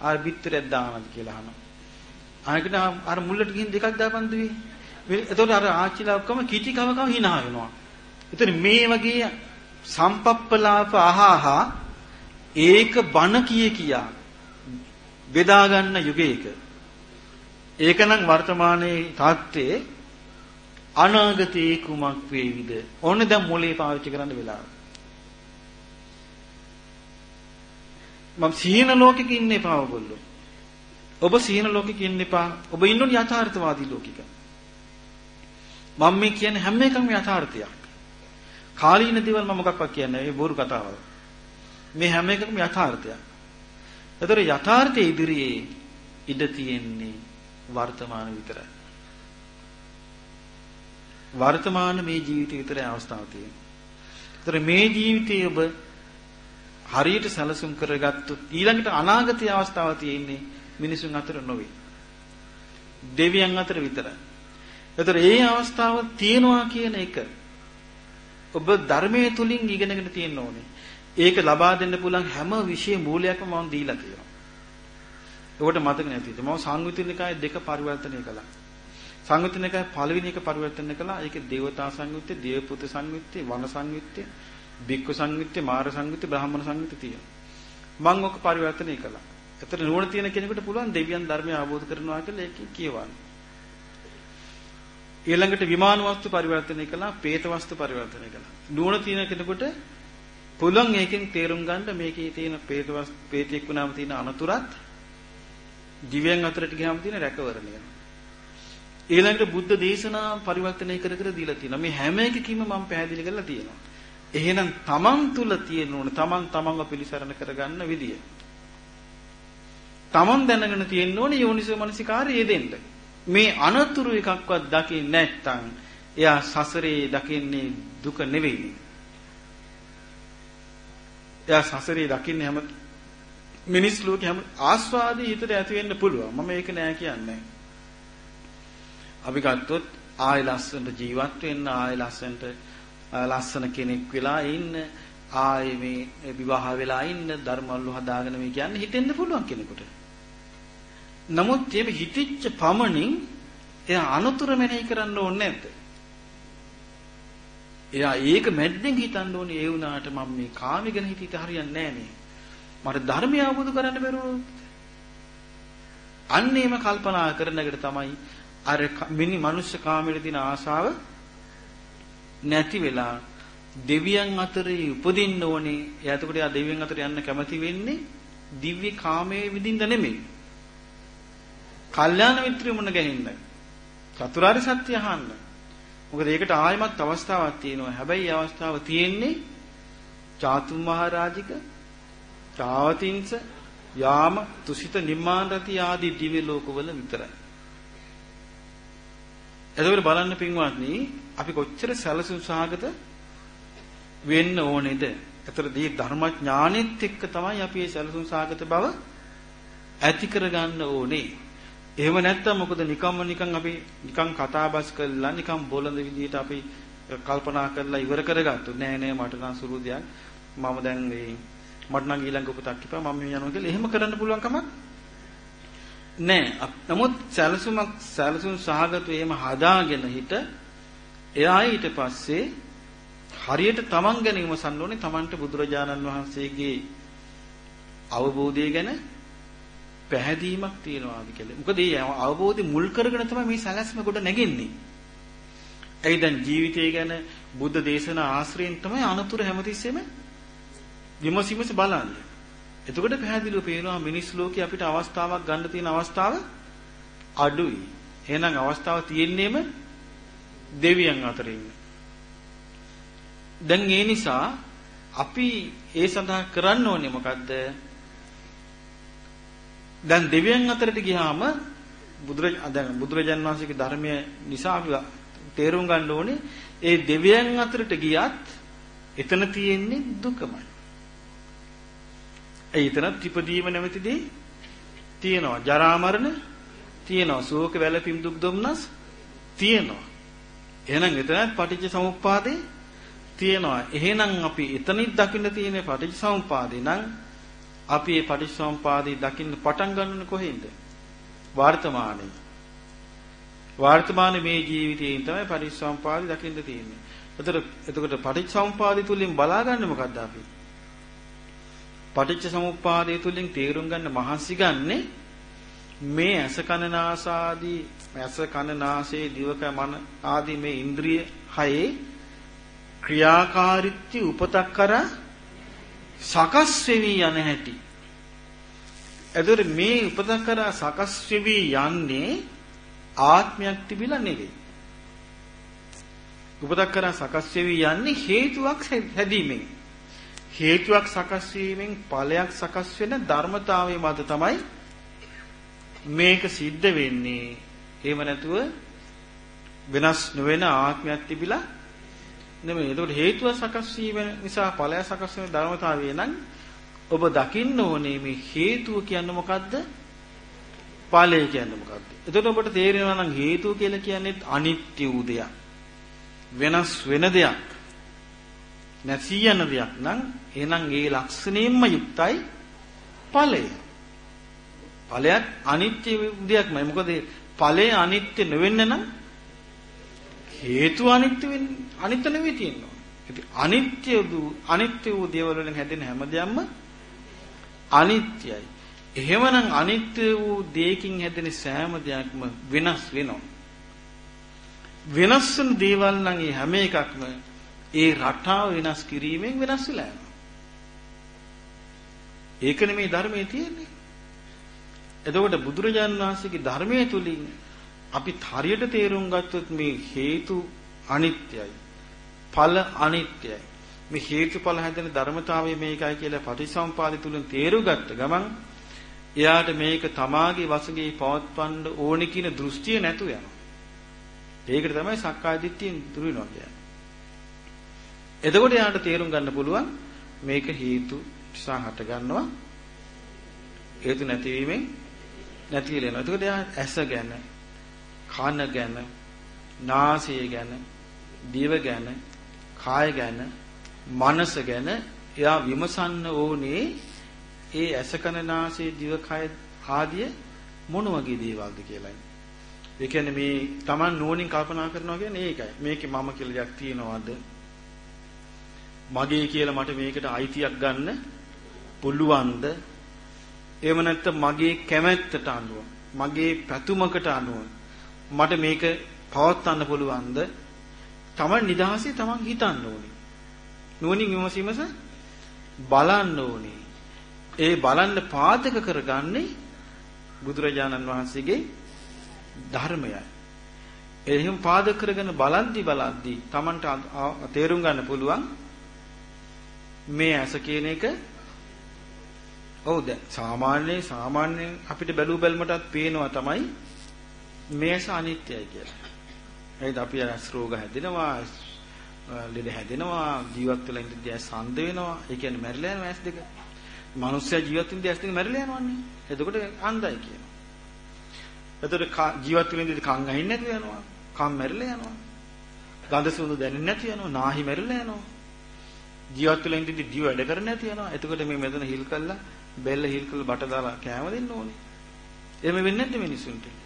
ආ බිත්තරයක් දානවාද කියලා අහනවා. අනිකට අර මුල්ලට ගිහින් දෙකක් දාපන් දුවේ. එතකොට අර ආච්චිලා ඔක්කොම කිටි කව කව hina වෙනවා. එතන මේ වගේ සම්පප්පලාප අහහා ඒක බන කිය කියා බෙදා ගන්න යුගයක ඒකනම් වර්තමානයේ තාත්තේ අනාගතේ කුමක් වේවිද ඕනේ දැන් මොලේ පාවිච්චි කරන්න වෙලාව මම සීන ලෝකෙක ඉන්න එපා ඔයගොල්ලෝ. ඔබ සීන ලෝකෙක ඉන්න එපා. ඔබ ඉන්නෝනේ යථාර්ථවාදී ලෝකෙක. මම මේ කියන්නේ හැම එකම යථාර්ථයක්. කාලීන දේවල් මම මොකක්වත් කියන්නේ ඒ බොරු කතාවල්. මේ හැම එකකම යථාර්ථයක්. ඒතර යථාර්ථයේ ඉදිරියේ ඉඩ තියෙන්නේ වර්තමාන විතරයි. වර්තමාන මේ ජීවිතය විතරයි අවස්ථාව තියෙන්නේ. ඒතර මේ ජීවිතයේ ඔබ හරියට සැලසුම් කරගත්තොත් ඊළඟට අනාගතයේ අවස්ථාව තියෙන්නේ මිනිසුන් අතර නොවේ. දෙවියන් අතර විතරයි. ඒතර ඒ අවස්ථාව තියෙනවා කියන එක ඔබ ධර්මයේ තුලින් ඉගෙනගෙන තියෙන්න ඕනේ. ඒක ලබා දෙන්න පුළුවන් හැම විශේෂ මූලයක්ම මම දීලා තියෙනවා. ඒකට මතක නැතිද? මම සංයුතිනිකායේ දෙක පරිවර්තනය කළා. සංයුතිනිකායේ පළවෙනි එක පරිවර්තනය කළා. ඒකේ දේවතා සංයුත්තේ, දේවපුත සංයුත්තේ, වන සංයුත්තේ, බික්කු සංයුත්තේ, මාර සංයුත්තේ, බ්‍රාහ්මණ සංයුත්තේ තියෙනවා. මම ඔක පරිවර්තනය කළා. ඒතර නුවණ තියෙන කෙනෙකුට පුළුවන් දෙවියන් ධර්මය අවබෝධ කරනවා කියලා ඒක කියවන්න. ඊළඟට විමාන වස්තු පරිවර්තනය කළා, പ്രേත වස්තු පරිවර්තනය කළා. නුවණ තියෙන කෙනෙකුට පුළුවන් ඒකෙන් තේරුම් ගන්න මේකේ තියෙන ප්‍රේතවස් ප්‍රේතෙක් වුණාම තියෙන අනතුරත් දිව්‍යයන් අතරට ගියාම තියෙන රැකවරණය. ඊළඟට බුද්ධ දේශනා පරිවර්තනය කර කර දීලා තියෙනවා. මේ හැම එකකීම මම පැහැදිලි කරලා තියෙනවා. එහෙනම් තමන් තුල තියෙන ඕන තමන් තමන්ව පිළිසරණ කරගන්න විදිය. තමන් දැනගෙන තියෙන්න ඕනේ යෝනිසෝ මනසිකාරය යෙදෙන්න. මේ අනතුරු එකක්වත් දකින්නේ නැත්නම් එයා සසරේ දකින්නේ දුක නෙවෙයි. එයා සසරේ දකින්නේ හැම මිනිස් ලෝකේ හැම ආස්වාදී හිතට ඇති වෙන්න පුළුවන්. මම ඒක නෑ කියන්නේ. අපි ගත්තොත් ආය ලස්සනට ජීවත් වෙන්න ආය ලස්සනට ලස්සන කෙනෙක් වෙලා ඉන්න ආයේ මේ විවාහ වෙලා ඉන්න ධර්මවල හදාගෙන මේ කියන්නේ හිතෙන්න පුළුවන් කෙනෙකුට. නමුත් මේ හිතිච්ච පමණින් එයා අනුතර මෙනෙහි කරන්න ඕනේ නැද්ද? එයා ඒක මැද්දෙන් හිතන්න ඕනේ ඒ වුණාට මම මේ කාමය ගැන හිතීට හරියන්නේ නැහැ මට ධර්මය අවබෝධ කරන්න බැරුව අන්නේම කල්පනා කරන එකට තමයි අර මිනි මනුෂ්‍ය කාමයේ තියෙන ආශාව නැති වෙලා දෙවියන් අතරේ උපදින්න ඕනේ. එයා එතකොට යා දෙවියන් අතර යන්න කැමති වෙන්නේ දිව්‍ය කාමයේ විඳින්න නෙමෙයි. කල්යාණ මිත්‍රය මුණ ගැහින්න. චතුරාර්ය සත්‍ය අහන්න. මොකද ඒකට ආයමත් අවස්ථාවක් තියෙනවා. හැබැයි අවස්ථාව තියෙන්නේ චාතුම් මහරජික, චාවතිංස, යාම, තුසිත නිම්මාන රති ආදී දිව්‍ය ලෝකවල විතරයි. එතකොට බලන්න පින්වත්නි අපි කොච්චර සැලසුම් සහගත වෙන්න ඕනේද? එතකොට මේ ධර්මඥානෙත් එක්ක තමයි අපි මේ සැලසුම් සහගත බව ඇති කරගන්න ඕනේ. එහෙම නැත්තම් මොකද නිකම්ම නිකන් අපි නිකන් කතා බස් කරලා නිකන් බොළඳ විදියට අපි කල්පනා කරලා ඉවර කරගත්තොත් නෑ නෑ මට නම් සුළු දෙයක් මම දැන් මේ මට නම් ඊළඟ උපතක් කිපා මම යනවා කියලා එහෙම කරන්න පුළුවන් කමක් නෑ. නමුත් සැලසුමක් සැලසුම් සහගත එහෙම හදාගෙන හිට එයා ඊට පස්සේ හරියට තමන් ගැන විමසන්න ඕනේ තමන්ට බුදුරජාණන් වහන්සේගේ අවබෝධය ගැන පැහැදීමක් තියනවාද කියලා. මොකද මේ අවබෝධය මුල් කරගෙන තමයි මේ සැලැස්ම ගොඩ නැගෙන්නේ. එයි දැන් ජීවිතය ගැන බුද්ධ දේශනා ආශ්‍රයෙන් තමයි අනතුරු හැමතිස්සෙම විමසිමස බලන්නේ. එතකොට පැහැදිලිව පේනවා මිනිස් ලෝකේ අපිට අවස්ථාවක් ගන්න තියෙන අවස්ථාව අඩුයි. එහෙනම් අවස්ථාව තියෙන්නේම දෙවියන් අතරින්. දැන් ඒ නිසා අපි ඒ සඳහා කරන්න ඕනේ මොකද්ද? දැන් දෙවියන් අතරට ගියාම බුදුරජාණන් දැන් බුදුරජාන් වහන්සේගේ ධර්මය නිසා අපි තේරුම් ගන්න ඕනේ ඒ දෙවියන් අතරට ගියත් එතන තියෙන්නේ දුකමයි. ඒ එතනත් ඉපදීම නැමැති දේ තියෙනවා. ජරා මරණ තියෙනවා. ශෝක වැළපීම් දුක් දුම්නස් තියෙනවා. එහෙනම් එතනත් පටිච්ච සමුප්පාදේ තියෙනවා. එහෙනම් අපි එතනින් දකින්න තියෙන පටිච්ච සමුප්පාදේ නම් අපි මේ පටිච්ච සමුප්පාදේ දකින්න පටන් ගන්නනේ කොහෙන්ද? වර්තමානයේ. වර්තමානයේ මේ ජීවිතයෙන් තමයි පටිච්ච සමුප්පාදේ දකින්න තියෙන්නේ. එතකොට එතකොට පටිච්ච සමුප්පාදේ තුලින් බලාගන්නේ මොකද්ද අපි? පටිච්ච සමුප්පාදය තුලින් තේරුම් ගන්න මහන්සි ගන්නේ මේ ඇස කන නාසාදී ඇස කන නාසයේ දිවක මන ආදී මේ ඉන්ද්‍රිය හයේ ක්‍රියාකාරීත්‍ය උපතක් කර සකස් වෙවි යන හැටි. එතකොට මේ උපතක් කර සකස් වෙවි යන්නේ ආත්මයක් තිබිලා නෙවෙයි. උපතක් කර සකස් වෙවි යන්නේ හේතුවක් හැදීමෙන්. හේතුවක් සකස් වීමෙන් ඵලයක් සකස් වෙන ධර්මතාවය මත තමයි මේක සිද්ධ වෙන්නේ. එහෙම නැතුව වෙනස් නොවන ආත්මයක් තිබිලා නෙමෙයි. ඒකට හේතුව සකස් වීම නිසා ඵලය සකස් වෙන ධර්මතාවය නම් ඔබ දකින්න ඕනේ මේ හේතුව කියන්නේ මොකද්ද? ඵලය කියන්නේ මොකද්ද? එතකොට ඔබට තේරෙනවා නම් හේතුව කියලා කියන්නේ අනිත්‍ය වූ දෙයක්. වෙනස් වෙන දෙයක්. නැසී යන දෙයක් නම් එහෙනම් ඒ ලක්ෂණයෙන්ම යුක්තයි ඵලය. ඵලයක් අනිත්‍ය දෙයක්මයි. මොකද ඵලය අනිත්‍ය නොවෙන්න නම් හේතු අනිත්‍ය වෙන්න අනිත්‍ය නෙවෙයි තියෙනවා. ඉතින් අනිත්‍ය වූ අනිත්‍ය වූ දේවල් වලින් හැදෙන හැමදේම අනිත්‍යයි. එහෙමනම් අනිත්‍ය වූ දෙයකින් හැදෙන සෑම දෙයක්ම වෙනස් වෙනවා. වෙනස් වෙන දේවල් නම් හැම එකක්ම ඒ රටාව වෙනස් කිරීමෙන් වෙනස් වෙලා යනවා. ඒකනේ මේ ධර්මයේ තියෙන්නේ. එතකොට බුදුරජාණන් වහන්සේගේ ධර්මයේ තුලින් අපි හරියට තේරුම් ගත්තොත් මේ හේතු අනිත්‍යයි. ඵල අනිත්‍යයි. මේ හේතුඵල හැදෙන ධර්මතාවය මේකයි කියලා පටිසම්පාදේ තුලින් තේරුම් ගත්ත ගමන් එයාට මේක තමාගේ වශයෙන් පවත්වන්න ඕනි කියන දෘෂ්ටිය නැතු යනවා. ඒකට තමයි සක්කාය දිට්ඨියෙන් දුරු වෙනවා කියන්නේ. එතකොට යාට තේරුම් ගන්න පුළුවන් මේක හේතු නිසා හට ගන්නවා හේතු නැතිවීමෙන් නැති වෙලා යනවා. එතකොට යා ඇස ගැන, කන ගැන, නාසය ගැන, දිව ගැන, කාය ගැන, මනස ගැන එයා විමසන්න ඕනේ ඒ ඇස කන නාසය දිව කය ආදිය මොන වගේ දේවල්ද කියලායි. ඒ කියන්නේ මේ Taman නුවණින් කල්පනා කරනවා කියන්නේ ඒකයි. මේකේ මම කියලා දෙයක් තියනවාද? මගේ කියලා මට මේකට අයිතියක් ගන්න පුළුවන්ද? එහෙම නැත්නම් මගේ කැමැත්තට අනුව, මගේ පැතුමකට අනුව මට මේක පවත්වන්න පුළුවන්ද? තමන් නිදහසේ තමන් හිතන්න ඕනේ. නුවණින් විමසීමස බලන්න ඕනේ. ඒ බලන්න පාදක කරගන්නේ බුදුරජාණන් වහන්සේගේ ධර්මයයි. එහෙම පාදක කරගෙන බලද්දි බලද්දි Tamanට තේරුම් ගන්න පුළුවන් මේ ඇස කියන එක ඔව් දැන් සාමාන්‍ය සාමාන්‍ය අපිට බැලු බැලමටත් පේනවා තමයි මේස අනිත්‍යයි කියලා. එහෙනම් අපි ඇස් රෝග හැදෙනවා, ලෙඩ හැදෙනවා, ජීවත් වෙලා ඉඳිද්දී ඇස් සඳ වෙනවා. ඒ කියන්නේ මැරිලා යනවා ඇස් දෙක. මනුස්සයා ජීවත් වෙද්දී ඇස් දෙක මැරිලා යනවන්නේ. එතකොට අන්ධයි කියනවා. එතකොට ජීවත් වෙන ඉඳිද්දී කන් ඇහින්නේ නැතුව යනවා. කන් මැරිලා යනවා. ගඳ සුවඳ දැනෙන්නේ නැති යනවා. නාහි මැරිලා යනවා. ජීවත් වෙලා ඉඳිද්දී දිව වැඩ කරන්නේ නැති යනවා. එතකොට මේ මෙතන හිල් කළා බෙල්ල හිල් කළා බට දාලා කෑම දෙන්න ඕනේ. එහෙම වෙන්නේ නැද්ද මිනිසුන්ට?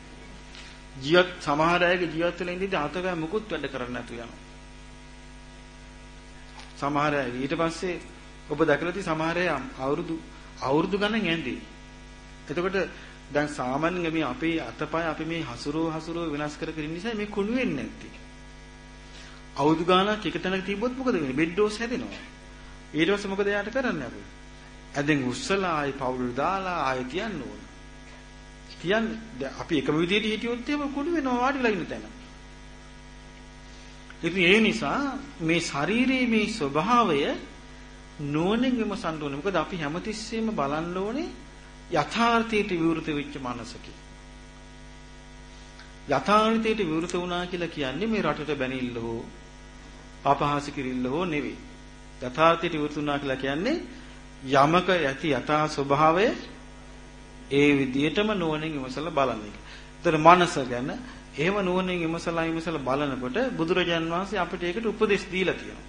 ජීවත් සමහර අයගේ ජීවත් වෙලා ඉඳිද්දී අතගෑ මුකුත් වැඩ කරන්නේ නැතු යනවා. සමහර අය ඊට පස්සේ ඔබ දැකලා තියෙ සමහර අය අවුරුදු අවුරුදු ගණන් ඇඳේ. එතකොට දැන් සාමාන්‍යයෙන් මේ අපේ අතපය අපි මේ හසුරෝ හසුරෝ වෙනස් කර කර ඉන්න නිසා මේ කුණු වෙන්නේ නැත්තේ. අවුරුදු ගානක් එක තැනක තිබ්බොත් මොකද වෙන්නේ? බෙඩ් ඩෝස් හැදෙනවා. ඊට පස්සේ මොකද යාට කරන්නේ අපි? ඇදෙන් උස්සලා ආයි පවුල් දාලා ආයි තියන්න ඕන. තියන්නේ අපි එකම විදිහට හිටියොත් එහෙම කුඩු වෙනවා වාඩිලා ඉන්න තැන. ඉතින් ඒ නිසා මේ ශාරීරියේ මේ ස්වභාවය නුවණින් විමසන්න ඕනේ. මොකද අපි හැමතිස්සෙම බලන්න ඕනේ යථාර්ථයට විවෘත වෙච්ච මනසකින්. යථාර්ථයට විවෘත වුණා කියලා කියන්නේ මේ රටට බැනිල්ල හෝ අපහාස කිරිල්ල හෝ නෙවෙයි. යථාර්ථයට විවෘත වුණා කියලා කියන්නේ යමක ඇති යථා ස්වභාවය ඒ විදියටම නුවණින් විමසලා බලන එක. ඒතර මනස ගැන එහෙම නුවණින් විමසලා විමසලා බලනකොට බුදුරජාන් වහන්සේ අපිට ඒකට උපදෙස් දීලා තියෙනවා.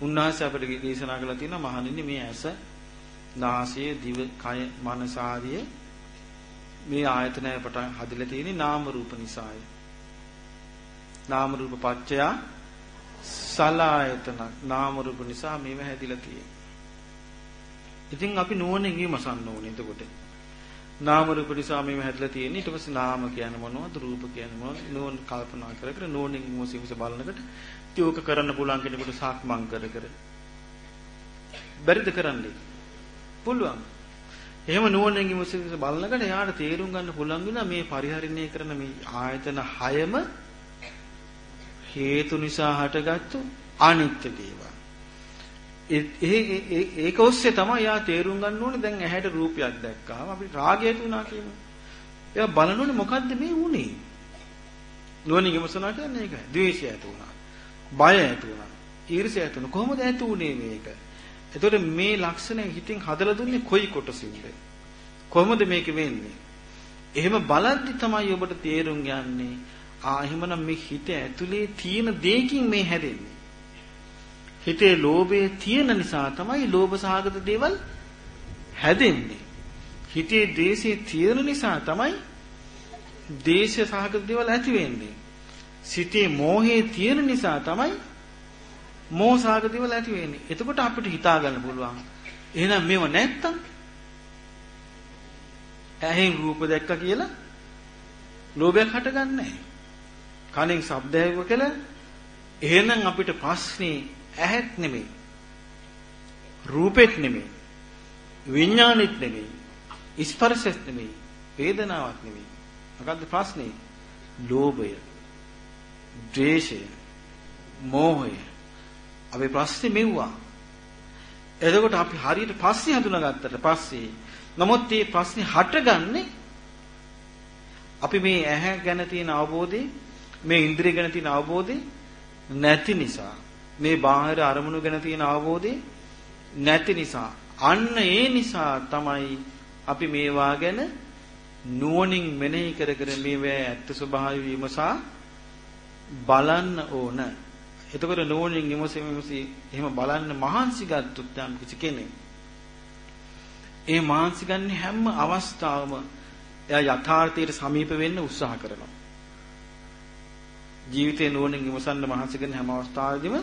උන්වහන්සේ අපිට දේශනා කළා තියෙනවා මහණෙනි මේ ඇස, නාසය, දිව, කය, මනස ආදී මේ ආයතනය පටන් හදලා තියෙන්නේ නාම රූප නිසාය. නාම රූප පත්‍ය සලායතන නාම රූප නිසා මේව හැදිලා තියෙන්නේ. ඉතින් අපි නුවණින් විමසන්න ඕනේ එතකොට. නාම රූප නිසා මේව හැදලා තියෙන්නේ. ඊට පස්සේ නාම කියන්නේ මොනවද? රූප කියන්නේ මොනවද? නුවණ කල්පනා කර කර නුවණින් විමසීමස බලනකොට තියෝක කරන්න පුළුවන් කෙනෙකුට සාක්මන් කර කර. බැරිද කරන්නේ? පුළුවන්. එහෙම නුවණින් විමසීමස බලනකොට එයාට තේරුම් ගන්න පුළුවන් වෙනවා මේ පරිහරණය කරන මේ ආයතන හයම හේතු නිසා හටගත්තු අනිත්‍ය දේවල්. ඒක ඔස්සේ තමයි යා තේරුම් ගන්න ඕනේ දැන් ඇහැට රූපයක් දැක්කාම අපි රාගය ඇති වුණා කියමු. එයා බලනෝනේ මොකද්ද මේ වුනේ? නුවණින් විමසනවා කියන්නේ ඒකයි. ද්වේෂය ඇති වුණා. බය ඇති වුණා. ඊර්ෂ්‍ය ඇති වුණා. කොහොමද ඇති වුනේ මේක? එතකොට මේ ලක්ෂණ හිතින් හදලා දුන්නේ කොයි කොටසින්ද? කොහොමද මේක වෙන්නේ? එහෙම බලද්දි තමයි ඔබට තේරුම් යන්නේ ආ එහෙමනම් මේ හිත ඇතුලේ තියෙන දෙයකින් මේ හැදෙන්නේ. හිතේ ලෝභය තියෙන නිසා තමයි ලෝභ සහගත දේවල් හැදෙන්නේ. හිතේ දේශය තියෙන නිසා තමයි දේශ සහගත දේවල් ඇති වෙන්නේ. සිතේ මෝහය තියෙන නිසා තමයි මෝහ සහගත දේවල් ඇති වෙන්නේ. එතකොට අපිට හිතා ගන්න පුළුවන්. එහෙනම් මේව නැත්තම් ඇහෙන් රූප දැක්ක කියලා ලෝභයක් හටගන්නේ නැහැ. කනෙන් ශබ්ද ඇහුව කියලා එහෙනම් අපිට ප්‍රශ්නේ ඇහත් නෙමෙයි. රූපෙත් නෙමෙයි. විඥානෙත් නෙමෙයි. ස්පර්ශෙත් නෙමෙයි. වේදනාවක් නෙමෙයි. මොකද්ද ප්‍රශ්නේ? ලෝභය. ද්වේෂය. මෝහය. අපි ප්‍රශ්නේ මෙව්වා. එතකොට අපි හරියට ප්‍රශ්නේ හඳුනාගත්තට පස්සේ නමුත් මේ ප්‍රශ්නේ හටගන්නේ අපි මේ ඇහැ ගැන තියෙන අවබෝධය මේ ඉන්ද්‍රිය ගැන තියෙන අවබෝධය නැති නිසා මේ බාහිර අරමුණු ගැන තියෙන අවබෝධය නැති නිසා අන්න ඒ නිසා තමයි අපි මේවා ගැන නුවණින් මෙනෙහි කර කර මේවා ඇත්ත ස්වභාවය විමසා බලන්න ඕන. එතකොට නුවණින් විමසීම විමසී එහෙම බලන්න මහන්සි ගත්තොත් යම් කිසි කෙනෙක්. ඒ මහන්සි ගන්න හැම අවස්ථාවම එයා යථාර්ථයට සමීප වෙන්න උත්සාහ කරනවා. ජීවිතේ නුවණින් විමසන්න මහන්සි ගන්න හැම අවස්ථාවෙදිම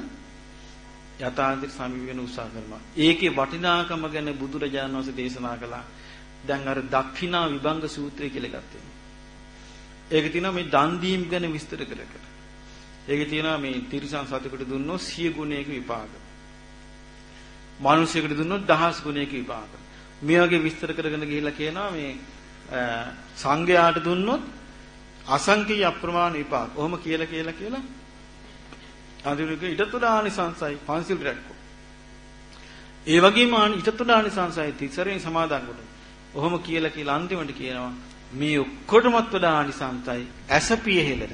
යථාර්ථයට සමීප වෙන උත්සාහ කරනවා. ඒකේ වටිනාකම ගැන බුදුරජාණන් වහන්සේ දේශනා කළා. දැන් අර දක්ෂිනා විභංග සූත්‍රය කියලා එකක් තියෙනවා. ඒකේ තියෙනවා මේ දන් දීම් ගැන විස්තර කර කර. ඒකේ තියෙනවා මේ තිරිසන් සතෙකුට දුන්නොත් 100 ගුණයක විපාක. මිනිසෙකුට දුන්නොත් දහස් ගුණයක විපාක. මේ වගේ විස්තර කරගෙන ගිහිල්ලා කියනවා මේ සංඝයාට දුන්නොත් අසංකීය අප්‍රමාණ විපාක. ඔහොම කියලා කියලා කියලා අඳුරක ඊටතුලානිසංසයි පන්සිල් රැක්කෝ. ඒ වගේම ඊටතුලානිසංසයි තිසරෙන් සමාදන් වුණා. ඔහොම කියලා කියලා අන්තිමට කියනවා මේ ඔක්කොටමත් වඩා ආනිසංසයි ඇසපිය හෙලන.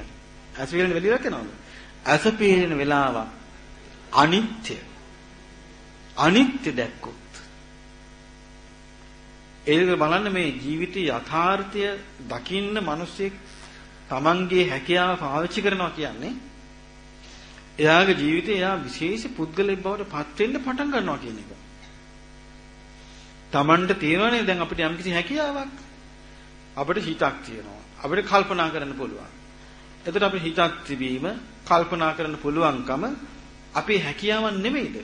ඇස පිරෙන වෙලියක් කරනවද? ඇස පිරෙන වෙලාව අනිත්‍ය. අනිත්‍ය දැක්කොත් ඒක බලන්න මේ ජීවිතයේ යථාර්ථය දකින්න මිනිස්සෙක් Tamanගේ හැකියාව පාවිච්චි කරනවා කියන්නේ එයාගේ ජීවිතේ එයා විශේෂ පුද්ගලෙක් බවට පත් වෙන්න පටන් ගන්නවා කියන එක. Tamanට තියෙනවනේ දැන් අපිට යම්කිසි හැකියාවක්. අපිට හිතක් තියෙනවා. අපිට කල්පනා කරන්න පුළුවන්. එතකොට අපිට හිතක් තිබීම කල්පනා කරන්න පුළුවන්කම අපේ හැකියාවක් නෙමෙයිද?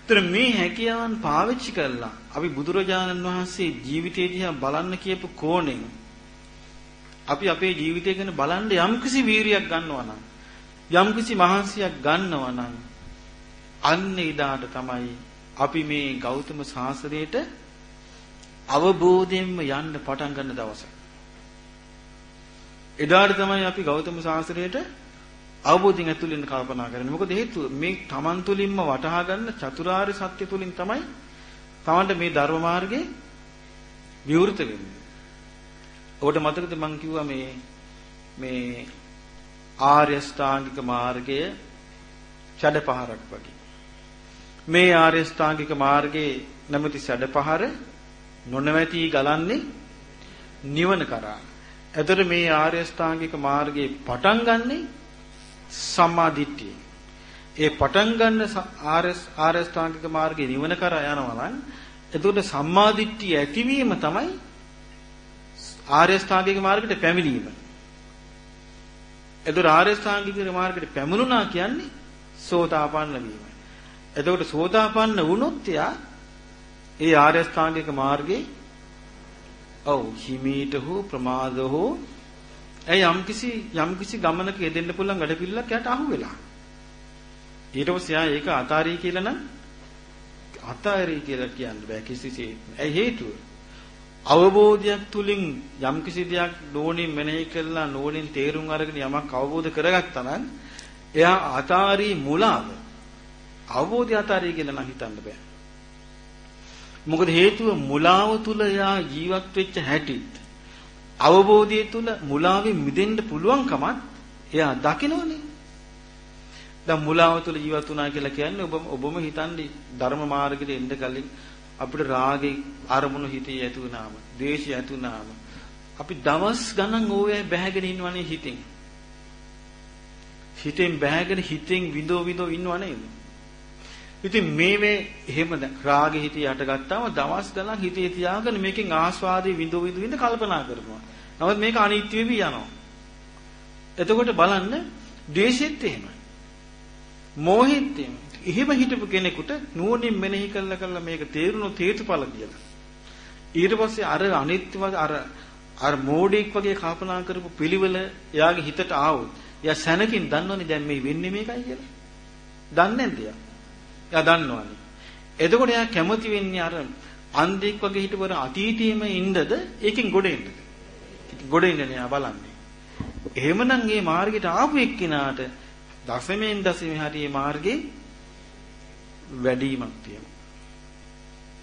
ඒතර මේ හැකියාවන් පාවිච්චි කරලා අපි බුදුරජාණන් වහන්සේ ජීවිතය දිහා බලන්න කියපු කෝණයෙන් අපි අපේ ජීවිතය ගැන බලන්න යම්කිසි වීරියක් ගන්නවා නම් යම්කිසි මහන්සියක් ගන්නවා නම් අන්න ඉදාට තමයි අපි මේ ගෞතම සාසනයට අවබෝධයෙන්ම යන්න පටන් ගන්න දවස. එදාට තමයි අපි ගෞතම සාසනයට අවබෝධයෙන් ඇතුළෙන් කල්පනා කරන්නේ. මොකද හේතුව මේ Taman තුලින්ම වටහා ගන්න චතුරාර්ය සත්‍ය තුලින් තමයි Tamanට මේ ධර්ම මාර්ගේ විවෘත වෙන්නේ. ඔබට මතකද මම කිව්වා මේ මේ ආර්ය ශ්‍රාංගික මාර්ගය ඡඩපහරක් වගේ. මේ ආර්ය ශ්‍රාංගික මාර්ගයේ නැමැති ඡඩපහර නොනවති ගලන්නේ නිවන කරා. එතකොට මේ ආර්ය ශ්‍රාංගික මාර්ගයේ පටන් ගන්නේ සම්මා දිට්ඨිය. ඒ පටන් ගන්න ආර්ය ආර්ය ශ්‍රාංගික මාර්ගයේ නිවන කරා යනවා නම් එතකොට සම්මා දිට්ඨිය ඇතිවීම තමයි ආර්ය ශ්‍රාංගික මාර්ගයට පැමිණීම. එතකොට ආර්ය ශ්‍රාංගික මාර්ගයට පැමුණුනා කියන්නේ සෝතාපන්න වීම. එතකොට සෝතාපන්න වුණොත් එයා ඒ ආර්ය ශ්‍රාංගික මාර්ගේ ඔව් හිමීට හෝ ප්‍රමාද හෝ ඒ යම්කිසි යම්කිසි ගමනක යෙදෙන්න පුළුවන් වැඩ පිළිලක් යට අහු වෙලා. ඊට පස්සේ ආ ඒක අතාරී කියලා නම් අතාරී කියලා කියන්න බෑ කිසිසේත්. ඒ හේතුව අවබෝධයක් තුලින් යම්කිසි දෙයක් නෝනින් මෙනෙහි කළා නෝනින් තේරුම් අරගෙන යමක් අවබෝධ කරගත්තා නම් එයා අතාරී මුලාව අවබෝධය අතාරී කියලා නම් හිතන්න බෑ. මොකද හේතුව මුලාව තුල එයා ජීවත් වෙච්ච හැටිත් අවබෝධය තුල මුලාවෙන් මිදෙන්න පුළුවන්කමත් එයා දකිනවනේ. දැන් මුලාව තුල ජීවත් වුණා කියලා කියන්නේ ඔබ ඔබම හිතන්නේ ධර්ම මාර්ගෙට එන්න කලින් අපිට රාගේ අරමුණු හිතේ ඇති වුණාම, ද්වේෂය ඇති වුණාම අපි දවස් ගණන් ඕවේ බැහැගෙන ඉන්නවනේ හිතෙන්. හිතෙන් බැහැගෙන හිතෙන් විඳෝ විඳෝ ඉන්නව නේද? ඉතින් මේවේ එහෙම රාගෙ හිතේ යටගත්තාම දවස් ගණන් හිතේ තියාගෙන මේකෙන් ආස්වාදේ විඳෝ විඳෝ ඉන්න කල්පනා කරනවා. නමුත් මේක අනිත්‍ය වෙවි යනවා. එතකොට බලන්න ද්වේෂෙත් එහෙමයි. මෝහෙත් එහෙමයි. එහෙම හිටපු කෙනෙකුට නුවණින් මෙනෙහි කළා කළා මේක තේරුණොත් හේතුඵල කියලා. ඊට පස්සේ අර අනිත්‍ය අර අර මෝඩෙක් වගේ කල්පනා කරපු පිළිවෙල එයාගේ හිතට ආවොත් එයා සැනකින් දන්නවනේ දැන් මේ වෙන්නේ මේකයි කියලා. දන්නේ නැද්ද එයා? එයා දන්නවනේ. එතකොට එයා කැමති වෙන්නේ අර අන්ධෙක් වගේ හිටවර අතීතයේම ඉන්නද ඒකෙන් ගොඩ එන්නද? ගොඩ එන්නේ නෑ බලන්නේ. එහෙමනම් මේ මාර්ගයට ආපු එක්කිනාට දසමෙන් දසමේ හරියේ මාර්ගේ වැඩිමක් තියෙනවා.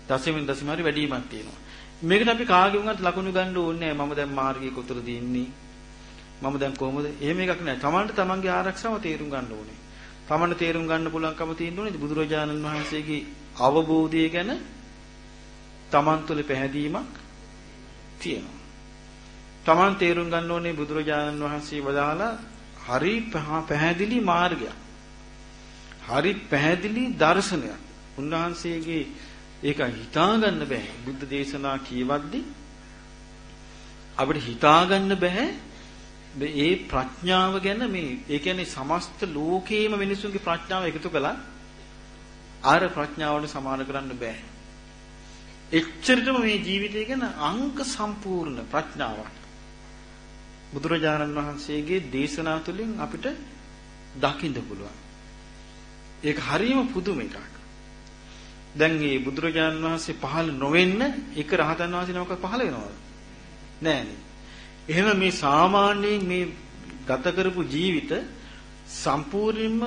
දසමෙන් දසම හරි වැඩිමක් තියෙනවා. මේකට අපි කාගෙන් වුණත් ලකුණු ගන්න ඕනේ නෑ මම දැන් මාර්ගයේ කොතනද ඉන්නේ? මම දැන් කොහොමද? එහෙම එකක් නෑ තමන්ට තමන්ගේ ආරක්ෂාව තේරුම් ගන්න ඕනේ. තමන්ට තේරුම් ගන්න පුළුවන්කම තියෙන්න ඕනේ. බුදුරජාණන් වහන්සේගේ අවබෝධය ගැන තමන් තුළ පැහැදීමක් තියෙනවා. තමන් තේරුම් ගන්න ඕනේ බුදුරජාණන් වහන්සේ වදාලා හරි පැහැදිලි මාර්ගයක්. හරි පැහැදිලි දර්ශනයක්. උන්වහන්සේගේ ඒක හිතා ගන්න බෑ. බුද්ධ දේශනා කියවද්දී අපිට හිතා ගන්න බෑ. මේ ප්‍රඥාව ගැන මේ ඒ කියන්නේ සමස්ත ලෝකේම මිනිසුන්ගේ ප්‍රඥාව එකතු කළා ආර ප්‍රඥාවට සමාන කරන්න බෑ. එච්චරටම මේ ජීවිතය ගැන අංක සම්පූර්ණ ප්‍රඥාවක්. බුදුරජාණන් වහන්සේගේ දේශනා තුළින් අපිට දකින්න පුළුවන්. ඒක හරියම පුදුම එකක්. දැන් මේ බුදුරජාන් වහන්සේ පහළ නොවෙන්න එක රහතන් වහන්සේ නමක් පහළ වෙනවද? නෑනේ. එහෙනම් මේ සාමාන්‍යයෙන් මේ ගත කරපු ජීවිත සම්පූර්ණයෙන්ම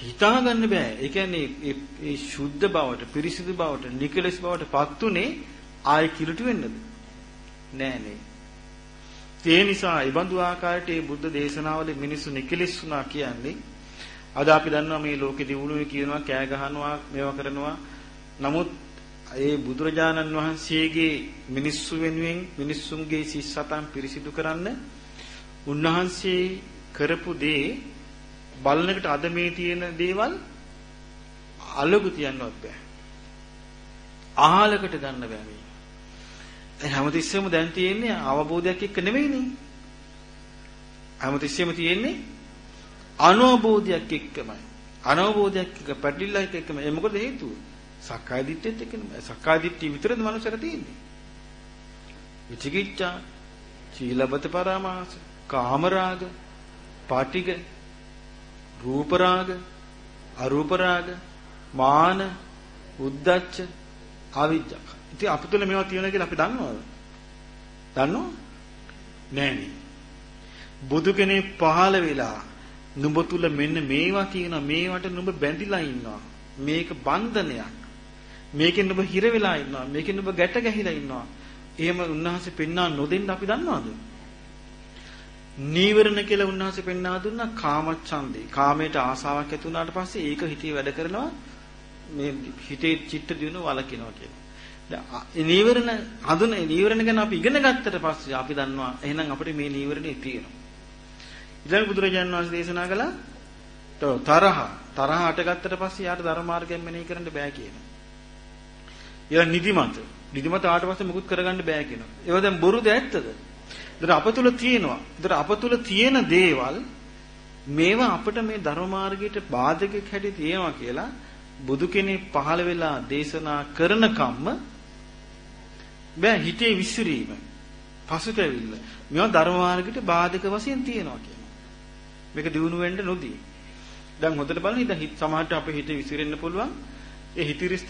හිතා ගන්න බෑ. ඒ කියන්නේ ඒ ශුද්ධ බවට, පිරිසිදු බවට, නිකලස් බවට පත්ුනේ ආයෙ කිලුට වෙන්නද? නෑ නේ. ඒ නිසා ඊබඳු ආකාරයට මේ බුද්ධ දේශනාවල මිනිස්සු නිකලස් වුණා කියන්නේ අද අපි දන්නවා මේ ලෝකෙ දිනුනේ කියනවා කෑ ගහනවා මේවා කරනවා. නමුත් ඒ බුදුරජාණන් වහන්සේගේ මිනිස්සු වෙනුවෙන් මිනිස්සුන්ගේ සිස්සතන් පිරිසිදු කරන්න උන්වහන්සේ කරපු දේ බලනකට අද මේ තියෙන දේවල් අලගු තියන්නවත් බෑ. අහලකට ගන්න බෑ මේ. දැන් හැමතිස්සෙම දැන් තියෙන්නේ අවබෝධයක් එක්ක නෙමෙයිනේ. හැමතිස්සෙම තියෙන්නේ අනවබෝධයක් එක්කමයි. අනවබෝධයක් එක්ක පැටලිලා එක්කම. ඒ මොකද හේතුව? සක්කාය දිට්ඨියත් එක්ක නෙමෙයි. සක්කාය දිට්ඨිය විතරද මනුස්සර තියෙන්නේ. විචිකිච්ඡා, සීලබත පරාමාස, කාමරාග, පාටික රූප රාග, අරූප රාග, මාන, උද්දච්ච, අවිජ්ජා. ඉතින් අප තුළ මේවා තියෙනවා කියලා අපි දන්නවද? දන්නවද? නෑනේ. බුදු කෙනෙක් පහළ වෙලා නුඹ තුල මෙන්න මේවා තියෙනවා මේවට නුඹ බැඳිලා ඉන්නවා මේක බන්ධනයක් මේකෙන් නුඹ හිර වෙලා ඉන්නවා මේකෙන් නුඹ ගැට ගැහිලා ඉන්නවා එහෙම උන්වහන්සේ පෙන්වා නොදෙන්න අපි දන්නවද නීවරණ කියලා උන්වහන්සේ පෙන්වා දුන්නා කාමච්ඡන්දේ. කාමයට ආසාවක් ඇති වුණාට පස්සේ ඒක හිතේ වැඩ කරනවා මේ හිතේ චිත්ත දිනු වලකිනවා කියලා. දැන් නීවරණ හඳුන නීවරණ ගැන අපි ඉගෙන ගත්තට පස්සේ අපි දන්නවා එහෙනම් අපිට මේ නීවරණේ තියෙනවා. ඊළඟ බුදුරජාණන් වහන්සේ දේශනා කළා තරහ තරහ අටගත්තට පස්සේ යාට ධර්ම මාර්ගයෙන් මෙනෙහි කරන්න බෑ කියනවා. ඊළඟ නිදිමත නිදිමත ආවට පස්සේ මුකුත් කරගන්න බෑ කියනවා. ඒවා දැන් බොරුද ඇත්තද? ඒතර අප තුල තියෙනවා. ඒතර අප තුල තියෙන දේවල් මේවා අපිට මේ ධර්ම මාර්ගයට බාධකයක් හැටි තියෙනවා කියලා බුදු කෙනෙක් පහළ වෙලා දේශනා කරන කම්ම බෑ හිතේ විසිරීම පසුතැවිල්ල මේවා ධර්ම මාර්ගයට බාධක වශයෙන් තියෙනවා කියනවා. මේක දිනු වෙන්න නොදී. දැන් හොඳට බලන්න ඉතින් හිත සමහරට අපේ හිතේ විසිරෙන්න පුළුවන්. ඒ හිතිරිස්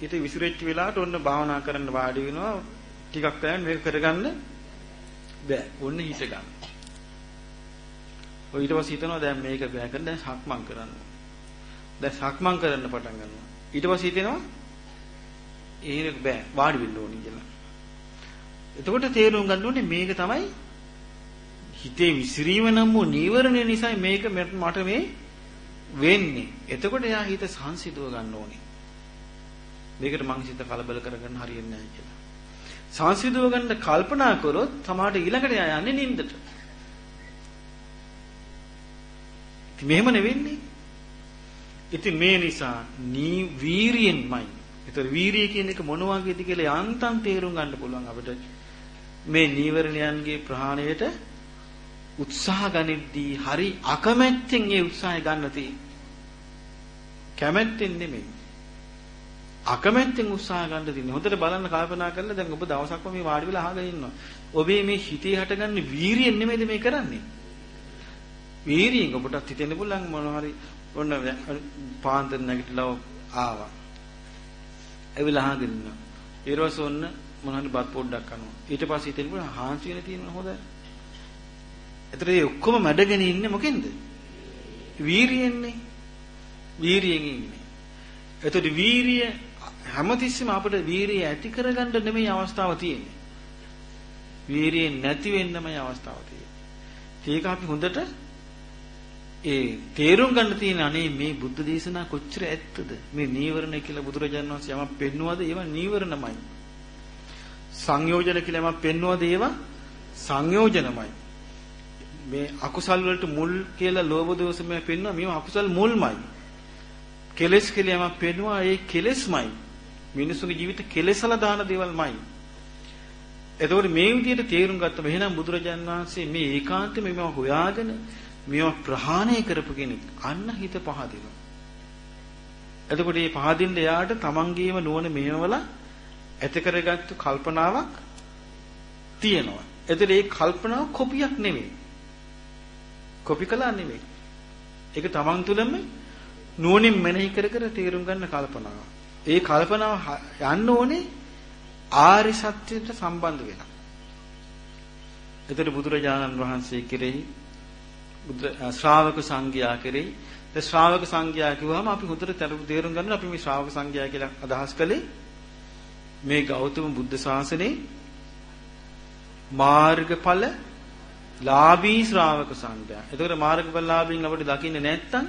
හිත විසිරෙච්ච වෙලාවට ඔන්න භාවනා කරන්න වාඩි වෙනවා. ටිකක් time මේක කරගන්න බෑ. ඔන්න හිත ගන්න. ඔය ඊට පස්සේ හිතනවා දැන් මේක බෑ කරන්න දැන් සක්මන් කරන්න. දැන් සක්මන් කරන්න පටන් ගන්නවා. ඊට පස්සේ හිතෙනවා ඒක බෑ වාඩි වෙන්න ඕනේ කියලා. එතකොට තේරුම් ගන්න ඕනේ මේක තමයි හිතේ විසිරීම නම් වූ නීවරණය නිසා මේක මට මේ වෙන්නේ. එතකොට එයා හිත සංසිඳව ගන්න ඕනේ. මේකට මං සිත කලබල කරගන්න හරියන්නේ නැහැ කියලා. සංසිඳව ගන්න කල්පනා කරොත් තමාට ඊළඟට යන්නේ නින්දට. ඉතින් මෙහෙම නෙවෙන්නේ. ඉතින් මේ නිසා නී වීරියෙන්මයි. ඒතර වීරිය කියන එක මොන වගේද කියලා යන්තම් තේරුම් ගන්න පුළුවන් අපිට. මේ නීවරණයන්ගේ ප්‍රහාණයට උත්සාහ ගනිද්දී හරි අකමැත්තෙන් ඒ උත්සාහය ගන්න තියෙන්නේ. කැමැත්තෙන් නෙමෙයි. අකමැත්තෙන් උත්සාහ ගන්න තියෙන්නේ. හොඳට බලන්න කල්පනා කරලා දැන් ඔබ දවසක්ම මේ වාඩි වෙලා අහගෙන ඉන්නවා. ඔබේ මේ හිතේ හටගන්න වීරියෙන් නෙමෙයිද මේ කරන්නේ? වීරියෙන් ඔබටත් හිතෙන්න පුළුවන් මොනවා හරි ඔන්න පාන්දර නැගිටලා ආවා. ඇවිල්ලා අහගෙන ඉන්නවා. ඊට පස්සේ ඔන්න මොනවා හරි බත් පොඩ්ඩක් කනවා. ඊට පස්සේ හිතෙන්න පුළුවන් හාන්සි වෙන තියෙන හොඳයි. එතකොට මේ ඔක්කොම මැඩගෙන ඉන්නේ මොකෙන්ද? වීරියෙන්නේ. වීරියෙන් ඉන්නේ. එතකොට වීරිය හැමතිස්සෙම අපිට වීරිය ඇති කරගන්න නෙමෙයි අවස්ථාව තියෙන්නේ. වීරිය නැති වෙන්නමයි අවස්ථාව තියෙන්නේ. ඒක අපි හොඳට ඒ තේරුම් ගන්න තියෙන අනේ මේ බුද්ධ දේශනා කොච්චර ඇත්තද මේ නීවරණ කියලා බුදුරජාණන් වහන්සේ යමක් පෙන්වුවද ඒවා නීවරණමයි සංයෝජන කියලා යමක් පෙන්වුවද ඒවා සංයෝජනමයි මේ අකුසල් වලට මුල් කියලා ලෝභ දෝෂ මේ පෙන්වනවා මේවා අකුසල් මුල්මයි කෙලස් කියලා යමක් පෙන්වුවා ඒ කෙලස්මයි මිනිස්සුගේ ජීවිත කෙලෙසලා දාන දේවල්මයි. එතකොට මේ විදිහට තේරුම් ගත්තම එහෙනම් බුදුරජාන් වහන්සේ මේ ඒකාන්තයෙන් මේවා හොයාගෙන මේවා ප්‍රහාණය කරපු කෙනෙක් අන්න හිත පහදිනවා. එතකොට මේ පහදින්න යාට තමන්ගේම නුවණ මෙහෙවලා ඇති කරගත්තු කල්පනාවක් තියෙනවා. එතකොට මේ කල්පනාව කොපියක් නෙමෙයි. කොපි කළා නෙමෙයි. ඒක තමන් තුළම නුවණින් මෙනෙහි කර කර තේරුම් ගන්න කල්පනාවක්. ඒ කල්පනාව යන්න ඕනේ ආරි සත්‍යයට සම්බන්ධ වෙලා. එතකොට බුදුරජාණන් වහන්සේ කෙරෙහි බුදු ශ්‍රාවක සංඝයා කෙරෙහි ඒ ශ්‍රාවක සංඝයා කිව්වම අපි හොඳට තේරුම් ගන්න අපි මේ ශ්‍රාවක සංඝයා කියලා අදහස් කළේ මේ ගෞතම බුද්ධ ශාසනේ මාර්ගඵල ලාභී ශ්‍රාවක සංඝයා. එතකොට මාර්ගඵල ලාභීන් අපිට දකින්නේ නැත්තම්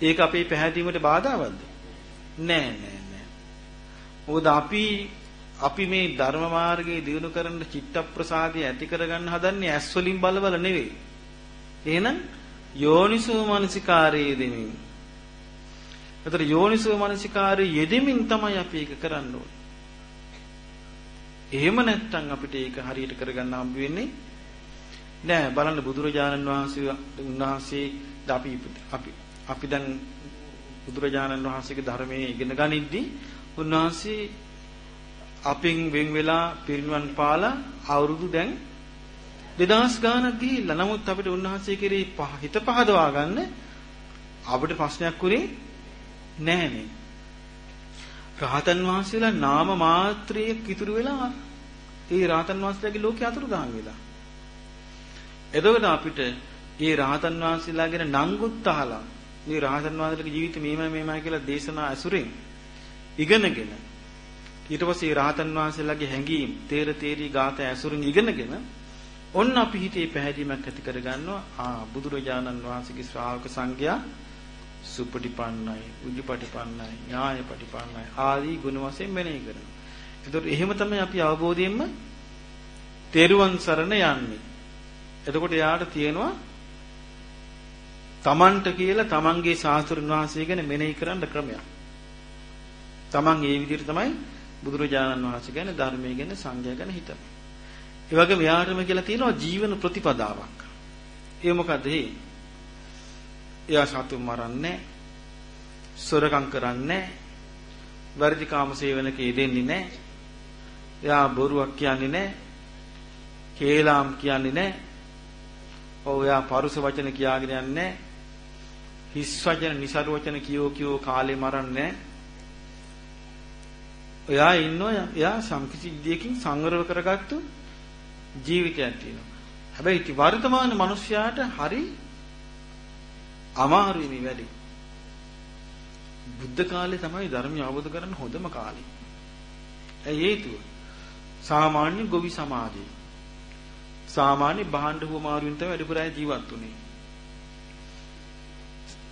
ඒක අපේ පැහැදීමට බාධාවත්ද? නෑ නෑ නෑ. මොකද අපි අපි මේ ධර්ම මාර්ගයේ දිනු කරන චිත්ත ප්‍රසාදය ඇති කරගන්න හදන්නේ ඇස් වලින් බලවල නෙවෙයි. එහෙනම් යෝනිසෝ මනසිකාරයේ දෙමින්. ඒතර යෝනිසෝ මනසිකාරයේ යෙදෙමින් තමයි අපි ඒක කරන්න ඕනේ. එහෙම නැත්නම් අපිට ඒක හරියට කරගන්න හම්බ වෙන්නේ නෑ බලන්න බුදුරජාණන් වහන්සේ උන්වහන්සේ අපි අපි අපි දැන් බුදුරජාණන් වහන්සේගේ ධර්මයේ ඉගෙන ගනිද්දී උන්වහන්සේ අපෙන් වෙන් වෙලා පිරිනිවන් පාලා අවුරුදු දැන් 2000 ගානක් ගිහිල්ලා නමුත් අපිට උන්වහන්සේ කෙරෙහි හිත පහදවා ගන්න අපිට ප්‍රශ්නයක් උනේ නැහැනේ. රහතන් වහන්සේලා නාම මාත්‍රයක් ඉතුරු වෙලා ඒ රහතන් වහන්සේලාගේ ලෝකේ අතුරුදහන් වෙලා. එතකොට අපිට මේ රහතන් වහන්සේලා ගැන නංගුත් අහලා මේ රහතන් වහන්සේලාගේ ජීවිත මේමයි මේමයි කියලා දේශනා ඇසුරෙන් ඉගෙනගෙන ඊට පස්සේ රහතන් වහන්සේලාගේ හැඟීම් තේර තේරි ගාත ඇසුරින් ඉගෙනගෙන ඔන්න අපි හිතේ පැහැදීමක් ඇති කරගන්නවා ආ බුදුරජාණන් වහන්සේගේ ශ්‍රාවක සංඝයා සුපටිපන්නයි උජුපටිපන්නයි ඥායපටිපන්නයි ආදී ගුණ වශයෙන් මෙනෙහි කරනවා. ඒතකොට එහෙම තමයි අපි අවබෝධයෙන්ම තෙරුවන් සරණ යන්නේ. එතකොට යාට තියෙනවා තමන්ට කියලා තමන්ගේ ශාස්ත්‍රඥ වහන්සේ ගැන මෙනෙහි කරන්න ක්‍රමයක්. තමන් ඒ විදිහට තමයි බුදුරජාණන් වහන්සේ ගැන ධර්මයේ ගැන සංඝයා ගැන හිතන්නේ. ඒ වගේම යාටම කියලා තියෙනවා ජීවන ප්‍රතිපදාවක්. ඒ මොකද ඒ? එයා සතුන් මරන්නේ සොරකම් කරන්නේ වැරදි කාම සේවනක යෙදෙන්නේ නැහැ. එයා බොරුවක් කියන්නේ නැහැ. කේලාම් කියන්නේ නැහැ. ඔව් එයා පරුස වචන කියාගෙන යන්නේ හිස් වචන નિසරු වචන කියෝ කියෝ කාලේ මරන්නේ එයා ඉන්නවා එයා සම්කිසි විදියකින් සංවරව කරගත්තු ජීවිතයක් තියෙනවා. හැබැයි ඉති වර්තමාන මිනිස්යාට හරි අමාරුයි මේ වැඩේ. බුද්ධ කාලේ තමයි ධර්මය අවබෝධ කරගන්න හොඳම කාලේ. ඒ හේතුව සාමාන්‍ය ගොවි සමාජයේ සාමාන්‍ය භාණ්ඩ හුවමාරුවෙන් තමයි වැඩිපුර අය ජීවත් වුනේ.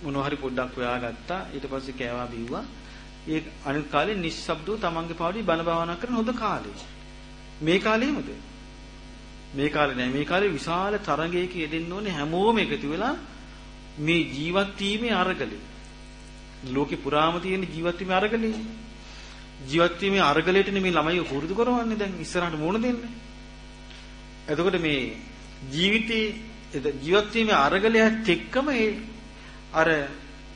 මොනවා හරි පොඩ්ඩක් හොයාගත්තා ඊට පස්සේ කෑවා බිව්වා. ඒ අනිත් කාලේ නිස්සබ්දව තමන්ගේ පාඩුවේ බණ භාවනා කරන හොඳ කාලේ. මේ කාලේමද? මේ කාලේ නෑ මේ කාලේ විශාල තරඟයක යෙදෙන්න ඕනේ හැමෝම එකතු වෙලා මේ ජීවත් වීමේ අරගලේ. ලෝකේ පුරාම තියෙන ජීවත් වීමේ අරගලේ. ජීවත් වීමේ අරගලයට මේ ළමයි පුරුදු කරවන්නේ දැන් ඉස්සරහට මුණ දෙන්නේ. එතකොට මේ ජීවිතේ ජීවත් වීමේ අරගලයත් එක්කම ඒ අර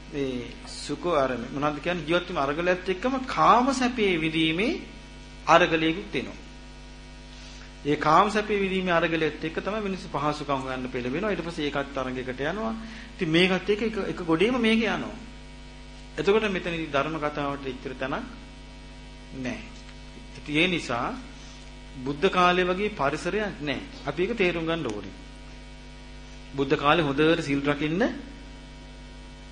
මේ සුඛ අර මොනවද කියන්නේ ජීවත් වීම අරගලයත් එක්කම කාම සැපේ විදීමේ අරගලයකුත් එනවා. ඒ කාම සැපේ විදීමේ අරගලයත් එක්ක තමයි මිනිස්සු පහසුකම් හොයන්න පෙළඹෙනවා. ඊට පස්සේ ඒකත් තරඟයකට යනවා. ඉතින් මේකත් එක්ක එක ගොඩේම මේක යනවා. එතකොට මෙතනදී ධර්ම කතාවට ඉච්චර තැනක් නැහැ. ඉතින් ඒ නිසා බුද්ධ කාලේ වගේ පරිසරයක් නැහැ. අපි ඒක තේරුම් ගන්න ඕනේ. බුද්ධ කාලේ හොඳට සිල් රකින්න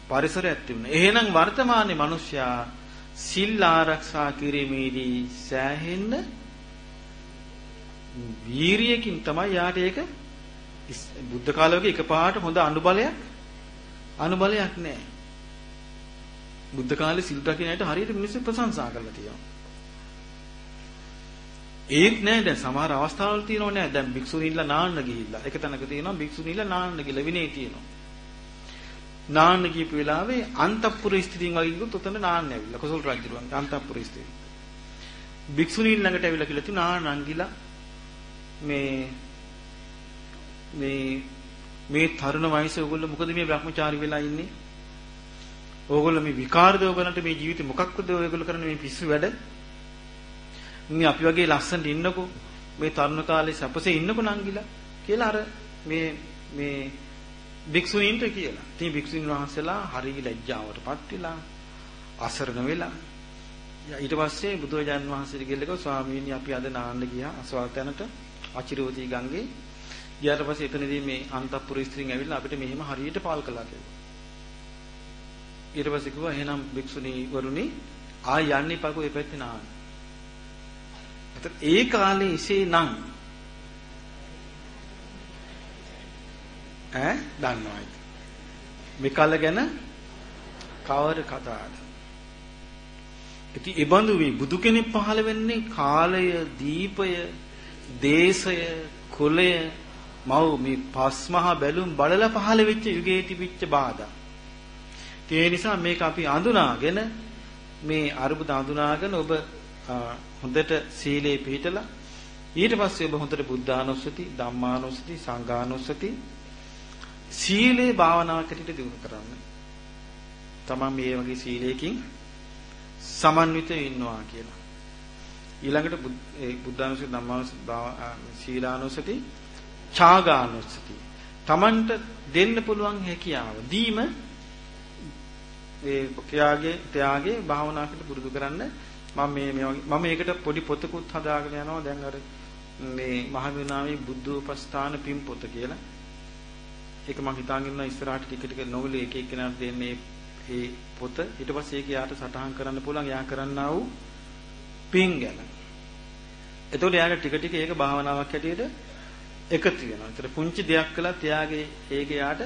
පරිසරයක් තිබුණා. එහෙනම් වර්තමානයේ මිනිස්සයා සිල් ආරක්ෂා කිරීමේදී සෑහෙන්න වීරියකින් තමයි යාට ඒක බුද්ධ කාලේ වගේ එකපාරට හොඳ අනුබලයක් අනුබලයක් නැහැ. බුද්ධ කාලේ සිල් රකින්න ඇයට හරියට මිනිස්සු ප්‍රශංසා කරලා තියෙනවා. ඒත් නෑ දැන් සමහර අවස්ථාවල තියෙනව නෑ. දැන් භික්ෂුණීලා නාන්න ගිහිල්ලා. එක තැනක තියෙනවා භික්ෂුණීලා නාන්න ගිහලා විනේ තියෙනවා නාන්න ගියපු වෙලාවේ අන්තපුර ස්ත්‍රීන් වගේ කිව්වොත් උතන නාන්න ඇවිල්ලා. කොසල් රජුරුවන් අන්තපුර ස්ත්‍රී භික්ෂුණීන් ළඟට ඇවිල්ලා කියලා තු නාන්න නංගිලා මේ මේ මේ තරුණ වයසේ ඕගොල්ලෝ මොකද මේ Brahmachari වෙලා ඉන්නේ? ඕගොල්ලෝ මේ විකාර දෝගනට මේ ජීවිතේ මොකක්ද ඔයගොල්ලෝ කරන්නේ? මේ පිස්සු වැඩ? මේ අපි වගේ ලස්සනට ඉන්නකෝ මේ තරුණ කාලේ සැපසේ ඉන්නකෝ නංගිලා කියලා අර මේ මේ භික්ෂුණීන්ට කියලා. ඉතින් භික්ෂුණීන් වහන්සේලා හරි ලැජ්ජාවටපත් වෙලා අසරණ වෙලා ඊට පස්සේ බුදුරජාන් වහන්සේට ගිහලා ස්වාමීනි අපි අද නාන්න ගියා අසවාතැනට අචිරෝති ගංගේ ගියාට පස්සේ එතනදී මේ අන්තපුර ස්ත්‍රීන් ඇවිල්ලා අපිට මෙහෙම හරියට පාල් කළා කියලා. ඊට පස්සේ කිව්වා එහෙනම් භික්ෂුණී වරුනි ආ යන්නේ පකෝ ඒ පැත්තේ නාන්න. ඒතර ඒ කාලේ ඉසේ නම් ඈ දන්නවයි. මේ කල ගැන කවර කතාවද? ඉතින් ඒ බඳු මේ බුදු කෙනෙක් පහළ වෙන්නේ කාලය, දීපය, දේශය, කුලය මව් මේ පස්මහා බැලුම් බලලා පහළ වෙච්ච යුගයේ තිබිච්ච බාධා. ඒ නිසා මේක අපි අඳුනාගෙන මේ අරුබුද අඳුනාගෙන ඔබ හොඳට සීලේ පිළිතලා ඊට පස්සේ ඔබ හොඳට බුද්ධානුස්සති, ධම්මානුස්සති, සංඝානුස්සති සීලේ භාවනාවකට දියුණු කරන්න. තමන් මේ වගේ සීලයකින් සමන්විත වෙන්නවා කියලා. ඊළඟට බුද්ධානුස්සති, ධම්මානුස්සති, සීලානුස්සති, ඡාගානුස්සති. තමන්ට දෙන්න පුළුවන් හැකියාව දීම ඒ ත්‍යාගයේ ත්‍යාගයේ භාවනාවකට පුරුදු කරන්න මම මේ මේ මම මේකට පොඩි පොතකුත් හදාගෙන යනවා දැන් අර මේ මහවිනාමේ බුද්ධෝපස්ථාන පින් පොත කියලා. ඒක මම හිතාගෙන ඉන්නවා ඉස්සරහට ටික ටික නොවල එක එක්කෙනාට දෙන්නේ මේ පොත. ඊට පස්සේ ඒක යාට සටහන් කරන්න පුළුවන් යා කරන්නා වූ පින් ගැන. එතකොට යාට ටික ටික ඒක භාවනාවක් හැටියට එකතු වෙනවා. ඒතර පුංචි දෙයක් කළා ත්‍යාගයේ ඒක යාට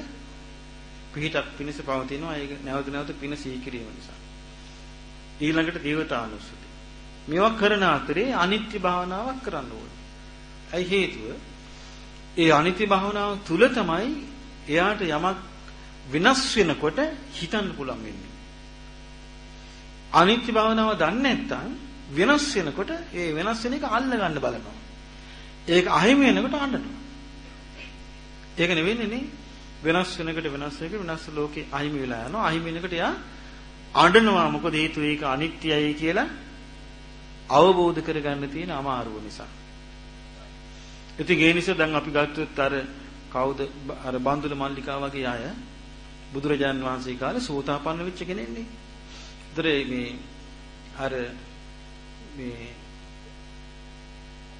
පිහිටක් පිණිස පවතිනවා ඒක නැවත නැවත පින සීකිරීම නිසා ඊළඟට දේවතානුස්සති මේවා කරන අතරේ අනිත්‍ය භාවනාවක් කරන්න ඕනේ ඇයි හේතුව ඒ අනිත්‍ය භාවනාව තුල තමයි එයාට යමක් විනාශ වෙනකොට හිතන්න පුළුවන් වෙන්නේ අනිත්‍ය භාවනාව දන්නේ නැත්නම් වෙනස් වෙනකොට ඒ වෙනස් වෙන එක අල්ල ගන්න බලනවා. ඒක අහිමි වෙනකොට අඬනවා. ඒක නෙවෙන්නේ නේ වෙනස් වෙනකට වෙනස් වෙනක වෙනස් ලෝකේ අහිමි වෙලා යනවා. අහිමි වෙනකොට යා අඬනවා. මොකද හේතුව ඒක අනිත්‍යයි කියලා අවබෝධ කරගන්න තියෙන අමාරුව නිසා. ඉතින් ඒ නිසා දැන් අපි ගත්තොත් අර කවුද අර බන්දුල මල්ලිකා වගේ අය බුදුරජාන් වහන්සේ කාලේ සෝතාපන්න වෙච්ච කෙනෙක්නේ. ඒතර මේ අර මේ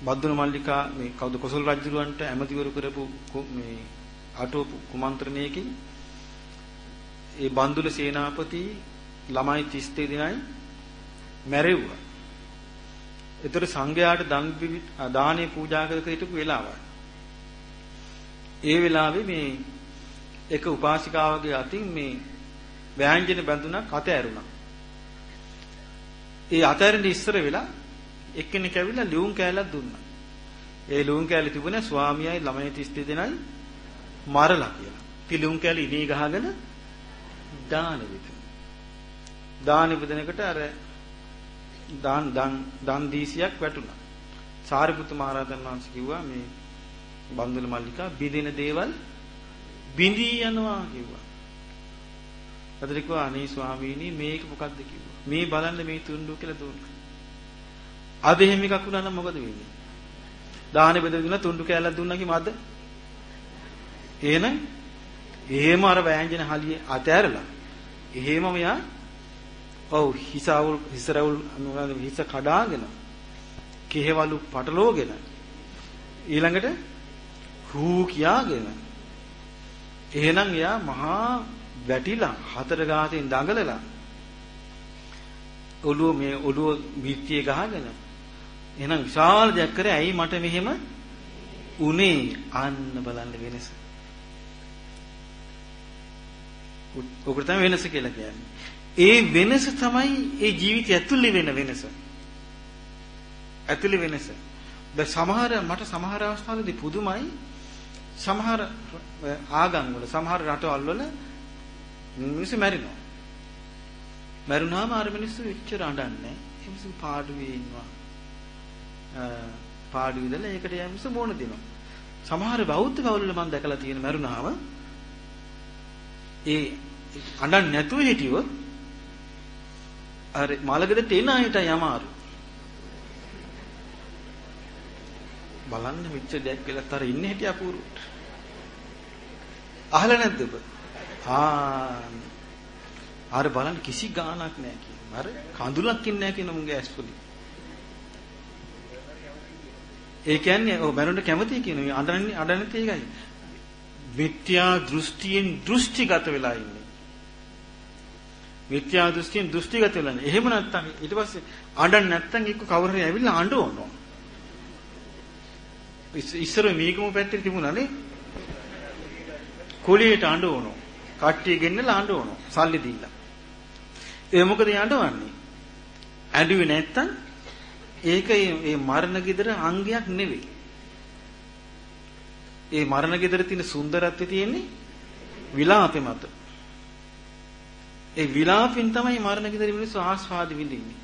බද්දුල මල්ලිකා මේ කවුද කොසල් රජුලන්ට ඇමතිවරු කරපු මේ අටුවපු කුමන්ත්‍රණයකින් ඒ බන්දුල සේනාපති ළමයි 32 දෙනයි මැරෙව්වා. ඒතර සංඝයාට දන් දානේ පූජා කර කර හිටපු වෙලාවයි. ඒ වෙලාවේ මේ එක උපාසිකාවගේ අතින් මේ ව්‍යංජන බඳුනක් අත ඇරුණා. ඒ අතරින් ඉස්සර වෙලා එක්කෙනෙක් ඇවිල්ලා ලියුම් කෑල්ලක් දුන්නා. ඒ ලියුම් කෑල්ල තිබුණේ ස්වාමියායි ළමයි 32 දෙනයි මරලා කියලා. පිළුම් කැලි ඉනී ගහගෙන දාන විදින. දාන විදිනකට අර දාන් දන් දන් දීසියක් වැටුණා. සාරිපුත්ත මහරහතන් වහන්සේ කිව්වා මේ බන්දුල මල්ලිකා බිඳින දේවල් බිඳී යනවා කිව්වා. අදට කිව්වා අනේ ස්වාමීනි මේක මොකද්ද කිව්වා. මේ බලන්න මේ තුන්ඩු කියලා දුන්නා. අද එහෙම එකක් වුණා නම් මොකද වෙන්නේ? දාන බෙද දුන්නා තුන්ඩු කෑල්ලක් දුන්නා කිව්වද? එහෙනම් එහෙම අර වෑංජන හලිය අතෑරලා එහෙම මෙයා ඔව් හිසවුල් හිසරවුල් මොනවාද හිස කඩාගෙන කෙහෙවලු පටලෝගෙන ඊළඟට හූ කියාගෙන එහෙනම් එයා මහා වැටිලා හතර ගාතෙන් දඟලලා ඔළුව මේ ඔළුව විත්තිය ගහගෙන එහෙනම් විශාල දෙයක් කරේ ඇයි මට මෙහෙම උනේ අන්න බලන්න වෙනස ඔකට තමයි වෙනස කියලා කියන්නේ. ඒ වෙනස තමයි ඒ ජීවිතය ඇතුළේ වෙන වෙනස. ඇතුළේ වෙනස. දැන් සමහර මට සමහර අවස්ථාවලදී පුදුමයි සමහර ආගම් වල සමහර රටවල් වල මිනිස්සු මැරෙනවා. මැරුණාම අර මිනිස්සු එච්චර අඬන්නේ. ඒ මිනිස්සු පාඩුවේ ඉන්නවා. පාඩුවේ ඉඳලා ඒකට යමිස මොන දෙනවා. සමහර බෞද්ධ කවුරුල මම දැකලා තියෙන මැරුණාම ඒ අඬන්නේ නැතුව හිටියොත් අර මලගෙදරට එන අයට යමාරු. බලන්න මෙච්ච දෙයක් කියලා තර ඉන්නේ හිටිය අපූරුට. අහලා නැද්ද ඔබ? ආ අර බලන්න කිසි ගාණක් නැහැ කියන. අර කඳුලක් ඉන්නේ නැහැ කියන මුගේ ඇස්පොලි. ඒ කියන්නේ ඔව් මැරුණට කැමති කියන අඬන්නේ අඬන්නේ ඒකයි. මිත්‍යා දෘෂ්ටියෙන් දෘෂ්ටිගත වෙලා ඉන්නේ. මිත්‍යා දෘෂ්ටියෙන් දෘෂ්ටිගත වෙලා ඉන්නේ. එහෙම නැත්තම් ඊට පස්සේ අඬන්නේ නැත්තම් එක්ක කවුරු හරි ඇවිල්ලා අඬවනවා. ඉස්සර මීගම පැත්තේ තිබුණානේ. කුලියට අඬවනවා. කට්ටිය ගෙන්නලා අඬවනවා. සල්ලි දීලා. ඒ මොකද යඬවන්නේ? ඇඬුවේ නැත්තම් ඒක මේ මරණ গিදර අංගයක් නෙවෙයි. ඒ මරණ গিදර තියෙන සුන්දරත්වය තියෙන්නේ විලාපෙ මත. ඒ විලාපෙන් තමයි මරණ গিදර මිනිස්සු ආස්වාද විඳින්නේ.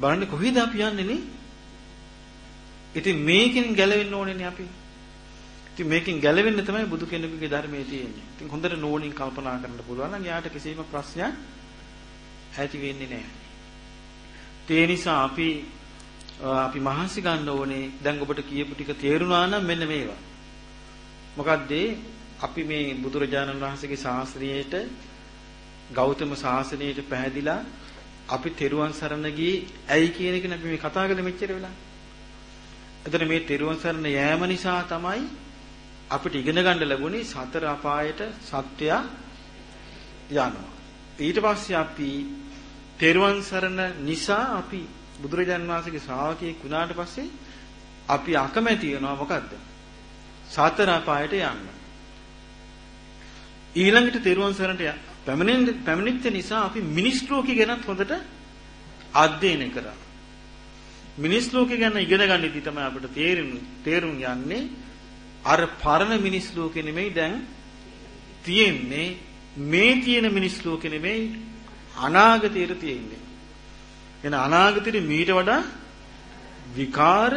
බලන්න කොහෙද අපි යන්නේ නේ? ඉතින් මේකෙන් ගැලවෙන්න ඕනේනේ අපි. ඉතින් මේකෙන් ගැලවෙන්න තමයි බුදු කෙනෙකුගේ ධර්මයේ තියෙන්නේ. ඉතින් හොඳට නෝනින් කල්පනා කරන්න පුළුවන් නම් යාට කිසිම ප්‍රශ්නයක් ඇති වෙන්නේ නැහැ. ඒ නිසා අපි අපි මහන්සි ගන්න ඕනේ දැන් ඔබට කියපු ටික තේරුණා නම් මෙන්න මේවා. මොකද්ද අපි මේ බුදුරජාණන් වහන්සේගේ ශාස්ත්‍රයේට ගෞතම ශාසනයට පැහැදිලා අපි තෙරුවන් සරණ ගියේ ඇයි කියන එක අපි මේ කතා කරලා මෙච්චර වෙලා. එතන මේ තෙරුවන් සරණ යෑම නිසා තමයි අපිට ඉගෙන ගන්න ලැබුණේ සතර අපායට සත්‍යය යනවා. ඊට පස්සේ අපි තෙරුවන් සරණ නිසා අපි බුදුරජාන් වහන්සේගේ ශ්‍රාවකයෙක් වුණාට පස්සේ අපි අකමැති වෙනවා මොකද්ද? සතර අපායට යන්න. ඊළඟට තෙරුවන් සරණට පැමිණෙන්න පැමිණිච්ච නිසා අපි මිනිස් ලෝකෙ ගැනත් හොඳට අධ්‍යයනය කරා. මිනිස් ලෝකෙ ගැන ඉගෙන ගන්නෙදි තමයි අපිට තේරුම් තේරුම් යන්නේ අර පරණ මිනිස් ලෝකෙ නෙමෙයි දැන් තියෙන්නේ මේ තියෙන මිනිස් ලෝකෙ නෙමෙයි අනාගතයට තියෙන්නේ. එන අනාගතෙට මීට වඩා විකාර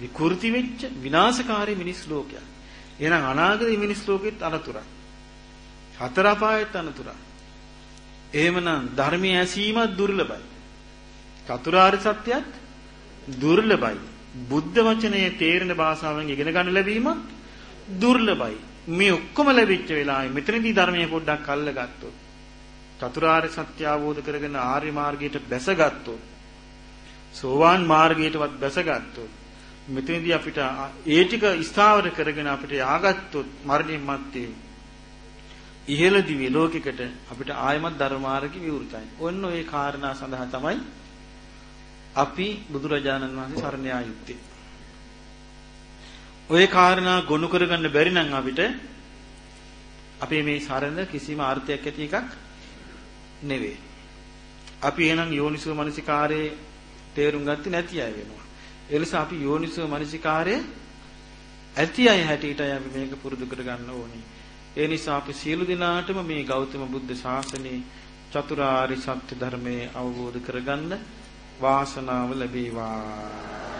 විකෘති වෙච්ච විනාශකාරී මිනිස් ලෝකයක්. එහෙනම් අනාගතේ මිනිස් ලෝකෙත් අනතුරක්. හතර අපායෙත් අනතුරක්. එහෙමනම් ධර්මයේ ඇසීමත් දුර්ලභයි. චතුරාර්ය සත්‍යයත් දුර්ලභයි. බුද්ධ වචනයේ තේරෙන භාෂාවෙන් ඉගෙන ගන්න ලැබීමත් දුර්ලභයි. මේ ඔක්කොම ලැබිච්ච වෙලාවේ මෙතනදී ධර්මයේ පොඩ්ඩක් අල්ලගත්තොත් චතුරාර්ය සත්‍ය අවබෝධ කරගෙන ආර්ය මාර්ගයට බැසගත්තොත් සෝවාන් මාර්ගයටවත් බැසගත්තොත් මෙතනදී අපිට ඒ ටික ස්ථාවර කරගෙන අපිට ය아가ත්තොත් මරණින් මත්තේ ඉහළ දිවි ලෝකයකට අපිට ආයමත් ධර්ම මාර්ගي විවෘතයි. ඔන්න ඔය කාරණා සඳහා තමයි අපි බුදුරජාණන් වහන්සේ සරණ යා යුත්තේ. ඔය කාරණා ගොනු කරගන්න බැරි නම් අපිට අපේ මේ සරණ කිසිම අර්ථයක් ඇති එකක් නෙවෙයි. අපි එහෙනම් යෝනිසෝ මනසිකාරයේ තේරුම් ගත්තේ නැති අය වෙනවා. ඒ නිසා අපි යෝනිසෝ මනසිකාරයේ ඇති අය හැටියටයි අපි මේක පුරුදු කරගන්න ඕනේ. ඒ නිසා අපි සියලු දෙනාටම මේ ගෞතම බුද්ධ ශාසනයේ චතුරාරි සත්‍ය ධර්මයේ අවබෝධ කරගන්න වාසනාව ලැබේවා.